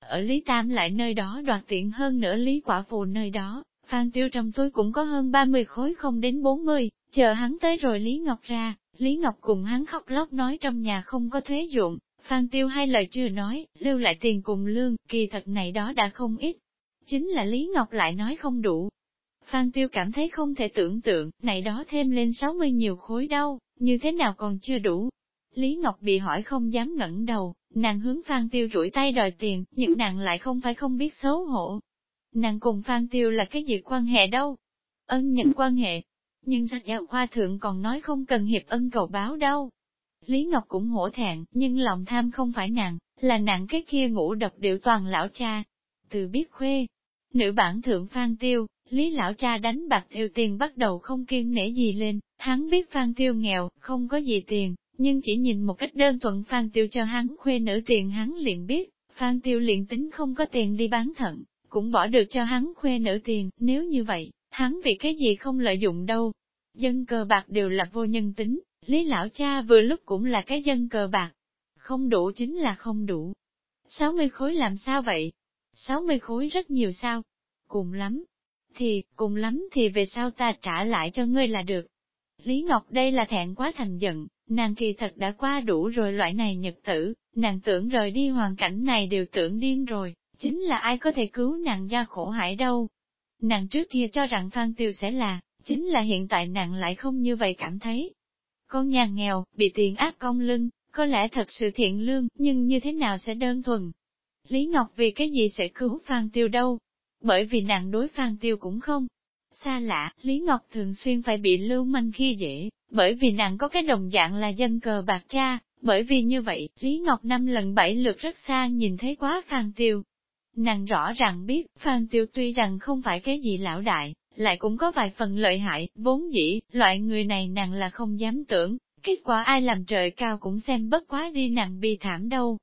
Ở Lý Tam lại nơi đó đoạt tiện hơn nữa Lý Quả Phù nơi đó, Phan Tiêu trong túi cũng có hơn 30 khối không đến 40, chờ hắn tới rồi Lý Ngọc ra, Lý Ngọc cùng hắn khóc lóc nói trong nhà không có thuế dụng, Phan Tiêu hai lời chưa nói, lưu lại tiền cùng lương, kỳ thật này đó đã không ít, Chính là Lý Ngọc lại nói không đủ. Phan Tiêu cảm thấy không thể tưởng tượng, này đó thêm lên 60 nhiều khối đâu, như thế nào còn chưa đủ. Lý Ngọc bị hỏi không dám ngẩng đầu, nàng hướng Phan Tiêu rủi tay đòi tiền, nhưng nàng lại không phải không biết xấu hổ. Nàng cùng Phan Tiêu là cái gì quan hệ đâu? Ân nhận quan hệ. Nhưng sách giáo khoa thượng còn nói không cần hiệp ân cầu báo đâu. Lý Ngọc cũng hổ thẹn, nhưng lòng tham không phải nàng, là nàng cái kia ngủ độc điệu toàn lão cha. Từ biết khuê, Nữ bản thượng Phan Tiêu, Lý Lão Cha đánh bạc tiêu tiền bắt đầu không kiên nể gì lên, Hắn biết Phan Tiêu nghèo, không có gì tiền, nhưng chỉ nhìn một cách đơn thuần Phan Tiêu cho hắn khuê nữ tiền hắn liền biết, Phan Tiêu liền tính không có tiền đi bán thận, cũng bỏ được cho hắn khuê nữ tiền, nếu như vậy, hắn vì cái gì không lợi dụng đâu. Dân cờ bạc đều là vô nhân tính, Lý Lão Cha vừa lúc cũng là cái dân cờ bạc. Không đủ chính là không đủ. 60 khối làm sao vậy? 60 khối rất nhiều sao? Cùng lắm. Thì, cùng lắm thì về sau ta trả lại cho ngươi là được. Lý Ngọc đây là thẹn quá thành giận, nàng kỳ thật đã qua đủ rồi loại này nhật tử, nàng tưởng rời đi hoàn cảnh này đều tưởng điên rồi, chính là ai có thể cứu nàng ra khổ hải đâu. Nàng trước kia cho rằng Phan Tiêu sẽ là, chính là hiện tại nàng lại không như vậy cảm thấy. Con nhà nghèo, bị tiền áp công lưng, có lẽ thật sự thiện lương, nhưng như thế nào sẽ đơn thuần. Lý Ngọc vì cái gì sẽ cứu Phan Tiêu đâu? Bởi vì nàng đối Phan Tiêu cũng không. Xa lạ, Lý Ngọc thường xuyên phải bị lưu manh khi dễ, bởi vì nàng có cái đồng dạng là dân cờ bạc cha, bởi vì như vậy, Lý Ngọc năm lần bảy lượt rất xa nhìn thấy quá Phan Tiêu. Nàng rõ ràng biết, Phan Tiêu tuy rằng không phải cái gì lão đại, lại cũng có vài phần lợi hại, vốn dĩ, loại người này nàng là không dám tưởng, kết quả ai làm trời cao cũng xem bất quá đi nàng bi thảm đâu.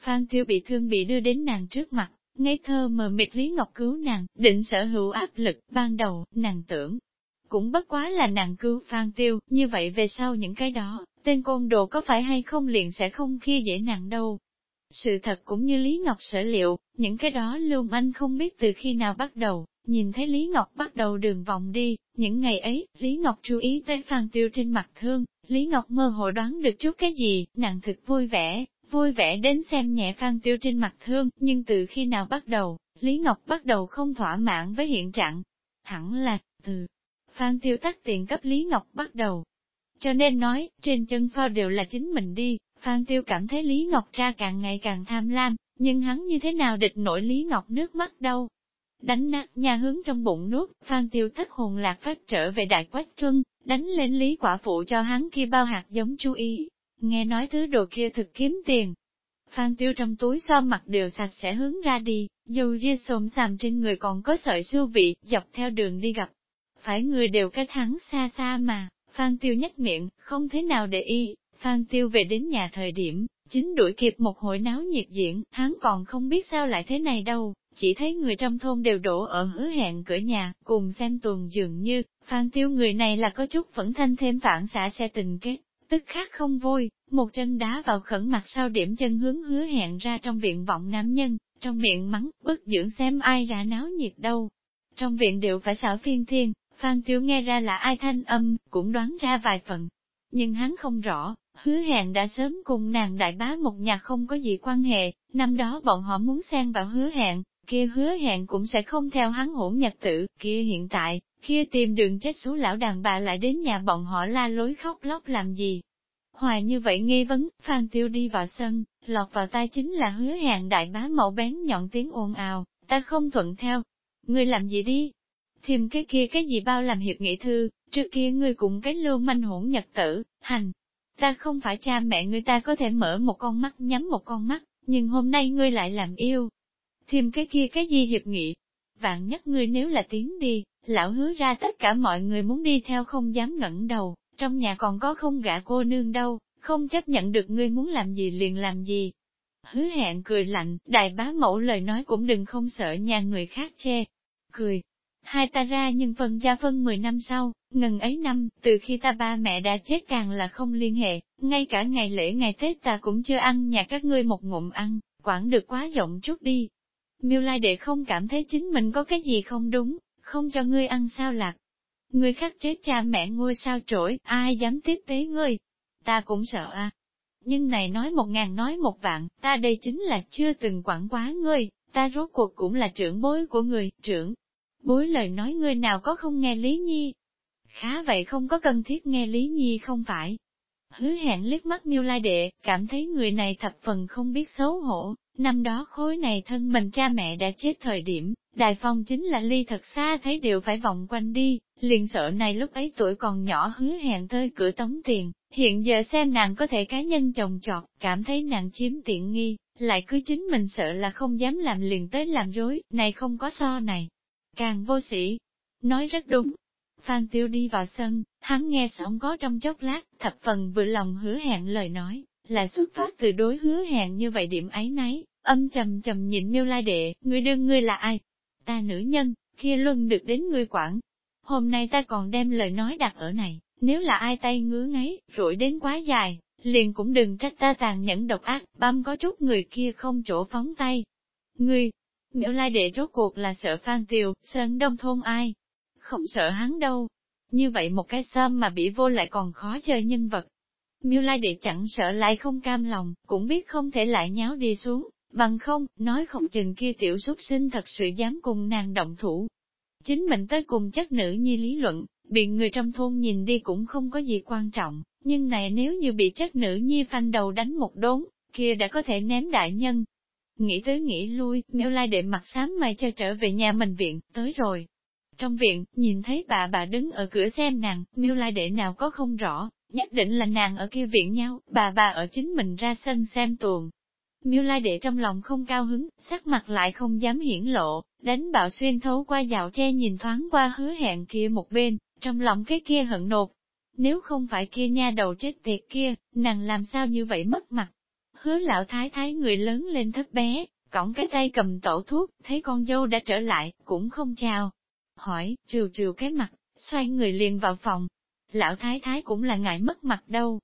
Phan Tiêu bị thương bị đưa đến nàng trước mặt, ngây thơ mờ mịt Lý Ngọc cứu nàng, định sở hữu áp lực, ban đầu, nàng tưởng, cũng bất quá là nàng cứu Phan Tiêu, như vậy về sau những cái đó, tên côn đồ có phải hay không liền sẽ không khi dễ nàng đâu. Sự thật cũng như Lý Ngọc sở liệu, những cái đó Lưu Anh không biết từ khi nào bắt đầu, nhìn thấy Lý Ngọc bắt đầu đường vòng đi, những ngày ấy, Lý Ngọc chú ý tới Phan Tiêu trên mặt thương, Lý Ngọc mơ hồ đoán được chút cái gì, nàng thực vui vẻ, vui vẻ đến xem nhẹ Phan Tiêu trên mặt thương, nhưng từ khi nào bắt đầu, Lý Ngọc bắt đầu không thỏa mãn với hiện trạng. Hẳn là, từ Phan Tiêu tắt tiền cấp Lý Ngọc bắt đầu. Cho nên nói, trên chân phao đều là chính mình đi, Phan Tiêu cảm thấy Lý Ngọc ra càng ngày càng tham lam, nhưng hắn như thế nào địch nổi Lý Ngọc nước mắt đâu. Đánh nát nhà hướng trong bụng nuốt, Phan Tiêu thất hồn lạc phát trở về Đại Quách Truân, đánh lên Lý quả phụ cho hắn khi bao hạt giống chú ý. Nghe nói thứ đồ kia thực kiếm tiền. Phan Tiêu trong túi so mặt đều sạch sẽ hướng ra đi, dù ria xồm xàm trên người còn có sợi sưu vị, dọc theo đường đi gặp. Phải người đều cách hắn xa xa mà, Phan Tiêu nhếch miệng, không thế nào để ý, Phan Tiêu về đến nhà thời điểm, chính đuổi kịp một hội náo nhiệt diễn, hắn còn không biết sao lại thế này đâu, chỉ thấy người trong thôn đều đổ ở hứa hẹn cửa nhà, cùng xem tuần dường như, Phan Tiêu người này là có chút vẫn thanh thêm phản xạ xe tình kết, tức khắc không vui, một chân đá vào khẩn mặt sau điểm chân hướng hứa hẹn ra trong viện vọng nam nhân, trong miệng mắng, bức dưỡng xem ai ra náo nhiệt đâu. Trong viện đều phải xảo phiên thiên, Phan Tiểu nghe ra là ai thanh âm, cũng đoán ra vài phần. Nhưng hắn không rõ, hứa hẹn đã sớm cùng nàng đại bá một nhà không có gì quan hệ, năm đó bọn họ muốn xen vào hứa hẹn, kia hứa hẹn cũng sẽ không theo hắn hỗn nhật tử, kia hiện tại, kia tìm đường chết số lão đàn bà lại đến nhà bọn họ la lối khóc lóc làm gì. Hoài như vậy nghi vấn, Phan Tiêu đi vào sân, lọt vào tai chính là hứa hẹn đại bá mẫu bén nhọn tiếng ồn ào, ta không thuận theo. Ngươi làm gì đi, thêm cái kia cái gì bao làm hiệp nghị thư, trước kia ngươi cũng cái lưu manh hỗn nhật tử, hành. Ta không phải cha mẹ ngươi ta có thể mở một con mắt nhắm một con mắt, nhưng hôm nay ngươi lại làm yêu. Thêm cái kia cái gì hiệp nghị, vạn nhất ngươi nếu là tiếng đi, lão hứa ra tất cả mọi người muốn đi theo không dám ngẩng đầu, trong nhà còn có không gả cô nương đâu, không chấp nhận được ngươi muốn làm gì liền làm gì. Hứa hẹn cười lạnh, đại bá mẫu lời nói cũng đừng không sợ nhà người khác che. Cười, hai ta ra nhưng phân gia phân 10 năm sau, ngần ấy năm, từ khi ta ba mẹ đã chết càng là không liên hệ, ngay cả ngày lễ ngày Tết ta cũng chưa ăn nhà các ngươi một ngụm ăn, quản được quá rộng chút đi. Miêu Lai đệ không cảm thấy chính mình có cái gì không đúng, không cho ngươi ăn sao lạc. Ngươi khắc chết cha mẹ ngôi sao trỗi, ai dám tiếp tế ngươi? Ta cũng sợ à. Nhưng này nói một ngàn nói một vạn, ta đây chính là chưa từng quản quá ngươi, ta rốt cuộc cũng là trưởng bối của người, trưởng, Bối lời nói ngươi nào có không nghe Lý Nhi. Khá vậy không có cần thiết nghe Lý Nhi không phải. Hứa hẹn liếc mắt Miêu Lai Đệ, cảm thấy người này thập phần không biết xấu hổ, năm đó khối này thân mình cha mẹ đã chết thời điểm, Đài Phong chính là ly thật xa thấy đều phải vòng quanh đi, liền sợ này lúc ấy tuổi còn nhỏ hứa hẹn tới cửa tống tiền, hiện giờ xem nàng có thể cá nhân chồng trọt, cảm thấy nàng chiếm tiện nghi, lại cứ chính mình sợ là không dám làm liền tới làm rối, này không có so này càng vô sĩ. Nói rất đúng. Phan Tiêu đi vào sân, hắn nghe xong có trong chốc lát, thập phần vừa lòng hứa hẹn lời nói, là xuất phát từ đối hứa hẹn như vậy điểm ấy nấy, âm trầm trầm nhịn miêu lai đệ, ngươi đương ngươi là ai? Ta nữ nhân, kia luân được đến ngươi quản. Hôm nay ta còn đem lời nói đặt ở này, nếu là ai tay ngứa ngáy, rủi đến quá dài, liền cũng đừng trách ta tàn nhẫn độc ác, băm có chút người kia không chỗ phóng tay. Ngươi, Miêu lai đệ rốt cuộc là sợ Phan Tiều, sơn đông thôn ai? Không sợ hắn đâu. Như vậy một cái sơm mà bị vô lại còn khó chơi nhân vật. Miêu lai đệ chẳng sợ lại không cam lòng, cũng biết không thể lại nháo đi xuống, bằng không, nói không chừng kia tiểu xuất sinh thật sự dám cùng nàng động thủ. Chính mình tới cùng chất nữ nhi lý luận, bị người trong thôn nhìn đi cũng không có gì quan trọng, nhưng này nếu như bị chất nữ nhi phanh đầu đánh một đốn, kia đã có thể ném đại nhân. Nghĩ tới nghĩ lui, miêu lai đệ mặt xám mày cho trở về nhà mình viện, tới rồi. Trong viện, nhìn thấy bà bà đứng ở cửa xem nàng, miêu lai đệ nào có không rõ, nhất định là nàng ở kia viện nhau, bà bà ở chính mình ra sân xem tuồng. Miêu lai đệ trong lòng không cao hứng, sắc mặt lại không dám hiển lộ, đánh bạo xuyên thấu qua dạo che nhìn thoáng qua hứa hẹn kia một bên, trong lòng cái kia hận nột, nếu không phải kia nha đầu chết tiệt kia, nàng làm sao như vậy mất mặt. Hứa lão thái thái người lớn lên thấp bé, cõng cái tay cầm tổ thuốc, thấy con dâu đã trở lại, cũng không chào. Hỏi, trừ trừ cái mặt, xoay người liền vào phòng. Lão thái thái cũng là ngại mất mặt đâu.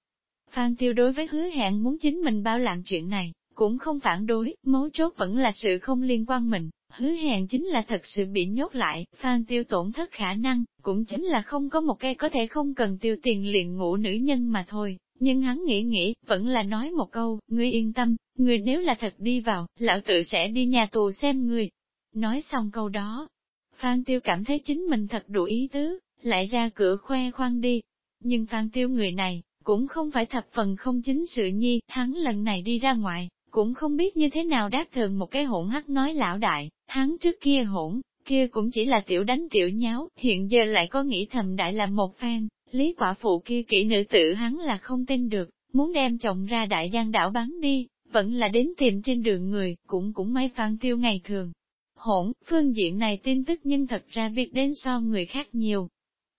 Phan tiêu đối với hứa hẹn muốn chính mình bao lạng chuyện này, cũng không phản đối, mấu chốt vẫn là sự không liên quan mình, hứa hẹn chính là thật sự bị nhốt lại, phan tiêu tổn thất khả năng, cũng chính là không có một cây có thể không cần tiêu tiền liền ngủ nữ nhân mà thôi. Nhưng hắn nghĩ nghĩ, vẫn là nói một câu, ngươi yên tâm, ngươi nếu là thật đi vào, lão tự sẽ đi nhà tù xem ngươi. Nói xong câu đó, Phan Tiêu cảm thấy chính mình thật đủ ý tứ, lại ra cửa khoe khoang đi. Nhưng Phan Tiêu người này, cũng không phải thập phần không chính sự nhi, hắn lần này đi ra ngoài, cũng không biết như thế nào đáp thường một cái hỗn hắc nói lão đại, hắn trước kia hỗn, kia cũng chỉ là tiểu đánh tiểu nháo, hiện giờ lại có nghĩ thầm đại là một phen, lý quả phụ kia kỹ nữ tử hắn là không tin được, muốn đem chồng ra đại giang đảo bắn đi, vẫn là đến tìm trên đường người, cũng cũng may phan tiêu ngày thường. Hỗn, phương diện này tin tức nhưng thật ra biết đến so người khác nhiều.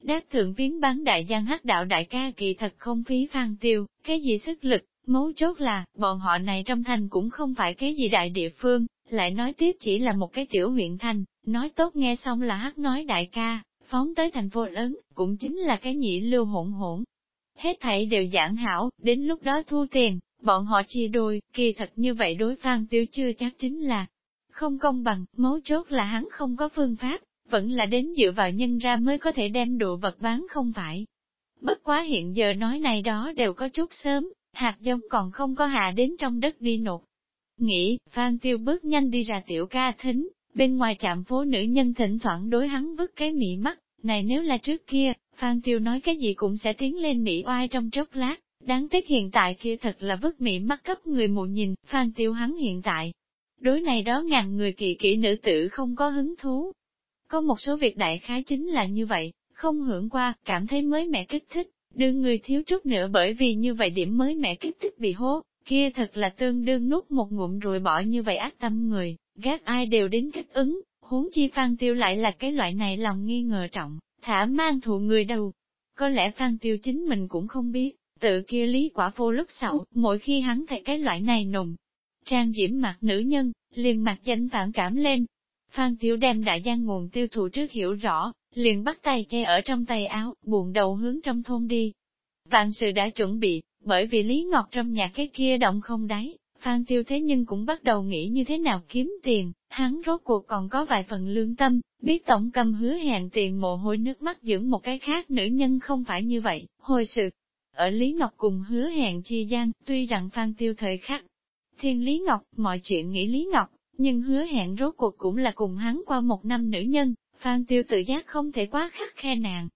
Đáp thượng viếng bán đại giang hắc đạo đại ca kỳ thật không phí phan tiêu, cái gì sức lực, Mấu chốt là, bọn họ này trong thành cũng không phải cái gì đại địa phương, lại nói tiếp chỉ là một cái tiểu huyện thành, nói tốt nghe xong là hát nói đại ca, phóng tới thành phố lớn, cũng chính là cái nhị lưu hỗn hỗn. Hết thảy đều giảng hảo, đến lúc đó thu tiền, bọn họ chia đôi, kỳ thật như vậy đối phan tiêu chưa chắc chính là không công bằng, mấu chốt là hắn không có phương pháp, vẫn là đến dựa vào nhân ra mới có thể đem đồ vật bán không phải. Bất quá hiện giờ nói này đó đều có chút sớm, hạt giống còn không có hạ đến trong đất đi nột. Nghĩ, Phan Tiêu bước nhanh đi ra tiểu ca thính, bên ngoài trạm phố nữ nhân thỉnh thoảng đối hắn vứt cái mị mắt, này nếu là trước kia, Phan Tiêu nói cái gì cũng sẽ tiến lên nỉ oai trong chốc lát, đáng tiếc hiện tại kia thật là vứt mị mắt cấp người mù nhìn, Phan Tiêu hắn hiện tại. Đối này đó ngàn người kỳ kỹ nữ tử không có hứng thú. Có một số việc đại khái chính là như vậy, không hưởng qua, cảm thấy mới mẻ kích thích, Đương người thiếu chút nữa bởi vì như vậy điểm mới mẹ kích thích bị hố, kia thật là tương đương nuốt một ngụm rồi bỏ như vậy ác tâm người, gác ai đều đến kích ứng, huống chi Phan Tiêu lại là cái loại này lòng nghi ngờ trọng, thả mang thụ người đầu. Có lẽ Phan Tiêu chính mình cũng không biết, tự kia lý quả vô lúc sau, mỗi khi hắn thấy cái loại này nùng, trang diễm mặt nữ nhân, liền mặt danh phản cảm lên. Phan Tiêu đem đại gian nguồn tiêu thụ trước hiểu rõ, liền bắt tay che ở trong tay áo, buồn đầu hướng trong thôn đi. Vạn sự đã chuẩn bị, bởi vì Lý Ngọt trong nhà cái kia động không đáy, Phan Tiêu thế nhưng cũng bắt đầu nghĩ như thế nào kiếm tiền, hắn rốt cuộc còn có vài phần lương tâm, biết tổng cầm hứa hẹn tiền mồ hôi nước mắt dưỡng một cái khác nữ nhân không phải như vậy, hồi sự. Ở Lý Ngọc cùng hứa hẹn chi gian, tuy rằng Phan Tiêu thời khắc, thiên Lý Ngọc, mọi chuyện nghĩ Lý Ngọc, nhưng hứa hẹn rốt cuộc cũng là cùng hắn qua một năm nữ nhân, Phan Tiêu tự giác không thể quá khắc khe nàng.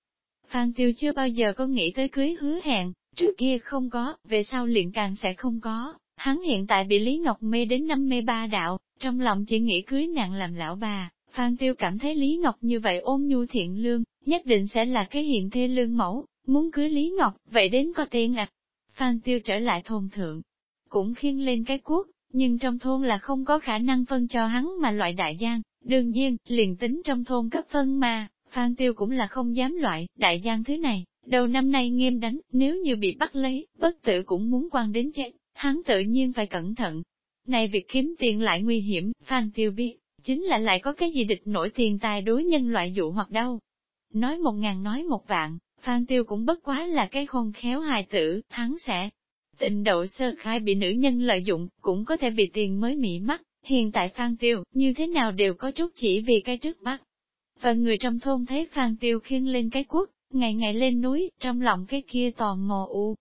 Phan Tiêu chưa bao giờ có nghĩ tới cưới hứa hẹn, trước kia không có, về sau liền càng sẽ không có. Hắn hiện tại bị Lý Ngọc mê đến năm mê ba đạo, trong lòng chỉ nghĩ cưới nàng làm lão bà. Phan Tiêu cảm thấy Lý Ngọc như vậy ôn nhu thiện lương, nhất định sẽ là cái hiện thê lương mẫu, muốn cưới Lý Ngọc, vậy đến có tiền à. Phan Tiêu trở lại thôn thượng, cũng khiêng lên cái cuốc, nhưng trong thôn là không có khả năng phân cho hắn mà loại đại giang, Đương nhiên, liền tính trong thôn cấp phân mà, Phan Tiêu cũng là không dám loại, đại giang thứ này, đầu năm nay nghiêm đánh, nếu như bị bắt lấy, bất tử cũng muốn quan đến chết, hắn tự nhiên phải cẩn thận. Này việc kiếm tiền lại nguy hiểm, Phan Tiêu biết, chính là lại có cái gì địch nổi tiền tài đối nhân loại dụ hoặc đâu. Nói một ngàn nói một vạn, Phan Tiêu cũng bất quá là cái khôn khéo hài tử, hắn sẽ tịnh đậu sơ khai bị nữ nhân lợi dụng, cũng có thể bị tiền mới mị mắt, hiện tại Phan Tiêu, như thế nào đều có chút chỉ vì cái trước mắt. Và người trong thôn thấy Phan Tiêu khiêng lên cái quốc, ngày ngày lên núi, trong lòng cái kia tò mò u.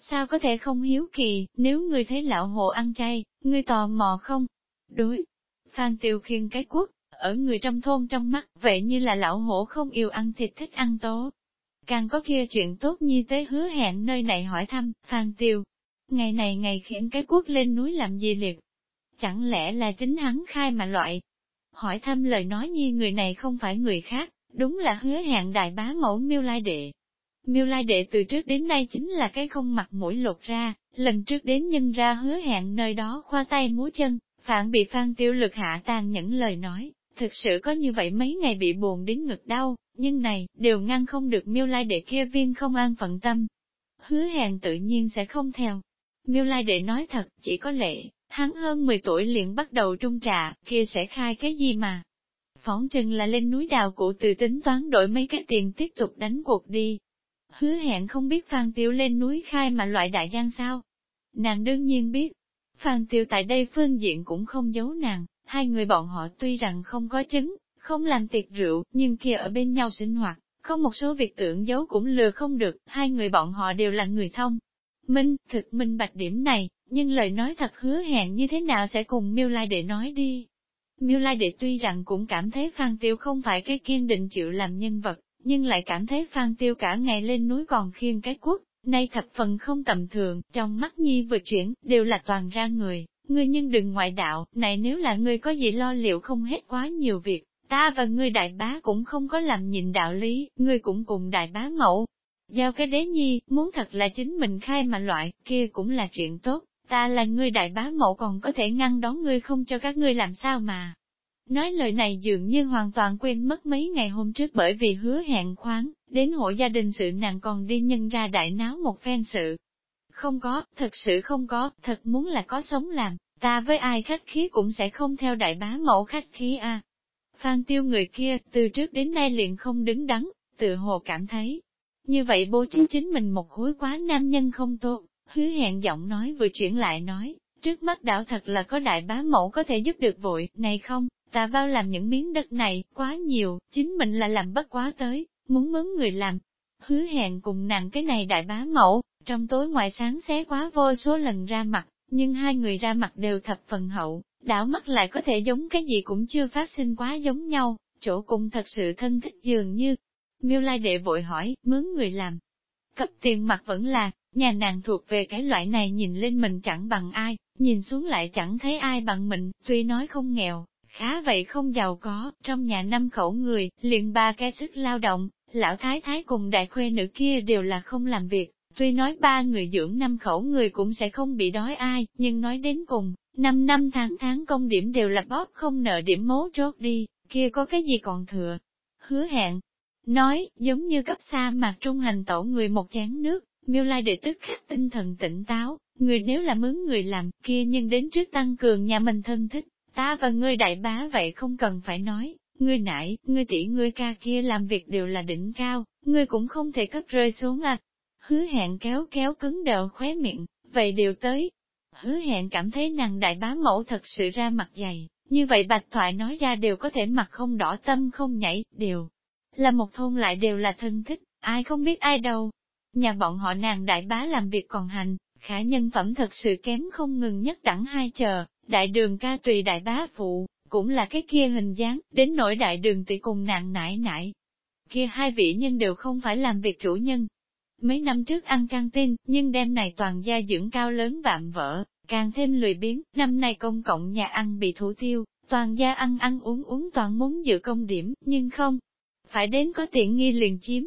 Sao có thể không hiếu kỳ, nếu người thấy lão hộ ăn chay, người tò mò không? Đối, Phan Tiêu khiêng cái quốc, ở người trong thôn trong mắt, vậy như là lão hổ không yêu ăn thịt thích ăn tố. Càng có kia chuyện tốt như tế hứa hẹn nơi này hỏi thăm, Phan Tiêu. Ngày này ngày khiển cái quốc lên núi làm gì liệt? Chẳng lẽ là chính hắn khai mà loại? Hỏi thăm lời nói như người này không phải người khác, đúng là hứa hẹn đại bá mẫu miêu lai đệ. Miêu lai đệ từ trước đến nay chính là cái không mặt mũi lột ra, lần trước đến nhân ra hứa hẹn nơi đó khoa tay múa chân, phản bị phan tiêu lực hạ tàn những lời nói, thực sự có như vậy mấy ngày bị buồn đến ngực đau, nhưng này, đều ngăn không được miêu lai đệ kia viên không an phận tâm. Hứa hẹn tự nhiên sẽ không theo. Miêu lai đệ nói thật, chỉ có lệ, hắn hơn 10 tuổi liền bắt đầu trung trà, kia sẽ khai cái gì mà. Phóng chừng là lên núi đào cụ từ tính toán đổi mấy cái tiền tiếp tục đánh cuộc đi. Hứa hẹn không biết Phan Tiêu lên núi khai mà loại đại giang sao. Nàng đương nhiên biết. Phan Tiêu tại đây phương diện cũng không giấu nàng, hai người bọn họ tuy rằng không có chứng, không làm tiệc rượu, nhưng kia ở bên nhau sinh hoạt, không một số việc tưởng giấu cũng lừa không được, hai người bọn họ đều là người thông. Minh, thực minh bạch điểm này, nhưng lời nói thật hứa hẹn như thế nào sẽ cùng miêu lai để nói đi. Miêu lai đệ tuy rằng cũng cảm thấy Phan Tiêu không phải cái kiên định chịu làm nhân vật, nhưng lại cảm thấy Phan Tiêu cả ngày lên núi còn khiêng cái quốc, nay thập phần không tầm thường, trong mắt nhi vừa chuyển, đều là toàn ra người, ngươi nhưng đừng ngoại đạo, này nếu là ngươi có gì lo liệu không hết quá nhiều việc, ta và ngươi đại bá cũng không có làm nhịn đạo lý, ngươi cũng cùng đại bá mẫu. Giao cái đế nhi, muốn thật là chính mình khai mà loại, kia cũng là chuyện tốt, ta là ngươi đại bá mẫu còn có thể ngăn đón ngươi không cho các ngươi làm sao mà. Nói lời này dường như hoàn toàn quên mất mấy ngày hôm trước bởi vì hứa hẹn khoáng, đến hộ gia đình sự nàng còn đi nhân ra đại náo một phen sự, không có, thật sự không có, thật muốn là có sống làm, ta với ai khách khí cũng sẽ không theo đại bá mẫu khách khí a. Phan tiêu người kia, từ trước đến nay liền không đứng đắn, tự hồ cảm thấy. Như vậy bố chính chính mình một khối quá nam nhân không tốt, hứa hẹn giọng nói vừa chuyển lại nói, trước mắt đảo thật là có đại bá mẫu có thể giúp được vội, này không, ta bao làm những miếng đất này, quá nhiều, chính mình là làm bất quá tới, muốn mướn người làm. Hứa hẹn cùng nàng cái này đại bá mẫu, trong tối ngoài sáng xé quá vô số lần ra mặt, nhưng hai người ra mặt đều thập phần hậu, đảo mắt lại có thể giống cái gì cũng chưa phát sinh quá giống nhau, chỗ cùng thật sự thân thích dường như. Miêu Lai đệ vội hỏi, mướn người làm. Cấp tiền mặt vẫn là, nhà nàng thuộc về cái loại này nhìn lên mình chẳng bằng ai, nhìn xuống lại chẳng thấy ai bằng mình, tuy nói không nghèo, khá vậy không giàu có, trong nhà năm khẩu người, liền ba cái sức lao động, lão thái thái cùng đại khuê nữ kia đều là không làm việc, Tuy nói ba người dưỡng năm khẩu người cũng sẽ không bị đói ai, nhưng nói đến cùng, năm năm tháng tháng công điểm đều là bóp không nợ điểm mố chốt đi, kia có cái gì còn thừa. Hứa hẹn, nói, giống như cấp xa mạc trung hành tổ người một chén nước, miêu lai đệ tức khắc tinh thần tỉnh táo, người nếu là mướn người làm, kia nhưng đến trước tăng cường nhà mình thân thích, ta và ngươi đại bá vậy không cần phải nói, ngươi nãy, ngươi tỷ ngươi ca kia làm việc đều là đỉnh cao, ngươi cũng không thể cấp rơi xuống à, Hứa hẹn kéo kéo cứng đờ khóe miệng, vậy đều tới. Hứa hẹn cảm thấy nàng đại bá mẫu thật sự ra mặt dày, như vậy bạch thoại nói ra đều có thể mặt không đỏ tâm không nhảy, đều là một thôn lại đều là thân thích, ai không biết ai đâu. Nhà bọn họ nàng đại bá làm việc còn hành, khả nhân phẩm thật sự kém không ngừng nhất đẳng hai chờ, đại đường ca tùy đại bá phụ, cũng là cái kia hình dáng, đến nỗi đại đường tỷ cùng nàng nải nải. Kia hai vị nhân đều không phải làm việc chủ nhân, Mấy năm trước ăn căng tin, nhưng đêm này toàn gia dưỡng cao lớn vạm vỡ, càng thêm lười biếng, năm nay công cộng nhà ăn bị thủ tiêu, toàn gia ăn ăn uống uống toàn muốn dự công điểm, nhưng không. Phải đến có tiện nghi liền chiếm,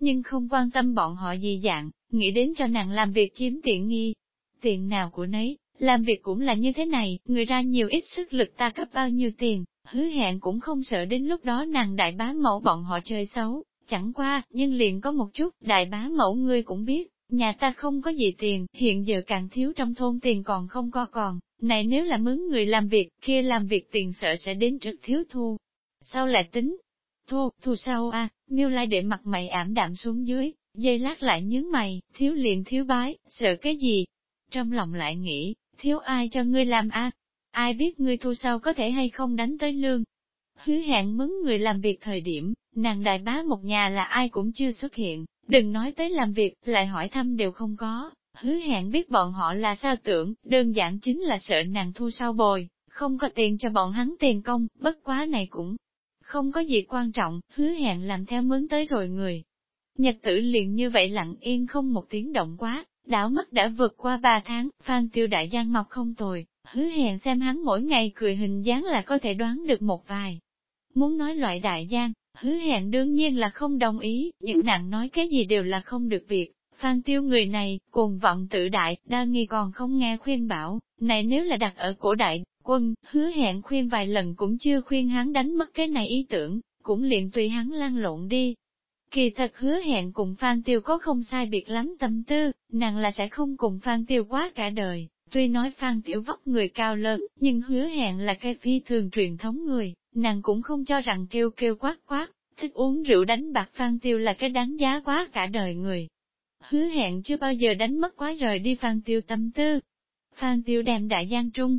nhưng không quan tâm bọn họ gì dạng, nghĩ đến cho nàng làm việc chiếm tiện nghi. Tiện nào của nấy, làm việc cũng là như thế này, người ra nhiều ít sức lực ta cấp bao nhiêu tiền, hứa hẹn cũng không sợ đến lúc đó nàng đại bá mẫu bọn họ chơi xấu, chẳng qua, nhưng liền có một chút, đại bá mẫu ngươi cũng biết, nhà ta không có gì tiền, hiện giờ càng thiếu trong thôn tiền còn không có còn, này nếu là mướn người làm việc, kia làm việc tiền sợ sẽ đến trước thiếu thu. Sau lại tính, thu, thu sao a miêu lai để mặt mày ảm đạm xuống dưới, dây lát lại nhướng mày, thiếu liền thiếu bái, sợ cái gì? Trong lòng lại nghĩ, thiếu ai cho ngươi làm a ai biết ngươi thu sau có thể hay không đánh tới lương. Hứa hẹn mướn người làm việc thời điểm, nàng đại bá một nhà là ai cũng chưa xuất hiện, đừng nói tới làm việc, lại hỏi thăm đều không có. Hứa hẹn biết bọn họ là sao tưởng, đơn giản chính là sợ nàng thu sau bồi, không có tiền cho bọn hắn tiền công, bất quá này cũng không có gì quan trọng, hứa hẹn làm theo mướn tới rồi người. Nhật tử liền như vậy lặng yên không một tiếng động quá, đảo mắt đã vượt qua ba tháng, Phan Tiêu Đại Giang mọc không tồi, hứa hẹn xem hắn mỗi ngày cười hình dáng là có thể đoán được một vài. Muốn nói loại đại giang, hứa hẹn đương nhiên là không đồng ý, những nàng nói cái gì đều là không được việc. Phan tiêu người này, cùng vọng tự đại, đa nghi còn không nghe khuyên bảo, này nếu là đặt ở cổ đại, quân, hứa hẹn khuyên vài lần cũng chưa khuyên hắn đánh mất cái này ý tưởng, cũng liền tùy hắn lan lộn đi. Kỳ thật hứa hẹn cùng Phan Tiêu có không sai biệt lắm tâm tư, nàng là sẽ không cùng Phan Tiêu quá cả đời, Tuy nói Phan Tiểu vóc người cao lớn, nhưng hứa hẹn là cái phi thường truyền thống người, nàng cũng không cho rằng kêu kêu quát quát, thích uống rượu đánh bạc Phan Tiêu là cái đáng giá quá cả đời người. Hứa hẹn chưa bao giờ đánh mất quá rời đi Phan Tiêu tâm tư. Phan Tiêu đem đại giang trung,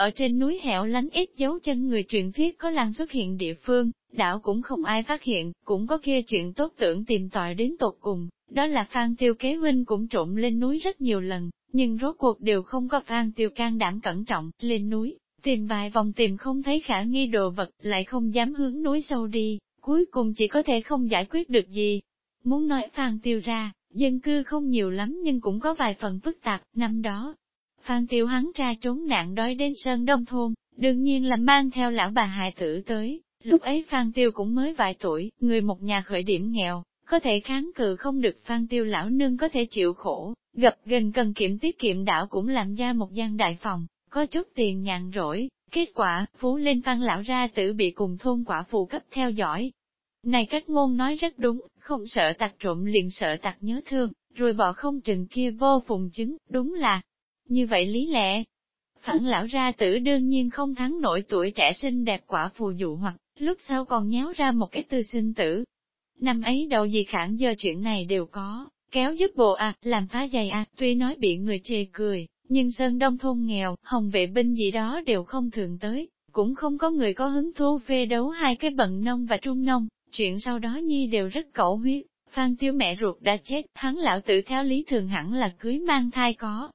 ở trên núi hẻo lánh ít dấu chân người truyền thuyết có lan xuất hiện địa phương, đảo cũng không ai phát hiện, cũng có kia chuyện tốt tưởng tìm tòi đến tột cùng, đó là Phan Tiêu kế huynh cũng trộm lên núi rất nhiều lần, nhưng rốt cuộc đều không có Phan Tiêu can đảm cẩn trọng, lên núi, tìm vài vòng tìm không thấy khả nghi đồ vật, lại không dám hướng núi sâu đi, cuối cùng chỉ có thể không giải quyết được gì. Muốn nói Phan Tiêu ra, dân cư không nhiều lắm nhưng cũng có vài phần phức tạp, năm đó. Phan Tiêu hắn ra trốn nạn đói đến Sơn Đông Thôn, đương nhiên là mang theo lão bà hài tử tới, lúc ấy Phan Tiêu cũng mới vài tuổi, người một nhà khởi điểm nghèo, có thể kháng cự không được Phan Tiêu lão nương có thể chịu khổ, gặp gần cần kiệm tiết kiệm đảo cũng làm ra một gian đại phòng, có chút tiền nhàn rỗi, kết quả, phú lên Phan lão ra tử bị cùng thôn quả phụ cấp theo dõi. Này cách ngôn nói rất đúng, không sợ tặc trộm liền sợ tặc nhớ thương, rồi bỏ không chừng kia vô phùng chứng, đúng là, như vậy lý lẽ. Phản lão ra tử đương nhiên không thắng nổi tuổi trẻ sinh đẹp quả phù dụ hoặc, lúc sau còn nhéo ra một cái tư sinh tử, Năm ấy đầu gì khản giờ chuyện này đều có, kéo giúp bộ à, làm phá giày à, tuy nói bị người chê cười, nhưng Sơn Đông thôn nghèo, hồng vệ binh gì đó đều không thường tới, cũng không có người có hứng thú phê đấu hai cái bận nông và trung nông, chuyện sau đó nhi đều rất cẩu huyết. Phan tiêu mẹ ruột đã chết, hắn lão tử theo lý thường hẳn là cưới mang thai có.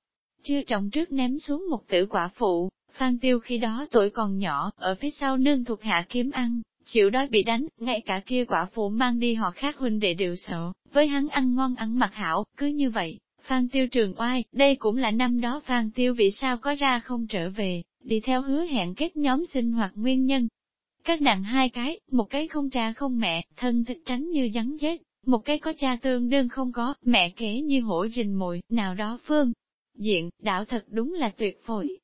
Chưa trọng trước ném xuống một tử quả phụ, Phan tiêu khi đó tuổi còn nhỏ, ở phía sau nương thuộc hạ kiếm ăn, chịu đói bị đánh, ngay cả kia quả phụ mang đi họ khác huynh đệ đều sợ, với hắn ăn ngon ăn mặc hảo, cứ như vậy, Phan Tiêu trường oai, đây cũng là năm đó Phan Tiêu vì sao có ra không trở về, đi theo hứa hẹn kết nhóm sinh hoạt nguyên nhân. Các nặng hai cái, một cái không cha không mẹ, thân thích tránh như rắn chết, một cái có cha tương đương không có, mẹ kế như hổ rình mùi, nào đó phương. Diện, đạo thật đúng là tuyệt vời.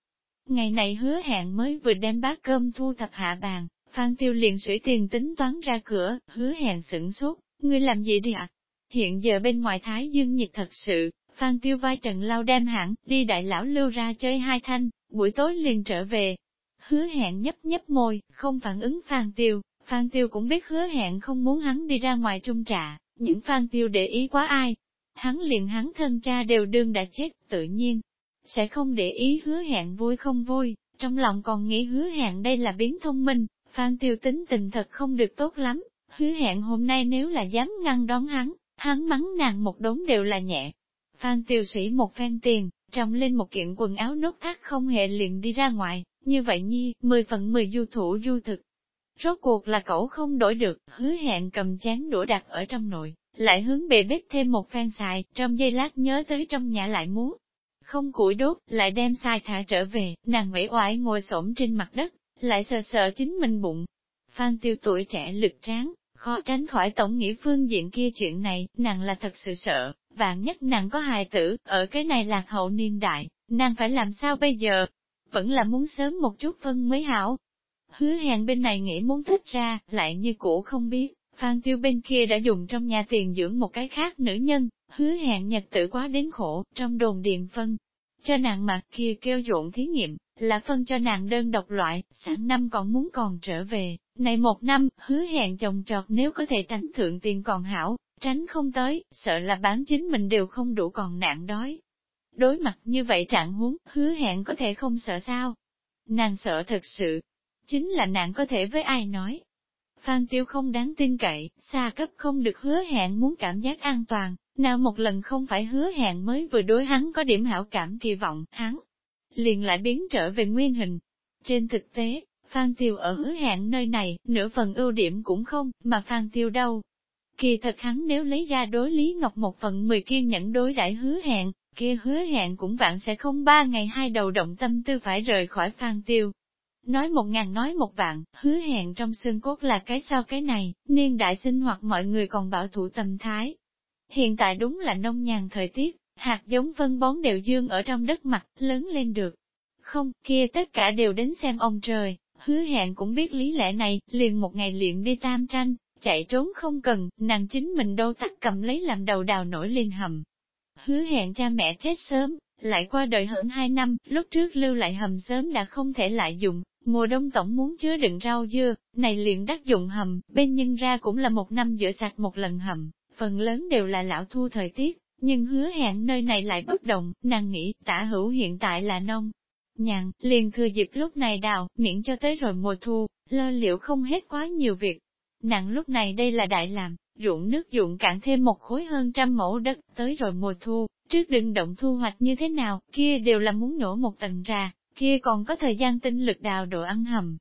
Ngày này hứa hẹn mới vừa đem bát cơm thu thập hạ bàn, Phan Tiêu liền sủy tiền tính toán ra cửa, hứa hẹn sửng sốt, ngươi làm gì đi ạ? Hiện giờ bên ngoài Thái Dương nhiệt thật sự, Phan Tiêu vai trần lao đem hẳn, đi đại lão lưu ra chơi hai thanh, buổi tối liền trở về. Hứa hẹn nhấp nhấp môi, không phản ứng Phan Tiêu, Phan Tiêu cũng biết hứa hẹn không muốn hắn đi ra ngoài trung trà, những Phan Tiêu để ý quá ai. Hắn liền hắn thân cha đều đương đã chết, tự nhiên, sẽ không để ý hứa hẹn vui không vui, trong lòng còn nghĩ hứa hẹn đây là biến thông minh, Phan Tiêu tính tình thật không được tốt lắm, hứa hẹn hôm nay nếu là dám ngăn đón hắn, hắn mắng nàng một đống đều là nhẹ. Phan Tiêu sủy một phen tiền, trồng lên một kiện quần áo nốt thắt không hề liền đi ra ngoài, như vậy nhi, mười phần mười du thủ du thực. Rốt cuộc là cậu không đổi được, hứa hẹn cầm chén đũa đặt ở trong nội, lại hướng bề bếp thêm một phen xài, trong giây lát nhớ tới trong nhà lại muốn. Không củi đốt, lại đem xài thả trở về, nàng ủy oải ngồi xổm trên mặt đất, lại sợ sợ chính mình bụng. Phan tiêu tuổi trẻ lực tráng, khó tránh khỏi tổng nghĩa phương diện kia chuyện này, nàng là thật sự sợ, vạn nhất nàng có hài tử, ở cái này lạc hậu niên đại, nàng phải làm sao bây giờ? Vẫn là muốn sớm một chút phân mới hảo. Hứa hẹn bên này nghĩ muốn thích ra, lại như cũ không biết, Phan Tiêu bên kia đã dùng trong nhà tiền dưỡng một cái khác nữ nhân, hứa hẹn nhật tử quá đến khổ, trong đồn điện phân. Cho nàng mặt kia kêu ruộng thí nghiệm, là phân cho nàng đơn độc loại, sáng năm còn muốn còn trở về, này một năm, hứa hẹn chồng trọt nếu có thể tránh thượng tiền còn hảo, tránh không tới, sợ là bán chính mình đều không đủ còn nạn đói. Đối mặt như vậy trạng huống, hứa hẹn có thể không sợ sao? Nàng sợ thật sự, chính là nàng có thể với ai nói. Phan Tiêu không đáng tin cậy, xa cấp không được hứa hẹn muốn cảm giác an toàn, nào một lần không phải hứa hẹn mới vừa đối hắn có điểm hảo cảm kỳ vọng, hắn liền lại biến trở về nguyên hình. Trên thực tế, Phan Tiêu ở hứa hẹn nơi này, nửa phần ưu điểm cũng không, mà Phan Tiêu đâu. Kỳ thật hắn nếu lấy ra đối Lý Ngọc một phần mười kiên nhẫn đối đãi hứa hẹn, kia hứa hẹn cũng vạn sẽ không ba ngày hai đầu động tâm tư phải rời khỏi Phan Tiêu. Nói một ngàn nói một vạn, hứa hẹn trong xương cốt là cái sau cái này, niên đại sinh hoạt mọi người còn bảo thủ tâm thái. Hiện tại đúng là nông nhàn thời tiết, hạt giống phân bón đều dương ở trong đất mặt, lớn lên được. Không, kia tất cả đều đến xem ông trời, hứa hẹn cũng biết lý lẽ này, liền một ngày luyện đi tam tranh, chạy trốn không cần, nàng chính mình đâu tắt cầm lấy làm đầu đào nổi lên hầm. Hứa hẹn cha mẹ chết sớm, lại qua đời hơn hai năm, lúc trước lưu lại hầm sớm đã không thể lại dùng, mùa đông tổng muốn chứa đựng rau dưa, này liền đắc dụng hầm, bên nhân ra cũng là một năm rửa sạch một lần hầm, phần lớn đều là lão thu thời tiết, nhưng hứa hẹn nơi này lại bất động, nàng nghĩ tả hữu hiện tại là nông. Nhàn, liền thừa dịp lúc này đào, miễn cho tới rồi mùa thu, lơ liệu không hết quá nhiều việc. Nàng lúc này đây là đại làm, ruộng nước ruộng cạn thêm một khối hơn trăm mẫu đất, tới rồi mùa thu, trước đừng động thu hoạch như thế nào, kia đều là muốn nổ một tầng ra, kia còn có thời gian tinh lực đào đồ ăn hầm.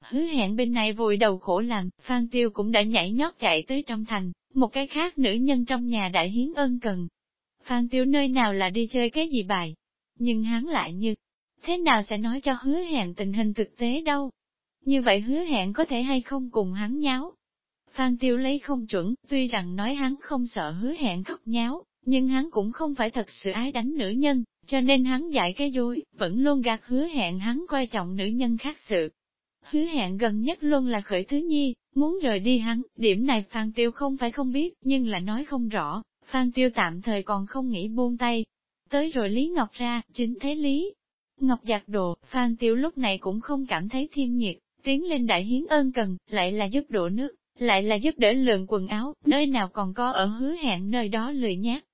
Hứa hẹn bên này vùi đầu khổ làm, Phan Tiêu cũng đã nhảy nhót chạy tới trong thành, một cái khác nữ nhân trong nhà đại hiến ân cần, Phan Tiêu nơi nào là đi chơi cái gì bài. Nhưng hắn lại như, thế nào sẽ nói cho hứa hẹn tình hình thực tế đâu. Như vậy hứa hẹn có thể hay không cùng hắn nháo. Phan Tiêu lấy không chuẩn, tuy rằng nói hắn không sợ hứa hẹn khóc nháo, nhưng hắn cũng không phải thật sự ái đánh nữ nhân, cho nên hắn dạy cái vui, vẫn luôn gạt hứa hẹn hắn coi trọng nữ nhân khác sự. Hứa hẹn gần nhất luôn là khởi thứ nhi, muốn rời đi hắn, điểm này Phan Tiêu không phải không biết, nhưng là nói không rõ, Phan Tiêu tạm thời còn không nghĩ buông tay. Tới rồi Lý Ngọc ra, chính thế Lý. Ngọc giặt đồ, Phan Tiêu lúc này cũng không cảm thấy thiên nhiệt, tiến lên đại hiến ơn cần, lại là giúp đổ nước, lại là giúp đỡ lượng quần áo, nơi nào còn có ở hứa hẹn nơi đó lười nhát.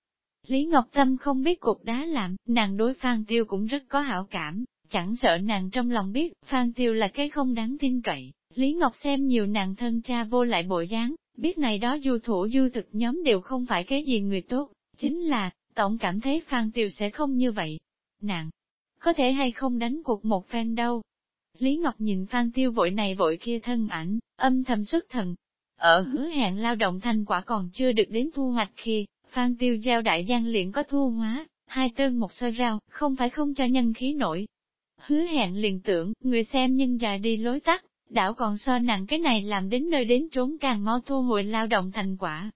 Lý Ngọc Tâm không biết cục đá làm, nàng đối Phan Tiêu cũng rất có hảo cảm, chẳng sợ nàng trong lòng biết, Phan Tiêu là cái không đáng tin cậy. Lý Ngọc xem nhiều nàng thân cha vô lại bộ dáng, biết này đó du thủ du thực nhóm đều không phải cái gì người tốt, chính là, tổng cảm thấy Phan Tiêu sẽ không như vậy. Nàng, có thể hay không đánh cuộc một phen đâu. Lý Ngọc nhìn Phan Tiêu vội này vội kia thân ảnh, âm thầm xuất thần. Ở hứa hẹn lao động thành quả còn chưa được đến thu hoạch khi, Phan Tiêu giao đại giang liền có thu hóa, hai tơn một sơ rau, không phải không cho nhân khí nổi. Hứa hẹn liền tưởng, người xem nhân ra đi lối tắt, đảo còn so nặng cái này làm đến nơi đến trốn càng mau thu hồi lao động thành quả.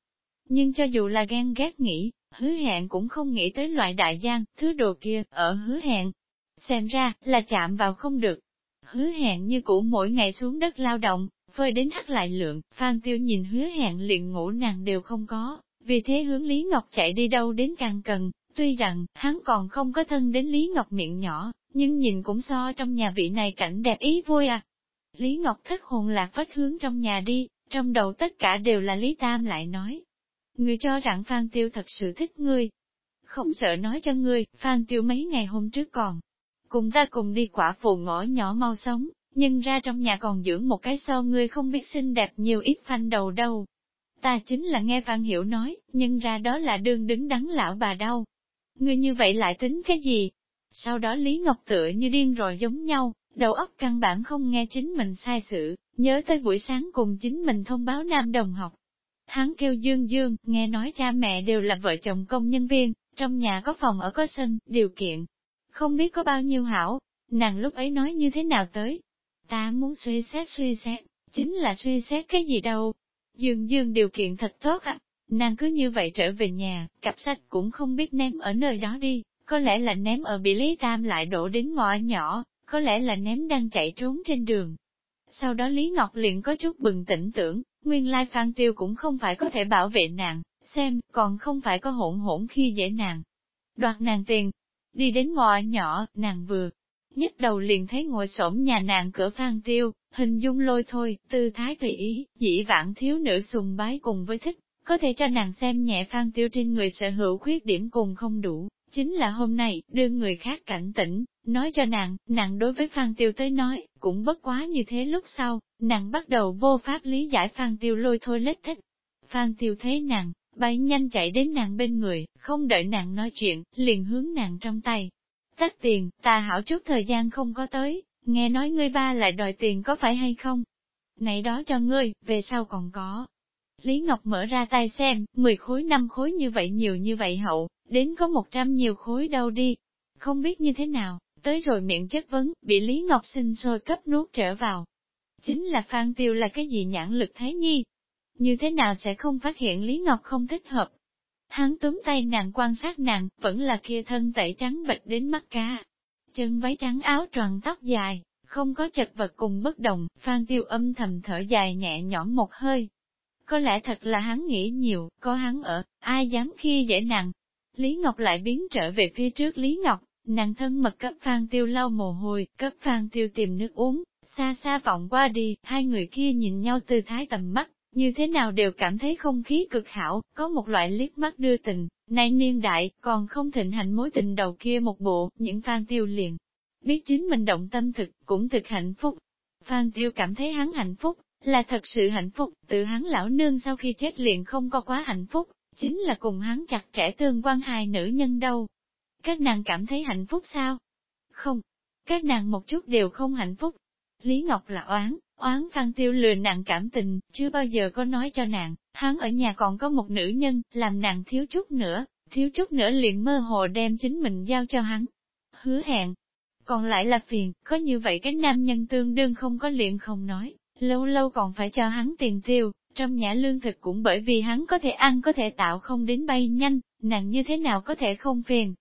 Nhưng cho dù là ghen ghét nghĩ, hứa hẹn cũng không nghĩ tới loại đại giang, thứ đồ kia, ở hứa hẹn. Xem ra, là chạm vào không được. Hứa hẹn như cũ mỗi ngày xuống đất lao động, phơi đến hắt lại lượng, Phan Tiêu nhìn hứa hẹn liền ngủ nàng đều không có, vì thế hướng Lý Ngọc chạy đi đâu đến càng cần, tuy rằng, hắn còn không có thân đến Lý Ngọc miệng nhỏ, nhưng nhìn cũng so trong nhà vị này cảnh đẹp ý vui à. Lý Ngọc thất hồn lạc vách hướng trong nhà đi, trong đầu tất cả đều là Lý Tam lại nói. Người cho rằng Phan Tiêu thật sự thích ngươi. Không sợ nói cho ngươi, Phan Tiêu mấy ngày hôm trước còn. Cùng ta cùng đi quả phù ngõ nhỏ mau sống, nhưng ra trong nhà còn dưỡng một cái so ngươi không biết xinh đẹp nhiều ít phanh đầu đâu. Ta chính là nghe văn Hiểu nói, nhưng ra đó là đương đứng đắn lão bà đâu. Ngươi như vậy lại tính cái gì? Sau đó Lý Ngọc tựa như điên rồi giống nhau, Đầu óc căn bản không nghe chính mình sai sự, nhớ tới buổi sáng cùng chính mình thông báo nam đồng học. Hắn kêu Dương Dương, nghe nói cha mẹ đều là vợ chồng công nhân viên, trong nhà có phòng ở có sân, điều kiện. Không biết có bao nhiêu hảo, nàng lúc ấy nói như thế nào tới. Ta muốn suy xét suy xét, chính là suy xét cái gì đâu. Dương Dương điều kiện thật tốt ạ. Nàng cứ như vậy trở về nhà, cặp sách cũng không biết ném ở nơi đó đi, có lẽ là ném ở bị Lý Tam lại đổ đến ngõ nhỏ, có lẽ là ném đang chạy trốn trên đường. Sau đó Lý Ngọc liền có chút bừng tỉnh tưởng, nguyên lai Phan Tiêu cũng không phải có thể bảo vệ nàng, xem, còn không phải có hỗn hỗn khi dễ nàng. Đoạt nàng tiền, đi đến ngõ nhỏ, nàng vừa, nhấc đầu liền thấy ngồi xổm nhà nàng cửa Phan Tiêu, hình dung lôi thôi, tư thái tùy ý, dĩ vãng thiếu nữ sùng bái cùng với thích, có thể cho nàng xem nhẹ Phan Tiêu trên người sở hữu khuyết điểm cùng không đủ, chính là hôm nay, đưa người khác cảnh tỉnh, nói cho nàng, nàng đối với Phan Tiêu tới nói, cũng bất quá như thế lúc sau, nàng bắt đầu vô pháp lý giải Phan Tiêu lôi thôi lết thích. Phan Tiêu thấy nàng, bay nhanh chạy đến nàng bên người, không đợi nàng nói chuyện, liền hướng nàng trong tay. Tắt tiền, ta hảo chút thời gian không có tới, nghe nói ngươi ba lại đòi tiền có phải hay không? Này đó cho ngươi, về sau còn có. Lý Ngọc mở ra tay xem, 10 khối 5 khối như vậy nhiều như vậy hậu, đến có 100 nhiều khối đâu đi. Không biết như thế nào, tới rồi miệng chất vấn, bị Lý Ngọc sinh sôi cấp nuốt trở vào. Chính là Phan Tiêu là cái gì nhãn lực thế nhi? Như thế nào sẽ không phát hiện Lý Ngọc không thích hợp? Hắn túm tay nàng quan sát nàng, vẫn là kia thân tẩy trắng bệch đến mắt cá. Chân váy trắng áo tròn tóc dài, không có chật vật cùng bất đồng, Phan Tiêu âm thầm thở dài nhẹ nhõm một hơi. Có lẽ thật là hắn nghĩ nhiều, có hắn ở, ai dám khi dễ nàng. Lý Ngọc lại biến trở về phía trước Lý Ngọc, nàng thân mật cấp Phan Tiêu lau mồ hôi, cấp Phan Tiêu tìm nước uống, xa xa vọng qua đi, hai người kia nhìn nhau tư thái tầm mắt, như thế nào đều cảm thấy không khí cực hảo, có một loại liếc mắt đưa tình, nay niên đại, còn không thịnh hành mối tình đầu kia một bộ, những Phan Tiêu liền. Biết chính mình động tâm thực, cũng thực hạnh phúc. Phan Tiêu cảm thấy hắn hạnh phúc, là thật sự hạnh phúc, tự hắn lão nương sau khi chết liền không có quá hạnh phúc, chính là cùng hắn chặt trẻ tương quan hai nữ nhân đâu. Các nàng cảm thấy hạnh phúc sao? Không, các nàng một chút đều không hạnh phúc. Lý Ngọc là oán, oán khăn Tiêu lừa nàng cảm tình, chưa bao giờ có nói cho nàng, hắn ở nhà còn có một nữ nhân, làm nàng thiếu chút nữa, thiếu chút nữa liền mơ hồ đem chính mình giao cho hắn. Hứa hẹn, còn lại là phiền, có như vậy cái nam nhân tương đương không có liền không nói, lâu lâu còn phải cho hắn tiền tiêu, trong nhà lương thực cũng bởi vì hắn có thể ăn có thể tạo không đến bay nhanh, nàng như thế nào có thể không phiền.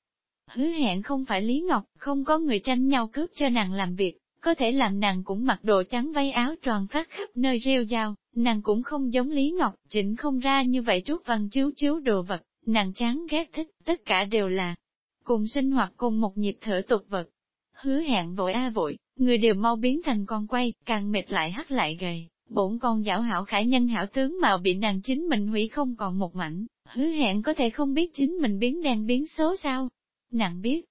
Hứa hẹn không phải Lý Ngọc, không có người tranh nhau cướp cho nàng làm việc, có thể làm nàng cũng mặc đồ trắng váy áo tròn phát khắp nơi rêu dao, nàng cũng không giống Lý Ngọc, chỉnh không ra như vậy chút văn chiếu chiếu đồ vật, nàng chán ghét thích, tất cả đều là cùng sinh hoạt cùng một nhịp thở tục vật. Hứa hẹn vội a vội, người đều mau biến thành con quay, càng mệt lại hắt lại gầy, bổn con giảo hảo khải nhân hảo tướng mà bị nàng chính mình hủy không còn một mảnh, hứa hẹn có thể không biết chính mình biến đen biến số sao. Nàng biết,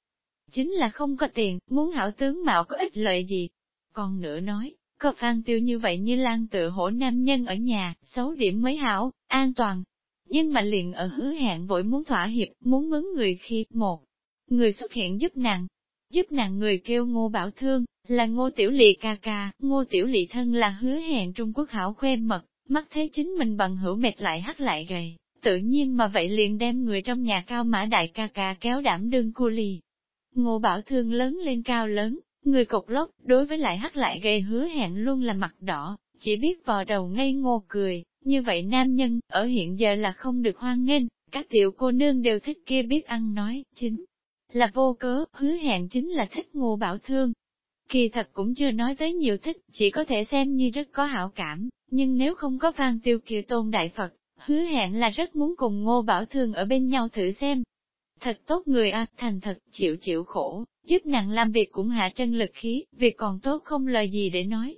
chính là không có tiền, muốn hảo tướng mạo có ích lợi gì. Còn nữa nói, có phan tiêu như vậy như lan tự hổ nam nhân ở nhà, xấu điểm mới hảo, an toàn. Nhưng mà liền ở hứa hẹn vội muốn thỏa hiệp, muốn mướn người khi một người xuất hiện giúp nàng, giúp nàng người kêu ngô bảo thương, là ngô tiểu lị ca ca, ngô tiểu lị thân là hứa hẹn Trung Quốc hảo khoe mật, mắt thấy chính mình bằng hữu mệt lại hắt lại gầy, tự nhiên mà vậy liền đem người trong nhà cao mã đại ca ca kéo đảm đương cu lì. Ngô bảo thương lớn lên cao lớn, người cục lốc, đối với lại hắc lại gây hứa hẹn luôn là mặt đỏ, chỉ biết vò đầu ngây ngô cười, như vậy nam nhân, ở hiện giờ là không được hoan nghênh, các tiểu cô nương đều thích kia biết ăn nói, chính là vô cớ, hứa hẹn chính là thích ngô bảo thương. Kỳ thật cũng chưa nói tới nhiều thích, chỉ có thể xem như rất có hảo cảm, nhưng nếu không có phan tiêu kiều tôn đại Phật, hứa hẹn là rất muốn cùng ngô bảo thương ở bên nhau thử xem. Thật tốt người à, thành thật, chịu chịu khổ, giúp nàng làm việc cũng hạ chân lực khí, việc còn tốt không lời gì để nói.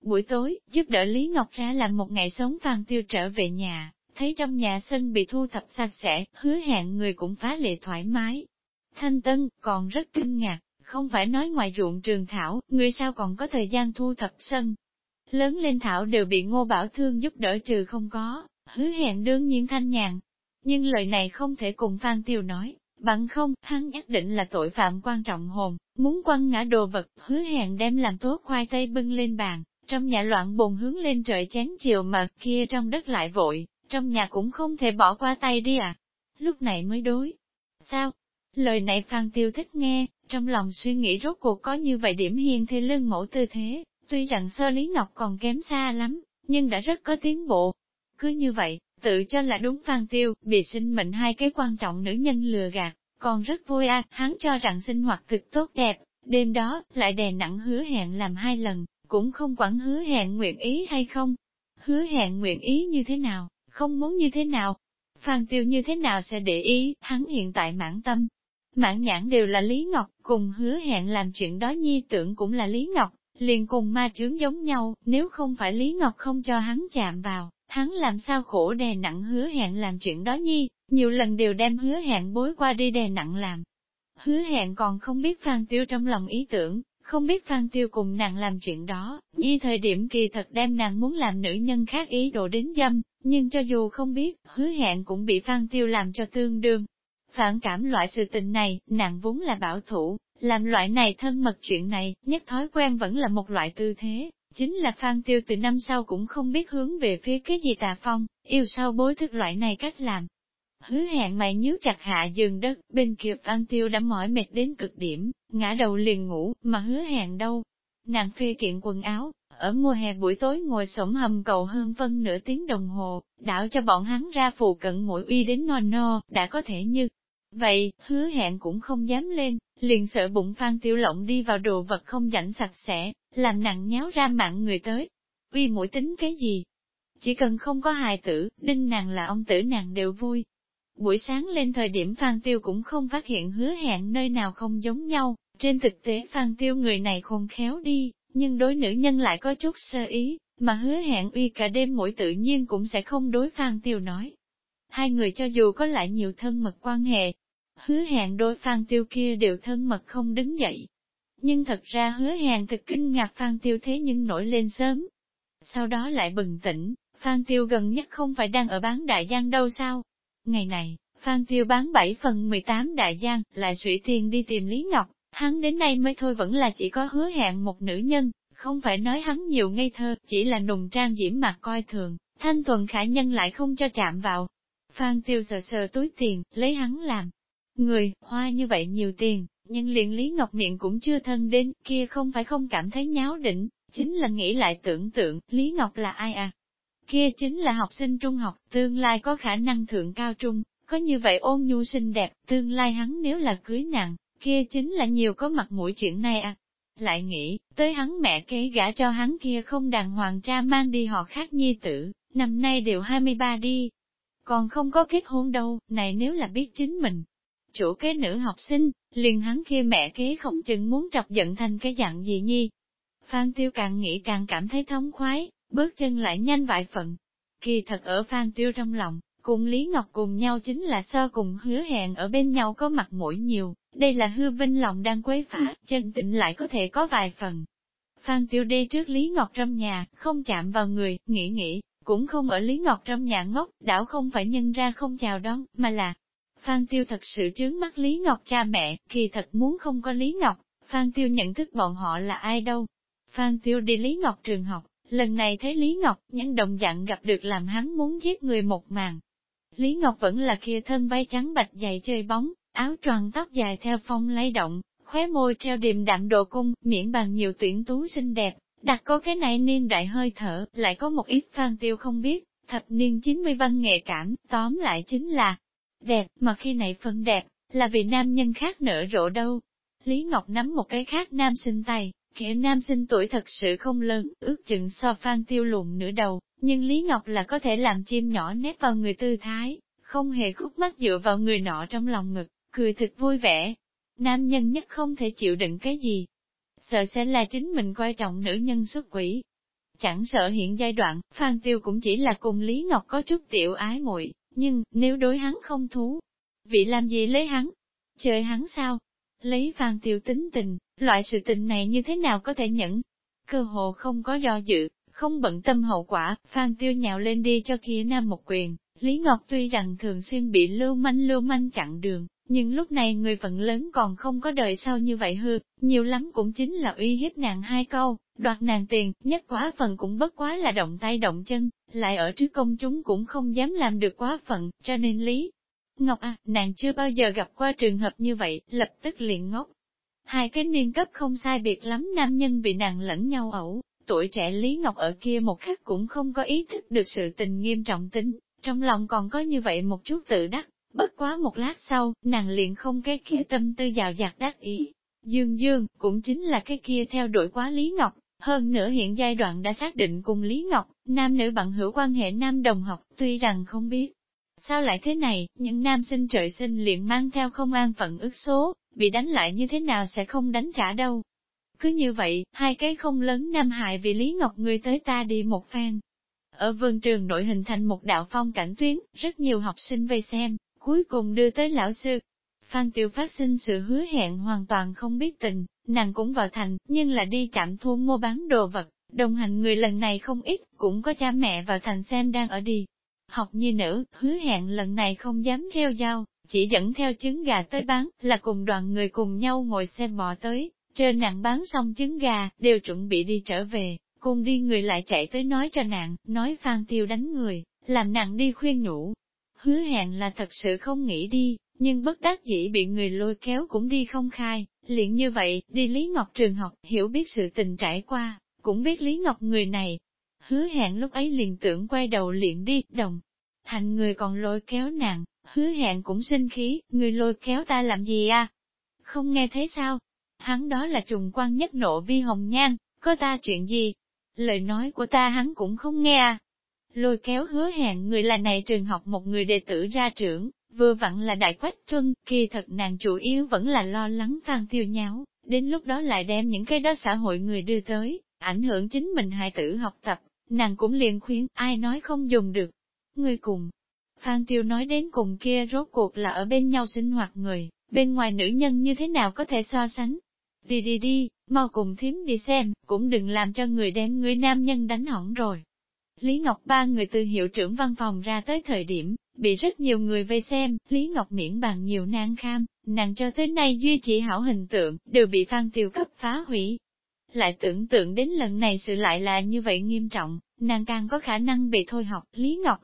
Buổi tối, giúp đỡ Lý Ngọc ra làm một ngày sống phan tiêu trở về nhà, thấy trong nhà sân bị thu thập sạch sẽ, hứa hẹn người cũng phá lệ thoải mái, Thanh Tân còn rất kinh ngạc, không phải nói ngoài ruộng trường Thảo, người sao còn có thời gian thu thập sân. Lớn lên Thảo đều bị Ngô Bảo Thương giúp đỡ trừ không có, hứa hẹn đương nhiên thanh nhàn. Nhưng lời này không thể cùng Phan Tiêu nói, bằng không, hắn nhất định là tội phạm quan trọng hồn, muốn quăng ngã đồ vật, hứa hẹn đem làm tốt khoai tây bưng lên bàn, trong nhà loạn bồn hướng lên trời chén chiều mà kia trong đất lại vội, trong nhà cũng không thể bỏ qua tay đi à. Lúc này mới đối. Sao, Lời này Phan Tiêu thích nghe, trong lòng suy nghĩ rốt cuộc có như vậy điểm hiền thì lương mẫu tư thế, tuy rằng sơ Lý Ngọc còn kém xa lắm, nhưng đã rất có tiến bộ. Cứ như vậy, tự cho là đúng Phan Tiêu, bị sinh mệnh hai cái quan trọng nữ nhân lừa gạt, còn rất vui à, hắn cho rằng sinh hoạt thực tốt đẹp, đêm đó, lại đè nặng hứa hẹn làm hai lần, cũng không quản hứa hẹn nguyện ý hay không. Hứa hẹn nguyện ý như thế nào, không muốn như thế nào, Phan Tiêu như thế nào sẽ để ý, hắn hiện tại mãn tâm. Mãn nhãn đều là Lý Ngọc, cùng hứa hẹn làm chuyện đó nhi tưởng cũng là Lý Ngọc, liền cùng ma trướng giống nhau, nếu không phải Lý Ngọc không cho hắn chạm vào, hắn làm sao khổ đè nặng hứa hẹn làm chuyện đó nhi, nhiều lần đều đem hứa hẹn bối qua đi đè nặng làm. Hứa hẹn còn không biết Phan Tiêu trong lòng ý tưởng, không biết Phan Tiêu cùng nàng làm chuyện đó, nhi thời điểm kỳ thật đem nàng muốn làm nữ nhân khác ý đồ đến dâm, nhưng cho dù không biết, hứa hẹn cũng bị Phan Tiêu làm cho tương đương. Phản cảm loại sự tình này, nàng vốn là bảo thủ, làm loại này thân mật chuyện này, nhất thói quen vẫn là một loại tư thế, chính là Phan Tiêu từ năm sau cũng không biết hướng về phía cái gì tà phong, yêu sau bối thức loại này cách làm. Hứa hẹn mày nhíu chặt hạ giường đất, bên kia Phan Tiêu đã mỏi mệt đến cực điểm, ngã đầu liền ngủ, mà hứa hẹn đâu. Nàng phê kiện quần áo, ở mùa hè buổi tối ngồi sổng hầm cầu hơn phân nửa tiếng đồng hồ, đảo cho bọn hắn ra phù cận mũi uy đến no no, đã có thể như. Vậy, hứa hẹn cũng không dám lên, liền sợ bụng phan tiêu lộng đi vào đồ vật không rảnh sạch sẽ, làm nặng nháo ra mạng người tới. Uy mũi tính cái gì? Chỉ cần không có hài tử, đinh nàng là ông tử nàng đều vui. Buổi sáng lên thời điểm Phan Tiêu cũng không phát hiện hứa hẹn nơi nào không giống nhau, trên thực tế Phan Tiêu người này khôn khéo đi, nhưng đối nữ nhân lại có chút sơ ý, mà hứa hẹn uy cả đêm mỗi tự nhiên cũng sẽ không đối Phan Tiêu nói. Hai người cho dù có lại nhiều thân mật quan hệ, hứa hẹn đôi Phan Tiêu kia đều thân mật không đứng dậy. Nhưng thật ra hứa hẹn thực kinh ngạc Phan Tiêu thế nhưng nổi lên sớm. Sau đó lại bừng tỉnh, Phan Tiêu gần nhất không phải đang ở bán đại giang đâu sao? Ngày này, Phan Tiêu bán 7 phần 18 đại giang, lại sủy tiền đi tìm Lý Ngọc, Hắn đến nay mới thôi vẫn là chỉ có hứa hẹn một nữ nhân, không phải nói hắn nhiều ngây thơ, chỉ là nùng trang diễm mặt coi thường, thanh thuần khả nhân lại không cho chạm vào. Phan tiêu sờ sờ túi tiền, lấy hắn làm. Người, hoa như vậy nhiều tiền, nhưng liền Lý Ngọc Miệng cũng chưa thân đến, kia không phải không cảm thấy nháo đỉnh, chính là nghĩ lại tưởng tượng, Lý Ngọc là ai à? Kia chính là học sinh trung học, tương lai có khả năng thượng cao trung, có như vậy ôn nhu xinh đẹp, tương lai hắn nếu là cưới nàng, kia chính là nhiều có mặt mũi chuyện này à. Lại nghĩ, tới hắn mẹ kế gả cho hắn kia không đàng hoàng cha mang đi họ khác nhi tử, năm nay đều 23 đi. Còn không có kết hôn đâu, này nếu là biết chính mình. Chủ kế nữ học sinh, liền hắn kia mẹ kế không chừng muốn trọc giận thành cái dạng gì nhi. Phan Tiêu càng nghĩ càng cảm thấy thống khoái, bước chân lại nhanh vài phần. Kỳ thật ở Phan Tiêu trong lòng, cùng Lý Ngọc cùng nhau chính là sơ cùng hứa hẹn ở bên nhau có mặt mũi nhiều, đây là hư vinh lòng đang quấy phá, chân tịnh lại có thể có vài phần. Phan Tiêu đi trước Lý Ngọc trong nhà, không chạm vào người, nghĩ nghĩ, cũng không ở Lý Ngọc trong nhà ngốc, đảo không phải nhân ra không chào đón, mà là Phan Tiêu thật sự chướng mắt Lý Ngọc cha mẹ, kỳ thật muốn không có Lý Ngọc, Phan Tiêu nhận thức bọn họ là ai đâu. Phan Tiêu đi Lý Ngọc trường học, lần này thấy Lý Ngọc, nhân đồng dạng gặp được làm hắn muốn giết người một màn, Lý Ngọc vẫn là kia thân váy trắng bạch dày chơi bóng, áo tròn tóc dài theo phong lay động, khóe môi treo điềm đạm độ cung, miễn bàn nhiều tuyển tú xinh đẹp, đặt có cái này niên đại hơi thở, lại có một ít phan tiêu không biết, thập niên 90 văn nghệ cảm, tóm lại chính là đẹp, mà khi này phân đẹp, là vì nam nhân khác nở rộ đâu. Lý Ngọc nắm một cái khác nam sinh tay, kẻ nam sinh tuổi thật sự không lớn, ước chừng so phan tiêu lùn nửa đầu, nhưng Lý Ngọc là có thể làm chim nhỏ nét vào người tư thái, không hề khúc mắt dựa vào người nọ trong lòng ngực, cười thật vui vẻ. Nam nhân nhất không thể chịu đựng cái gì. Sợ sẽ là chính mình coi trọng nữ nhân xuất quỷ. Chẳng sợ hiện giai đoạn, Phan Tiêu cũng chỉ là cùng Lý Ngọc có chút tiểu ái muội nhưng nếu đối hắn không thú, vị làm gì lấy hắn? Chơi hắn sao? Lấy Phan Tiêu tính tình, loại sự tình này như thế nào có thể nhẫn? Cơ hồ không có do dự, không bận tâm hậu quả, Phan Tiêu nhào lên đi cho kia nam một quyền. Lý Ngọc tuy rằng thường xuyên bị lưu manh lưu manh chặn đường, nhưng lúc này người phận lớn còn không có đời sau như vậy hư, nhiều lắm cũng chính là uy hiếp nàng hai câu, đoạt nàng tiền, nhất quá phần cũng bất quá là động tay động chân, lại ở trước công chúng cũng không dám làm được quá phận, cho nên Lý Ngọc à, nàng chưa bao giờ gặp qua trường hợp như vậy, lập tức liền ngốc. Hai cái niên cấp không sai biệt lắm nam nhân bị nàng lẫn nhau ẩu, tuổi trẻ Lý Ngọc ở kia một khắc cũng không có ý thức được sự tình nghiêm trọng tính, trong lòng còn có như vậy một chút tự đắc, Bất quá một lát sau, nàng liền không cái kia tâm tư dào dạt đắc ý. Dương Dương, cũng chính là cái kia theo đuổi quá Lý Ngọc, hơn nữa hiện giai đoạn đã xác định cùng Lý Ngọc, nam nữ bằng hữu quan hệ nam đồng học, tuy rằng không biết. Sao lại thế này, những nam sinh trời sinh liền mang theo không an phận ước số, bị đánh lại như thế nào sẽ không đánh trả đâu. Cứ như vậy, hai cái không lớn nam hại vì Lý Ngọc người tới ta đi một phen. Ở vườn trường nội hình thành một đạo phong cảnh tuyến, rất nhiều học sinh vây xem, cuối cùng đưa tới lão sư. Phan Tiểu phát sinh sự hứa hẹn hoàn toàn không biết tình, nàng cũng vào thành, nhưng là đi chạm thu mua bán đồ vật, đồng hành người lần này không ít, cũng có cha mẹ vào thành xem đang ở đi. Học nhi nữ, hứa hẹn lần này không dám treo dao, chỉ dẫn theo trứng gà tới bán, là cùng đoàn người cùng nhau ngồi xe bò tới, trên nàng bán xong trứng gà, đều chuẩn bị đi trở về, cùng đi người lại chạy tới nói cho nàng, nói Phan Tiêu đánh người, làm nàng đi khuyên nhủ. Hứa hẹn là thật sự không nghĩ đi, nhưng bất đắc dĩ bị người lôi kéo cũng đi không khai, liền như vậy, đi Lý Ngọc trường học, hiểu biết sự tình trải qua, cũng biết Lý Ngọc người này. Hứa hẹn lúc ấy liền tưởng quay đầu liền đi, đồng. Thành người còn lôi kéo nàng, hứa hẹn cũng sinh khí, người lôi kéo ta làm gì à? Không nghe thấy sao? Hắn đó là trùng quan nhất nộ vi hồng nhan, có ta chuyện gì? Lời nói của ta hắn cũng không nghe? Lôi kéo hứa hẹn người là này trường học một người đệ tử ra trưởng, vừa vặn là đại quách truân, kỳ thật nàng chủ yếu vẫn là lo lắng phan tiêu nháo, đến lúc đó lại đem những cái đó xã hội người đưa tới, ảnh hưởng chính mình hài tử học tập, nàng cũng liền khuyến ai nói không dùng được. Người cùng, Phan Tiêu nói đến cùng kia rốt cuộc là ở bên nhau sinh hoạt người, bên ngoài nữ nhân như thế nào có thể so sánh. Đi đi đi, mau cùng thím đi xem, cũng đừng làm cho người đem người nam nhân đánh hỏng rồi. Lý Ngọc ba người từ hiệu trưởng văn phòng ra tới thời điểm, bị rất nhiều người vây xem, Lý Ngọc miễn bằng nhiều nan kham, nàng cho tới nay duy trì hảo hình tượng, đều bị Phan Tiêu cấp phá hủy. Lại tưởng tượng đến lần này sự lại là như vậy nghiêm trọng, nàng càng có khả năng bị thôi học, Lý Ngọc.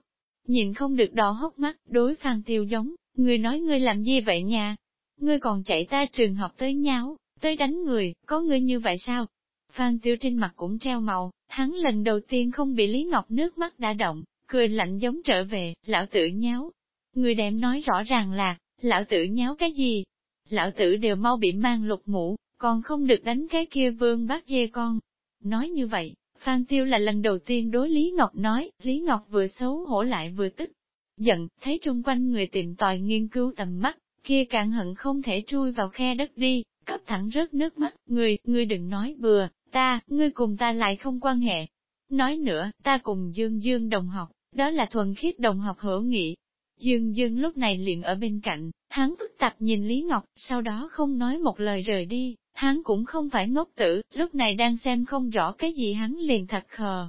Nhìn không được đỏ hốc mắt, đối Phan Tiêu giống, người nói ngươi làm gì vậy nha? Ngươi còn chạy ta trường học tới nháo, tới đánh người, có người như vậy sao? Phan Tiêu trên mặt cũng treo màu, hắn lần đầu tiên không bị Lý Ngọc nước mắt đã động, cười lạnh giống trở về, lão tử nháo. Người đem nói rõ ràng là, lão tử nháo cái gì? Lão tử đều mau bị mang lục mũ, còn không được đánh cái kia vương bác dê con. Nói như vậy, Phan Tiêu là lần đầu tiên đối Lý Ngọc nói, Lý Ngọc vừa xấu hổ lại vừa tức. Giận, thấy trung quanh người tìm tòi nghiên cứu tầm mắt, kia càng hận không thể chui vào khe đất đi, cấp thẳng rớt nước mắt, người, ngươi đừng nói bừa, ta, ngươi cùng ta lại không quan hệ. Nói nữa, ta cùng Dương Dương đồng học, đó là thuần khiết đồng học hữu nghị. Dương Dương lúc này liền ở bên cạnh, hắn phức tạp nhìn Lý Ngọc, sau đó không nói một lời rời đi, hắn cũng không phải ngốc tử, lúc này đang xem không rõ cái gì hắn liền thật khờ.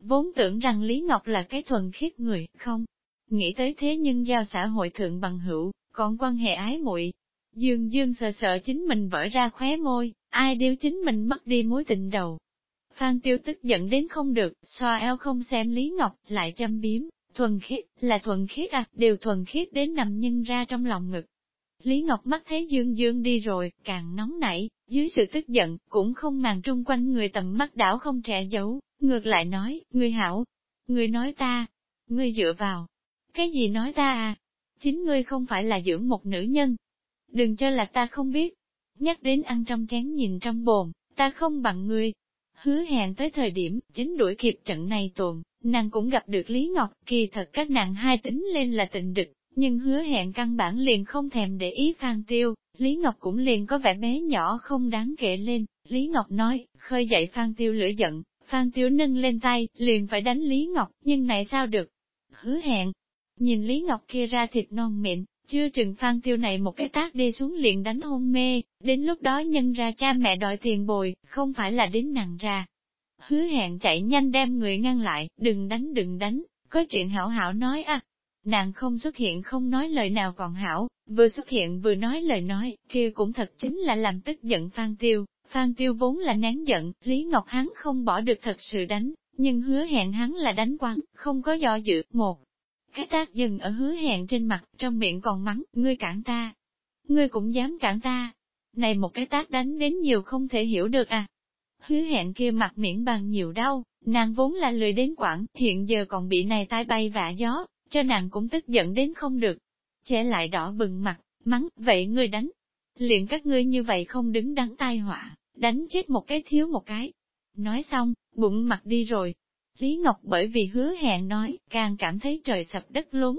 Vốn tưởng rằng Lý Ngọc là cái thuần khiết người, không. Nghĩ tới thế nhưng giao xã hội thượng bằng hữu, còn quan hệ ái muội Dương Dương sợ sợ chính mình vỡ ra khóe môi, ai điêu chính mình mất đi mối tình đầu, Phan Tiêu tức giận đến không được, xoa eo không xem Lý Ngọc, lại châm biếm, thuần khiết, là thuần khiết à, đều thuần khiết đến nằm nhân ra trong lòng ngực. Lý Ngọc mắt thấy Dương Dương đi rồi, càng nóng nảy, dưới sự tức giận, cũng không màng trung quanh người tầm mắt đảo không trẻ giấu, ngược lại nói, người hảo, người nói ta, người dựa vào, cái gì nói ta à, chính ngươi không phải là dưỡng một nữ nhân, đừng cho là ta không biết, nhắc đến ăn trong chén nhìn trong bồn, ta không bằng ngươi, Hứa hẹn tới thời điểm, chính đuổi kịp trận này tuần, nàng cũng gặp được Lý Ngọc, kỳ thật các nàng hai tính lên là tình địch, nhưng hứa hẹn căn bản liền không thèm để ý Phan Tiêu, Lý Ngọc cũng liền có vẻ bé nhỏ không đáng kể lên, Lý Ngọc nói, khơi dậy Phan Tiêu lửa giận, Phan Tiêu nâng lên tay, liền phải đánh Lý Ngọc, nhưng này sao được? Hứa hẹn, nhìn Lý Ngọc kia ra thịt non mịn, chưa chừng Phan Tiêu này một cái tác đi xuống liền đánh hôn mê, đến lúc đó nhân ra cha mẹ đòi tiền bồi, không phải là đến nặng ra. Hứa hẹn chạy nhanh đem người ngăn lại, đừng đánh đừng đánh, có chuyện hảo hảo nói à. Nàng không xuất hiện không nói lời nào còn hảo, vừa xuất hiện vừa nói lời nói, kia cũng thật chính là làm tức giận Phan Tiêu. Phan Tiêu vốn là nén giận, Lý Ngọc hắn không bỏ được thật sự đánh, nhưng hứa hẹn hắn là đánh quán, không có do dự. Một, cái tác dừng ở hứa hẹn trên mặt, trong miệng còn mắng, ngươi cản ta. Ngươi cũng dám cản ta. Này một cái tác đánh đến nhiều không thể hiểu được à. Hứa hẹn kia mặt miệng bằng nhiều đau, nàng vốn là lười đến quảng, hiện giờ còn bị này tai bay vạ gió, cho nàng cũng tức giận đến không được. trẻ lại đỏ bừng mặt, mắng, vậy ngươi đánh. Liền các ngươi như vậy không đứng đắn tai họa, đánh chết một cái thiếu một cái. Nói xong, bụng mặt đi rồi. Lý Ngọc bởi vì hứa hẹn nói, càng cảm thấy trời sập đất lún.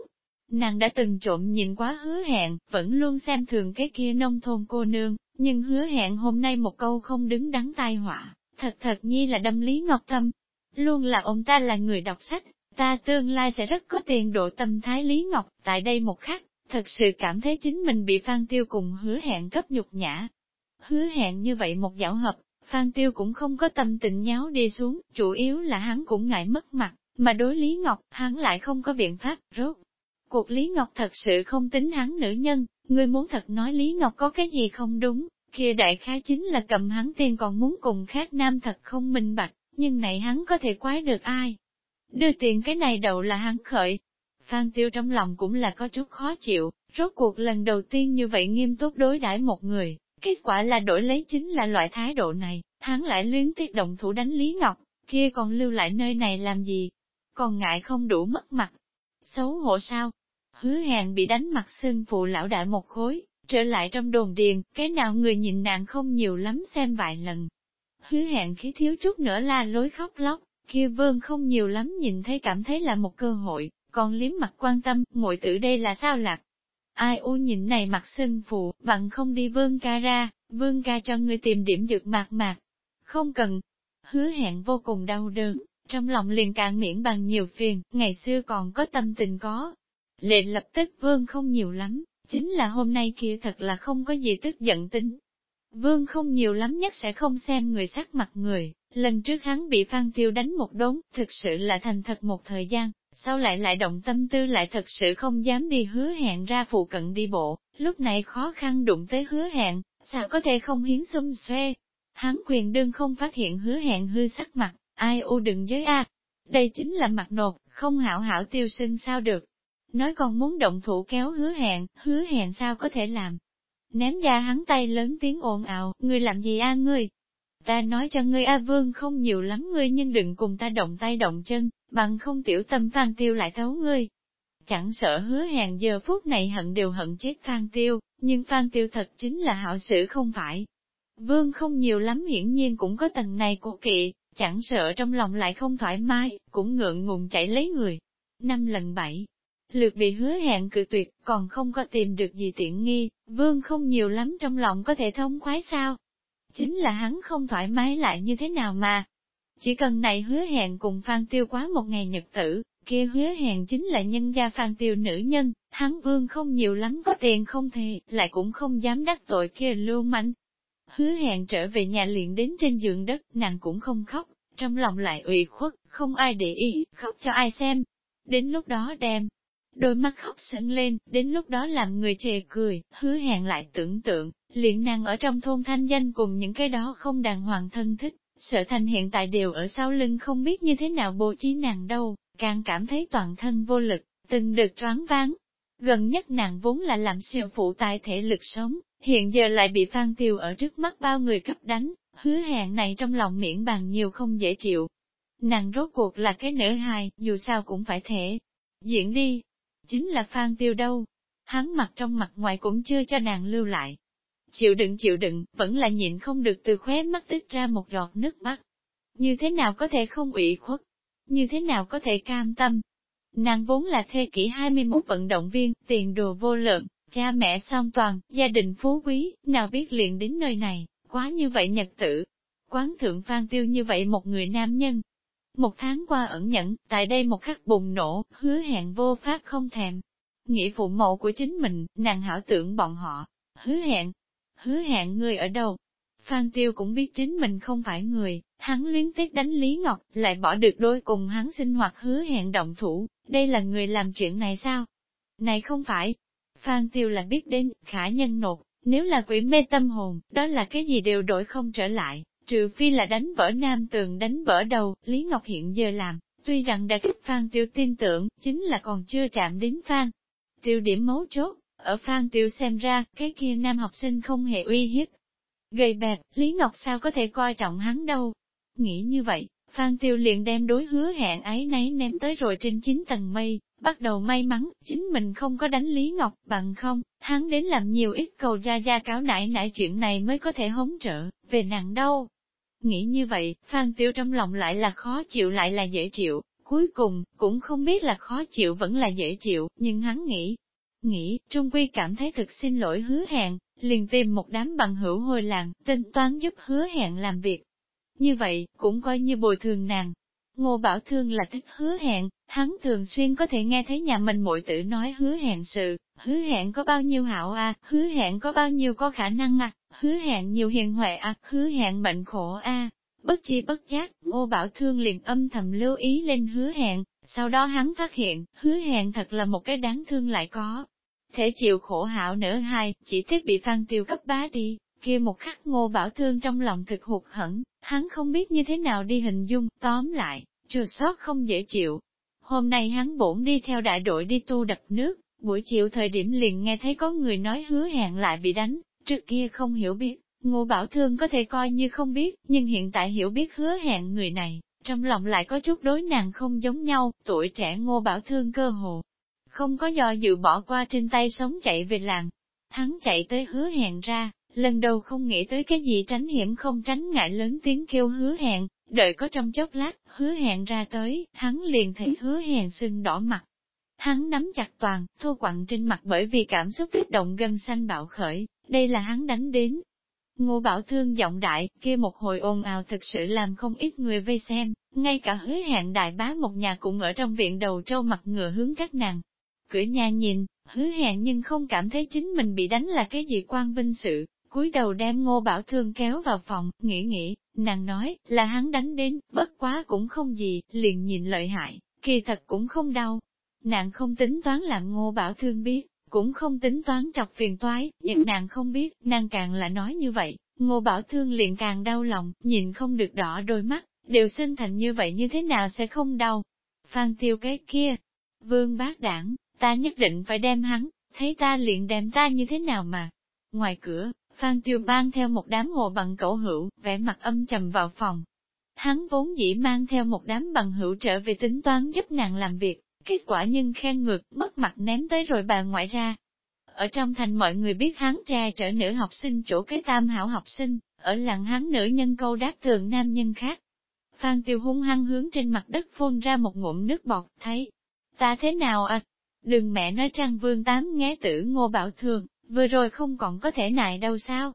Nàng đã từng trộm nhìn quá hứa hẹn, vẫn luôn xem thường cái kia nông thôn cô nương, nhưng hứa hẹn hôm nay một câu không đứng đắn tai họa, thật thật nhi là đâm Lý Ngọc Tâm. Luôn là ông ta là người đọc sách, ta tương lai sẽ rất có tiền độ tâm thái Lý Ngọc, tại đây một khắc, thật sự cảm thấy chính mình bị Phan Tiêu cùng hứa hẹn cấp nhục nhã. Hứa hẹn như vậy một dạo hợp, Phan Tiêu cũng không có tâm tình nháo đi xuống, chủ yếu là hắn cũng ngại mất mặt, mà đối Lý Ngọc, hắn lại không có biện pháp, rốt. Cuộc Lý Ngọc thật sự không tính hắn nữ nhân, người muốn thật nói Lý Ngọc có cái gì không đúng, kia đại khái chính là cầm hắn tiền còn muốn cùng khác nam thật không minh bạch, nhưng này hắn có thể quái được ai. Đưa tiền cái này đầu là hắn khởi. Phan Tiêu trong lòng cũng là có chút khó chịu, rốt cuộc lần đầu tiên như vậy nghiêm túc đối đãi một người, kết quả là đổi lấy chính là loại thái độ này, hắn lại luyến tiếc động thủ đánh Lý Ngọc, kia còn lưu lại nơi này làm gì? Còn ngại không đủ mất mặt. Xấu hổ sao? Hứa hàng bị đánh mặt xương phụ lão đại một khối, trở lại trong đồn điền, cái nào người nhìn nàng không nhiều lắm xem vài lần. Hứa hẹn khí thiếu chút nữa la lối khóc lóc, kia vương không nhiều lắm nhìn thấy cảm thấy là một cơ hội, còn liếm mặt quan tâm, muội tử đây là sao lạc. Ai u nhìn này mặt sinh phụ, vặn không đi vương ca ra, vương ca cho ngươi tìm điểm dược mạc mạc. Không cần. Hứa hẹn vô cùng đau đớn, trong lòng liền cạn miễn bằng nhiều phiền, ngày xưa còn có tâm tình có. Lệ lập tức vương không nhiều lắm, chính là hôm nay kia thật là không có gì tức giận tính. Vương không nhiều lắm nhất sẽ không xem người sắc mặt người, lần trước hắn bị Phan Tiêu đánh một đốn, thực sự là thành thật một thời gian, sau lại lại động tâm tư lại thật sự không dám đi hứa hẹn ra phụ cận đi bộ, lúc này khó khăn đụng tới hứa hẹn, sao có thể không hiến xung xoe. Hắn quyền đương không phát hiện hứa hẹn hư sắc mặt, ai u đừng giới a Đây chính là mặt nột, không hảo hảo tiêu sưng sao được. Nói còn muốn động thủ kéo hứa hẹn, hứa hẹn sao có thể làm. Ném ra hắn tay lớn tiếng ồn ào, ngươi làm gì a ngươi? Ta nói cho ngươi A Vương không nhiều lắm ngươi nhưng đừng cùng ta động tay động chân, bằng không tiểu tâm Phan Tiêu lại thấu ngươi. Chẳng sợ hứa hẹn giờ phút này hận đều hận chết Phan Tiêu, nhưng Phan Tiêu thật chính là hảo sử không phải. Vương không nhiều lắm hiển nhiên cũng có tầng này của kỵ, chẳng sợ trong lòng lại không thoải mái, cũng ngượng ngùng chạy lấy người. Năm lần bảy, lượt bị hứa hẹn cự tuyệt, còn không có tìm được gì tiện nghi, vương không nhiều lắm trong lòng có thể thông khoái sao. Chính là hắn không thoải mái lại như thế nào mà. Chỉ cần này hứa hẹn cùng Phan Tiêu quá một ngày nhật tử, kia hứa hẹn chính là nhân gia Phan Tiêu nữ nhân, hắn vương không nhiều lắm có tiền không thề, lại cũng không dám đắc tội kia lưu manh. Hứa hẹn trở về nhà liền đến trên giường đất, nàng cũng không khóc, trong lòng lại ủy khuất, không ai để ý, khóc cho ai xem. Đến lúc đó đem, đôi mắt khóc sững lên, đến lúc đó làm người chề cười, hứa hẹn lại tưởng tượng, liền nàng ở trong thôn thanh danh cùng những cái đó không đàng hoàng thân thích, sợ thành hiện tại đều ở sau lưng không biết như thế nào bố trí nàng đâu, càng cảm thấy toàn thân vô lực, từng được choáng váng. Gần nhất nàng vốn là làm siêu phụ tài thể lực sống, hiện giờ lại bị Phan Tiêu ở trước mắt bao người cấp đánh, hứa hẹn này trong lòng miễn bàn nhiều không dễ chịu. Nàng rốt cuộc là cái nữ hài, dù sao cũng phải thể. Diễn đi, chính là Phan Tiêu đâu. Hắn mặt trong mặt ngoài cũng chưa cho nàng lưu lại. Chịu đựng chịu đựng, vẫn là nhịn không được từ khóe mắt tích ra một giọt nước mắt. Như thế nào có thể không ủy khuất? Như thế nào có thể cam tâm? Nàng vốn là thê kỷ 21 vận động viên, tiền đồ vô lượng, cha mẹ song toàn, gia đình phú quý, nào biết liền đến nơi này, quá như vậy nhật tử. Quán thượng Phan Tiêu như vậy một người nam nhân, một tháng qua ẩn nhẫn, tại đây một khắc bùng nổ, hứa hẹn vô phát không thèm. Nghĩ phụ mẫu của chính mình, nàng hảo tưởng bọn họ. Hứa hẹn, hứa hẹn người ở đâu? Phan Tiêu cũng biết chính mình không phải người, hắn luyến tiếc đánh Lý Ngọc, lại bỏ được đôi cùng hắn sinh hoạt hứa hẹn động thủ, đây là người làm chuyện này sao? Này không phải. Phan Tiêu là biết đến, khả nhân nột, nếu là quỷ mê tâm hồn, đó là cái gì đều đổi không trở lại, Trừ phi là đánh vỡ nam tường đánh vỡ đầu, Lý Ngọc hiện giờ làm, tuy rằng đã kích Phan Tiêu tin tưởng, chính là còn chưa chạm đến Phan. Tiêu điểm mấu chốt, ở Phan Tiêu xem ra, cái kia nam học sinh không hề uy hiếp. Gầy bẹp, Lý Ngọc sao có thể coi trọng hắn đâu. Nghĩ như vậy, Phan Tiêu liền đem đối hứa hẹn ấy nấy ném tới rồi trên chín tầng mây, bắt đầu may mắn, chính mình không có đánh Lý Ngọc, bằng không, hắn đến làm nhiều ít cầu ra ra cáo nải nải chuyện này mới có thể hống trợ, về nặng đâu. Nghĩ như vậy, Phan Tiêu trong lòng lại là khó chịu lại là dễ chịu, cuối cùng, cũng không biết là khó chịu vẫn là dễ chịu, nhưng hắn nghĩ, nghĩ, Trung Quy cảm thấy thực xin lỗi hứa hẹn, liền tìm một đám bằng hữu hồi làng, tính toán giúp hứa hẹn làm việc. Như vậy, cũng coi như bồi thường nàng. Ngô Bảo Thương là thích hứa hẹn, hắn thường xuyên có thể nghe thấy nhà mình muội tử nói hứa hẹn sự, hứa hẹn có bao nhiêu hảo à, hứa hẹn có bao nhiêu có khả năng à, hứa hẹn nhiều hiền huệ à, hứa hẹn bệnh khổ à. Bất chi bất giác, Ngô Bảo Thương liền âm thầm lưu ý lên hứa hẹn, sau đó hắn phát hiện, hứa hẹn thật là một cái đáng thương lại có, thể chịu khổ hảo nữa hai, chỉ tiếc bị Phan Tiêu cấp bá đi, kia một khắc ngô bảo thương trong lòng thực hụt hẫng, hắn không biết như thế nào đi hình dung, tóm lại, chùa sót không dễ chịu. Hôm nay hắn bổn đi theo đại đội đi tu đập nước, buổi chiều thời điểm liền nghe thấy có người nói hứa hẹn lại bị đánh, trước kia không hiểu biết, ngô bảo thương có thể coi như không biết, nhưng hiện tại hiểu biết hứa hẹn người này, trong lòng lại có chút đối nàng không giống nhau, tuổi trẻ ngô bảo thương cơ hồ, không có do dự bỏ qua trên tay sống chạy về làng. Hắn chạy tới hứa hẹn ra, lần đầu không nghĩ tới cái gì tránh hiểm không tránh ngại lớn tiếng kêu hứa hẹn, đợi có trong chốc lát, hứa hẹn ra tới, hắn liền thấy hứa hẹn sưng đỏ mặt. Hắn nắm chặt toàn, thô quặng trên mặt bởi vì cảm xúc kích động gân xanh bạo khởi, đây là hắn đánh đến. Ngô Bảo Thương giọng đại, kia một hồi ồn ào thực sự làm không ít người vây xem, ngay cả hứa hẹn đại bá một nhà cũng ở trong viện đầu trâu mặt ngựa hướng các nàng, cửa nhà nhìn, hứa hẹn nhưng không cảm thấy chính mình bị đánh là cái gì quan vinh sự, cúi đầu đem ngô bảo thương kéo vào phòng, nghĩ nghĩ, nàng nói, là hắn đánh đến, bất quá cũng không gì, liền nhìn lợi hại, kỳ thật cũng không đau. Nàng không tính toán làm ngô bảo thương biết, cũng không tính toán chọc phiền toái, nhưng nàng không biết, nàng càng là nói như vậy, ngô bảo thương liền càng đau lòng, nhìn không được đỏ đôi mắt, đều sinh thành như vậy như thế nào sẽ không đau. Phan tiêu cái kia, vương bác đảng, ta nhất định phải đem hắn, thấy ta liền đem ta như thế nào mà. Ngoài cửa, Phan Tiêu mang theo một đám hồ bằng cẩu hữu, vẻ mặt âm trầm vào phòng. Hắn vốn dĩ mang theo một đám bằng hữu trở về tính toán giúp nàng làm việc, kết quả nhưng khen ngược, mất mặt ném tới rồi bà ngoại ra. Ở trong thành mọi người biết hắn trai trở nữ học sinh chỗ cái tam hảo học sinh, ở làng hắn nữ nhân câu đáp thường nam nhân khác. Phan Tiêu hung hăng hướng trên mặt đất phun ra một ngụm nước bọt, thấy, ta thế nào à, Đừng mẹ nói trang vương tám nghe tử ngô bảo thường, vừa rồi không còn có thể nại đâu sao.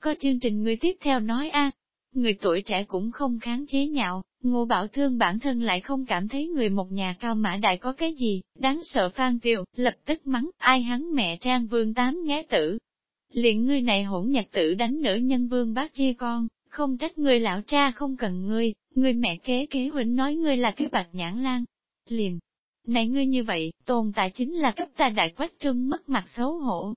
Có chương trình người tiếp theo nói a người tuổi trẻ cũng không kháng chế nhạo, ngô bảo thương bản thân lại không cảm thấy người một nhà cao mã đại có cái gì, đáng sợ phan tiêu, lập tức mắng, ai hắn mẹ trang vương tám ngé tử. Liền ngươi này hỗn nhạc tử đánh nữ nhân vương bác chia con, không trách ngươi lão cha không cần ngươi, ngươi mẹ kế kế huynh nói ngươi là cái bạc nhãn lan. Liền, này ngươi như vậy, tồn tại chính là cấp ta đại quách trưng mất mặt xấu hổ.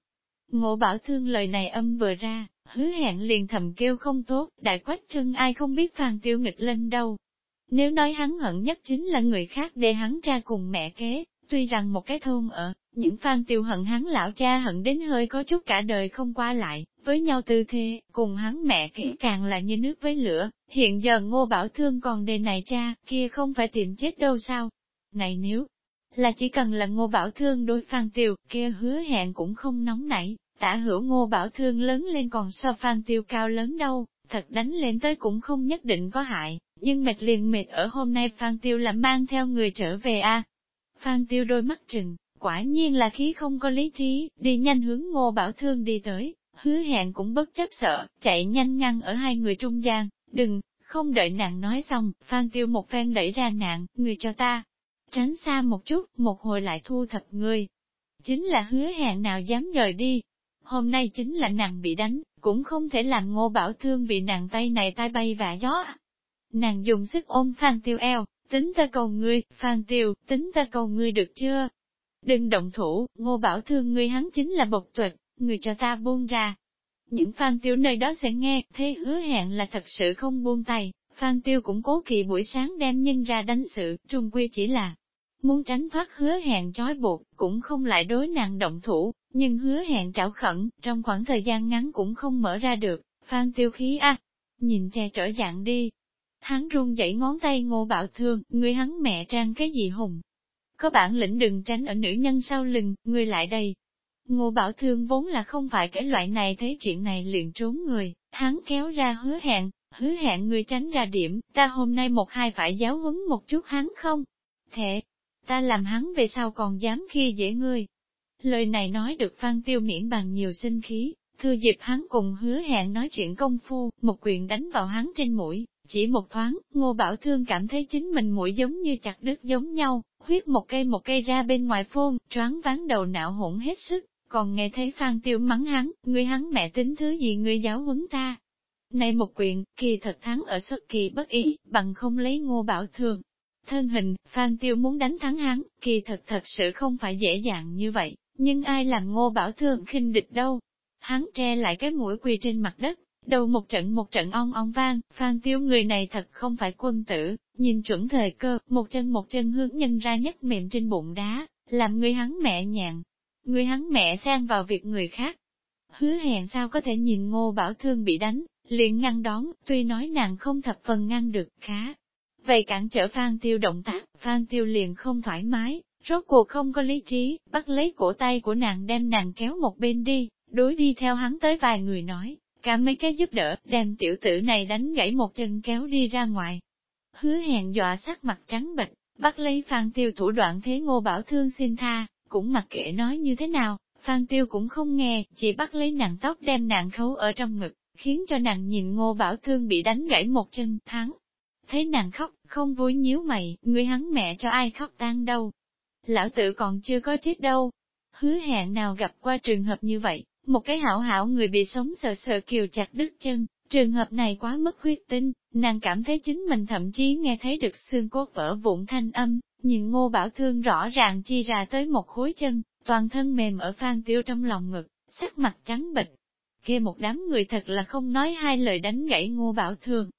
Ngộ bảo thương lời này âm vừa ra, hứa hẹn liền thầm kêu không tốt, đại quách trưng ai không biết phàn tiêu nghịch lên đâu. Nếu nói hắn hận nhất chính là người khác để hắn ra cùng mẹ kế, tuy rằng một cái thôn ở, những phan tiêu hận hắn lão cha hận đến hơi có chút cả đời không qua lại, với nhau tư thế, cùng hắn mẹ kỹ càng là như nước với lửa, hiện giờ ngô bảo thương còn đề này cha, kia không phải tìm chết đâu sao. Này nếu, là chỉ cần là ngô bảo thương đôi Phan Tiêu, kia hứa hẹn cũng không nóng nảy, tả hữu ngô bảo thương lớn lên còn so Phan Tiêu cao lớn đâu, thật đánh lên tới cũng không nhất định có hại, nhưng mệt liền mệt ở hôm nay Phan Tiêu là mang theo người trở về a. Phan Tiêu đôi mắt trừng, quả nhiên là khí không có lý trí, đi nhanh hướng ngô bảo thương đi tới, hứa hẹn cũng bất chấp sợ, chạy nhanh ngăn ở hai người trung gian, đừng, không đợi nàng nói xong, Phan Tiêu một phen đẩy ra nạn, người cho ta, tránh xa một chút, một hồi lại thu thập ngươi. Chính là hứa hẹn nào dám rời đi. Hôm nay chính là nàng bị đánh, cũng không thể làm ngô bảo thương bị nàng tay này tay bay vạ gió. Nàng dùng sức ôm Phan Tiêu eo, tính ta cầu ngươi, Phan Tiêu, tính ta cầu ngươi được chưa? Đừng động thủ, ngô bảo thương ngươi hắn chính là bộc tuyệt, người cho ta buông ra. Những Phan Tiêu nơi đó sẽ nghe, thế hứa hẹn là thật sự không buông tay, Phan Tiêu cũng cố kỳ buổi sáng đem nhân ra đánh sự, trung quy chỉ là muốn tránh thoát hứa hẹn trói buộc, cũng không lại đối nàng động thủ, nhưng hứa hẹn trảo khẩn, trong khoảng thời gian ngắn cũng không mở ra được, Phan Tiêu khí a nhìn che trở dạng đi. Hắn run dậy ngón tay ngô bạo thương, người hắn mẹ trang cái gì hùng. có bản lĩnh đừng tránh ở nữ nhân sau lưng, ngươi lại đây. Ngô Bảo Thương vốn là không phải cái loại này thấy chuyện này liền trốn người, hắn kéo ra hứa hẹn, hứa hẹn ngươi tránh ra điểm, ta hôm nay một hai phải giáo huấn một chút hắn không? Thế, ta làm hắn về sau còn dám khi dễ ngươi. Lời này nói được Phan Tiêu miễn bằng nhiều sinh khí, Thư dịp hắn cùng hứa hẹn nói chuyện công phu, một quyền đánh vào hắn trên mũi, chỉ một thoáng, Ngô Bảo Thương cảm thấy chính mình mũi giống như chặt đứt giống nhau, huyết một cây một cây ra bên ngoài phôn, choáng ván đầu não hỗn hết sức, còn nghe thấy Phan Tiêu mắng hắn, người hắn mẹ tính thứ gì người giáo huấn ta. Này một quyền, kỳ thật thắng ở xuất kỳ bất ý, bằng không lấy Ngô Bảo thường. Thân hình, Phan Tiêu muốn đánh thắng hắn, kỳ thật thật sự không phải dễ dàng như vậy, nhưng ai làm Ngô Bảo thường khinh địch đâu, Hắn tre lại cái mũi quỳ trên mặt đất, đầu một trận một trận ong ong vang, Phan Tiêu người này thật không phải quân tử, nhìn chuẩn thời cơ, một chân một chân hướng nhân ra nhất mềm trên bụng đá, làm người hắn mẹ nhàn. Người hắn mẹ sang vào việc người khác. Hứa hẹn sao có thể nhìn ngô bảo thương bị đánh, liền ngăn đón, tuy nói nàng không thập phần ngăn được, khá. Vậy cản trở Phan Tiêu động tác, Phan Tiêu liền không thoải mái, rốt cuộc không có lý trí, bắt lấy cổ tay của nàng đem nàng kéo một bên đi, Đối đi theo hắn tới vài người nói, cả mấy cái giúp đỡ, đem tiểu tử này đánh gãy một chân kéo đi ra ngoài. Hứa hẹn dọa sắc mặt trắng bệch, bắt lấy Phan Tiêu thủ đoạn thế ngô bảo thương xin tha, cũng mặc kệ nói như thế nào, Phan Tiêu cũng không nghe, chỉ bắt lấy nàng tóc đem nàng khấu ở trong ngực, khiến cho nàng nhìn ngô bảo thương bị đánh gãy một chân, hắn Thấy nàng khóc, không vui nhíu mày, người hắn mẹ cho ai khóc tan đâu. Lão tử còn chưa có chết đâu. Hứa hẹn nào gặp qua trường hợp như vậy, một cái hảo hảo người bị sống sợ sợ kiều chặt đứt chân, trường hợp này quá mất huyết tinh, nàng cảm thấy chính mình thậm chí nghe thấy được xương cốt vỡ vụn thanh âm, nhìn ngô bảo thương rõ ràng chi ra tới một khối chân, toàn thân mềm ở phan tiêu trong lòng ngực, sắc mặt trắng bệch kia một đám người thật là không nói hai lời đánh gãy ngô bảo thường.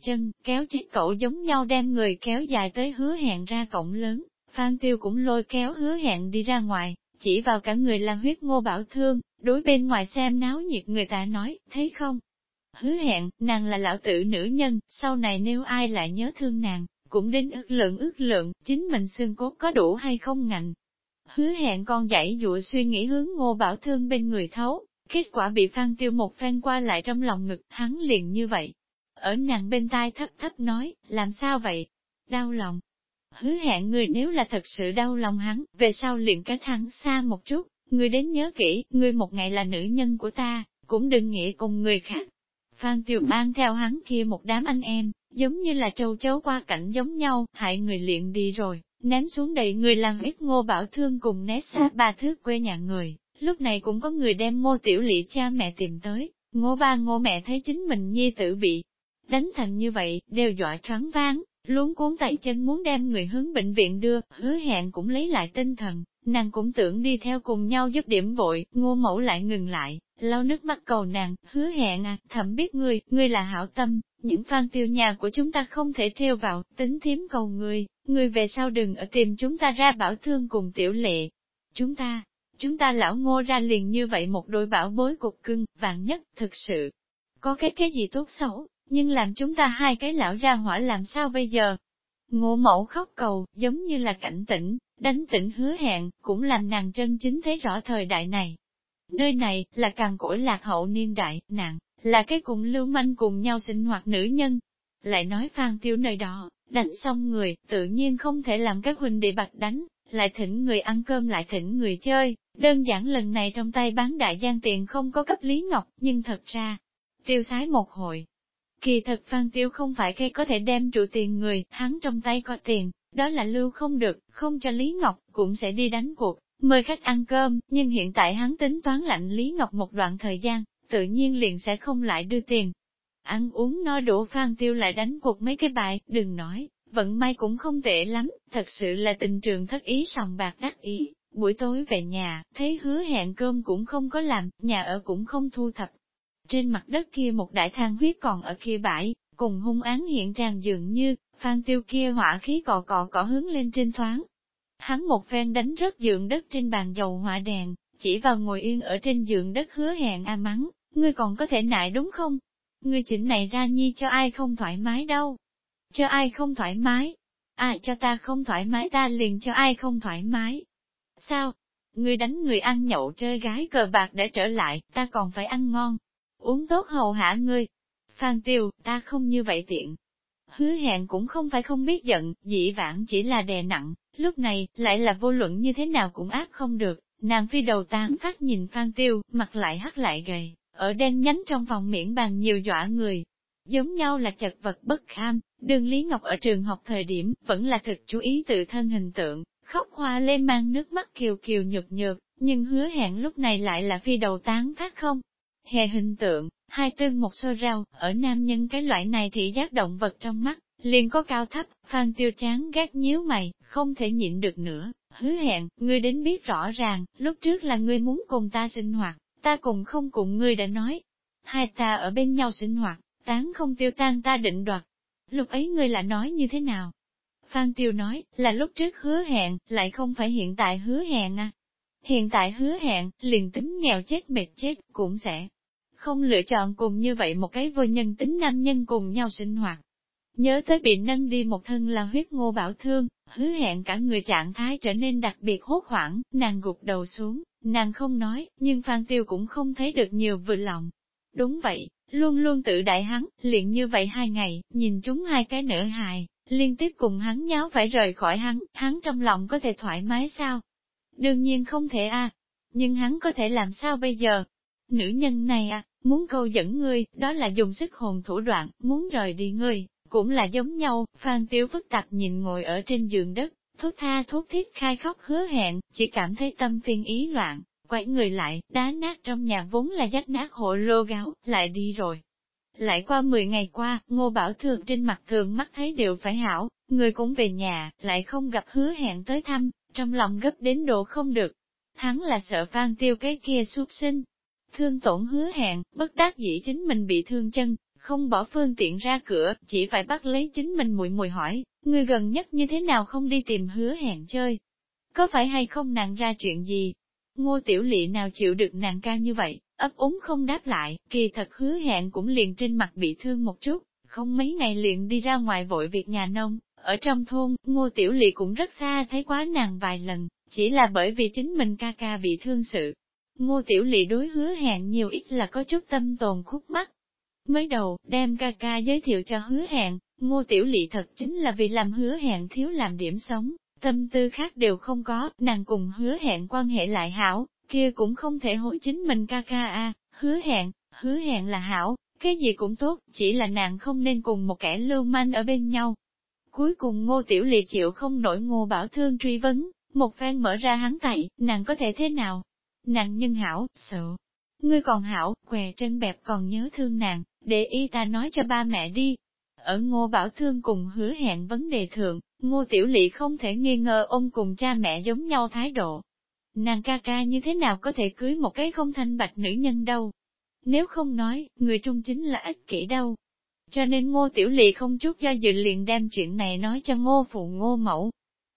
Chân, kéo chết cậu giống nhau đem người kéo dài tới hứa hẹn ra cổng lớn, Phan Tiêu cũng lôi kéo hứa hẹn đi ra ngoài, chỉ vào cả người là huyết ngô bảo thương, đối bên ngoài xem náo nhiệt người ta nói, thấy không? Hứa hẹn, nàng là lão tử nữ nhân, sau này nếu ai lại nhớ thương nàng, cũng đến ước lượng ước lượng, chính mình xương cốt có đủ hay không ngạnh. Hứa hẹn con dãy dụa suy nghĩ hướng ngô bảo thương bên người thấu, kết quả bị phan tiêu một phen qua lại trong lòng ngực, hắn liền như vậy. Ở nàng bên tai thấp thấp nói, làm sao vậy? Đau lòng, Hứa hẹn người nếu là thật sự đau lòng hắn, về sau liền cách hắn xa một chút, người đến nhớ kỹ, người một ngày là nữ nhân của ta, cũng đừng nghĩ cùng người khác. Phan Tiêu mang theo hắn kia một đám anh em, giống như là trâu chấu qua cảnh giống nhau, hại người liền đi rồi, ném xuống đầy người làm ít ngô bảo thương cùng né xa ba thước quê nhà người. Lúc này cũng có người đem ngô tiểu lị cha mẹ tìm tới, ngô ba ngô mẹ thấy chính mình nhi tử bị đánh thành như vậy, đều dọa choáng váng, Luống cuốn tay chân muốn đem người hướng bệnh viện đưa, hứa hẹn cũng lấy lại tinh thần, nàng cũng tưởng đi theo cùng nhau giúp điểm vội, ngô mẫu lại ngừng lại, lau nước mắt cầu nàng, hứa hẹn à, thẩm biết ngươi, ngươi là hảo tâm, những phan tiêu nhà của chúng ta không thể treo vào, tính thiếm cầu ngươi, ngươi về sau đừng ở tìm chúng ta ra bảo thương cùng tiểu lệ. Chúng ta, chúng ta lão ngô ra liền như vậy một đôi bảo bối cục cưng, vạn nhất, thực sự. Có cái cái gì tốt xấu, nhưng làm chúng ta hai cái lão ra hỏa làm sao bây giờ? Ngô mẫu khóc cầu, giống như là cảnh tỉnh, đánh tỉnh hứa hẹn, cũng làm nàng chân chính thấy rõ thời đại này. Nơi này, là càng cỗi lạc hậu niên đại, nàng, là cái cùng lưu manh cùng nhau sinh hoạt nữ nhân. Lại nói phan tiêu nơi đó, đánh xong người, tự nhiên không thể làm các huynh đệ bạch đánh, lại thỉnh người ăn cơm lại thỉnh người chơi, đơn giản lần này trong tay bán đại gian tiền không có cấp Lý Ngọc, nhưng thật ra, tiêu sái một hồi, Kỳ thật Phan Tiêu không phải cây có thể đem trụ tiền người, hắn trong tay có tiền, đó là lưu không được, không cho Lý Ngọc, cũng sẽ đi đánh cuộc, mời khách ăn cơm, nhưng hiện tại hắn tính toán lạnh Lý Ngọc một đoạn thời gian, tự nhiên liền sẽ không lại đưa tiền. Ăn uống no đủ Phan Tiêu lại đánh cuộc mấy cái bài, đừng nói, vận may cũng không tệ lắm, thật sự là tình trường thất ý sòng bạc đắc ý. Buổi tối về nhà, thấy hứa hẹn cơm cũng không có làm, nhà ở cũng không thu thập, trên mặt đất kia một đại thang huyết còn ở kia bãi, cùng hung án hiện tràn dường như, phan tiêu kia hỏa khí cọ cọ cọ hướng lên trên thoáng. Hắn một phen đánh rớt giường đất trên bàn dầu hỏa đèn, chỉ vào ngồi yên ở trên giường đất hứa hẹn a mắng, ngươi còn có thể nại đúng không? Ngươi chỉnh này ra nhi cho ai không thoải mái đâu. Cho ai không thoải mái? ai cho ta không thoải mái ta liền cho ai không thoải mái. Sao? người đánh người ăn nhậu chơi gái cờ bạc để trở lại, ta còn phải ăn ngon, uống tốt hầu hạ ngươi. Phan Tiêu, ta không như vậy tiện. Hứa hẹn cũng không phải không biết giận, dĩ vãng chỉ là đè nặng, lúc này, lại là vô luận như thế nào cũng áp không được, nàng phi đầu tán phát nhìn Phan Tiêu, mặt lại hắt lại gầy, ở đen nhánh trong vòng miệng bàn nhiều dọa người. Giống nhau là chật vật bất kham, đường Lý Ngọc ở trường học thời điểm, vẫn là thực chú ý tự thân hình tượng, khóc hoa lên mang nước mắt kiều kiều nhược nhược, nhưng hứa hẹn lúc này lại là phi đầu tán phát không. Hề hình tượng, hai tương một xô rau, ở nam nhân cái loại này thì giác động vật trong mắt, liền có cao thấp, phan tiêu tráng gác nhíu mày, không thể nhịn được nữa, hứa hẹn, ngươi đến biết rõ ràng, lúc trước là ngươi muốn cùng ta sinh hoạt, ta cùng không cùng ngươi đã nói. Hai ta ở bên nhau sinh hoạt, tán không tiêu tan ta định đoạt. Lúc ấy ngươi là nói như thế nào? Phan Tiêu nói, là lúc trước hứa hẹn, lại không phải hiện tại hứa hẹn à. Hiện tại hứa hẹn, liền tính nghèo chết mệt chết, cũng sẽ không lựa chọn cùng như vậy một cái vô nhân tính nam nhân cùng nhau sinh hoạt. Nhớ tới bị nâng đi một thân là huyết ngô bảo thương, hứa hẹn cả người trạng thái trở nên đặc biệt hốt hoảng, nàng gục đầu xuống, nàng không nói, nhưng Phan Tiêu cũng không thấy được nhiều vừa lòng. Đúng vậy, luôn luôn tự đại hắn, liền như vậy hai ngày, nhìn chúng hai cái nữ hài, liên tiếp cùng hắn nháo phải rời khỏi hắn, hắn trong lòng có thể thoải mái sao? Đương nhiên không thể a nhưng hắn có thể làm sao bây giờ? Nữ nhân này à, muốn câu dẫn ngươi, đó là dùng sức hồn thủ đoạn, muốn rời đi ngươi, cũng là giống nhau, Phan Tiêu phức tạp nhìn ngồi ở trên giường đất, thốt tha thốt thiết khai khóc hứa hẹn, chỉ cảm thấy tâm phiền ý loạn, quay người lại, đá nát trong nhà vốn là dắt nát hộ lô gáo, lại đi rồi. Lại qua 10 ngày qua, Ngô Bảo Thường trên mặt thường mắt thấy đều phải hảo, người cũng về nhà, lại không gặp hứa hẹn tới thăm, trong lòng gấp đến độ không được. Hắn là sợ Phan Tiêu cái kia súc sinh. Thương tổn hứa hẹn, bất đắc dĩ chính mình bị thương chân, không bỏ phương tiện ra cửa, chỉ phải bắt lấy chính mình mùi mùi hỏi, người gần nhất như thế nào không đi tìm hứa hẹn chơi? Có phải hay không nàng ra chuyện gì? Ngô tiểu lị nào chịu được nàng ca như vậy, ấp úng không đáp lại, kỳ thật hứa hẹn cũng liền trên mặt bị thương một chút, không mấy ngày liền đi ra ngoài vội việc nhà nông, ở trong thôn, ngô tiểu lị cũng rất xa thấy quá nàng vài lần, chỉ là bởi vì chính mình ca ca bị thương sự. Ngô tiểu lị đối hứa hẹn nhiều ít là có chút tâm tồn khúc mắc, Mới đầu, đem ca ca giới thiệu cho hứa hẹn, ngô tiểu lị thật chính là vì làm hứa hẹn thiếu làm điểm sống, tâm tư khác đều không có, nàng cùng hứa hẹn quan hệ lại hảo, kia cũng không thể hội chính mình ca ca a hứa hẹn, hứa hẹn là hảo, cái gì cũng tốt, chỉ là nàng không nên cùng một kẻ lưu manh ở bên nhau. Cuối cùng ngô tiểu lị chịu không nổi ngô bảo thương truy vấn, một phen mở ra hắn tay, nàng có thể thế nào? Nàng nhân hảo, sợ. Ngươi còn hảo, què chân bẹp còn nhớ thương nàng, để y ta nói cho ba mẹ đi. Ở ngô bảo thương cùng hứa hẹn vấn đề thượng, ngô tiểu lị không thể nghi ngờ ông cùng cha mẹ giống nhau thái độ. Nàng ca ca như thế nào có thể cưới một cái không thanh bạch nữ nhân đâu. Nếu không nói, người trung chính là ích kỷ đâu. Cho nên ngô tiểu lị không chút do dự liền đem chuyện này nói cho ngô phụ ngô mẫu.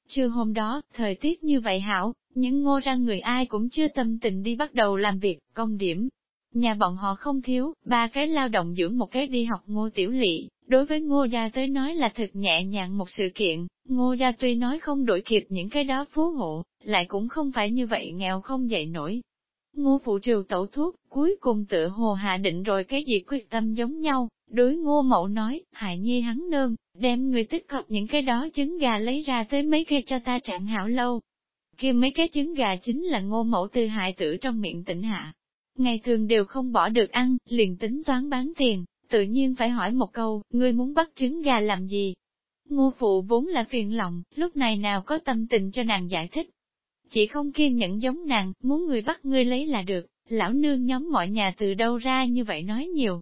Trưa hôm đó, thời tiết như vậy hảo, những ngô ra người ai cũng chưa tâm tình đi bắt đầu làm việc, công điểm, Nhà bọn họ không thiếu, ba cái lao động dưỡng một cái đi học ngô tiểu Lị, đối với ngô gia tới nói là thật nhẹ nhàng một sự kiện, ngô gia tuy nói không đổi kịp những cái đó phú hộ, lại cũng không phải như vậy nghèo không dậy nổi. Ngô phụ triều tẩu thuốc, cuối cùng tự hồ hạ định rồi cái gì quyết tâm giống nhau, đối ngô mậu nói, hại nhi hắn nương, đem người tích hợp những cái đó trứng gà lấy ra tới mấy cây cho ta trạng hảo lâu. kia mấy cái trứng gà chính là ngô mẫu từ hại tử trong miệng tỉnh hạ, ngày thường đều không bỏ được ăn, liền tính toán bán tiền, tự nhiên phải hỏi một câu, ngươi muốn bắt trứng gà làm gì? Ngô phụ vốn là phiền lòng, lúc này nào có tâm tình cho nàng giải thích. Chỉ không kiên nhẫn giống nàng, muốn người bắt ngươi lấy là được, lão nương nhóm mọi nhà từ đâu ra như vậy nói nhiều.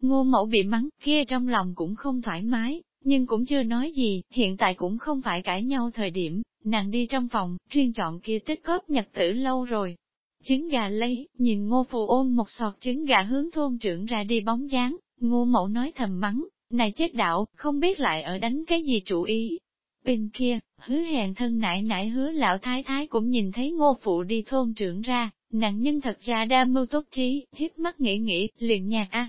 Ngô mẫu bị mắng, kia trong lòng cũng không thoải mái, nhưng cũng chưa nói gì, hiện tại cũng không phải cãi nhau thời điểm, nàng đi trong phòng, chuyên chọn kia tích cóp nhật tử lâu rồi, Trứng gà lấy, nhìn ngô phụ ôn một sọt trứng gà hướng thôn trưởng ra đi bóng dáng, ngô mẫu nói thầm mắng, này chết đạo, không biết lại ở đánh cái gì chủ ý. Bên kia, hứa hẹn thân nại nại hứa lão thái thái cũng nhìn thấy ngô phụ đi thôn trưởng ra, nặng nhân thật ra đa mưu tốt trí, hiếp mắt nghĩ nghĩ, liền nhạc a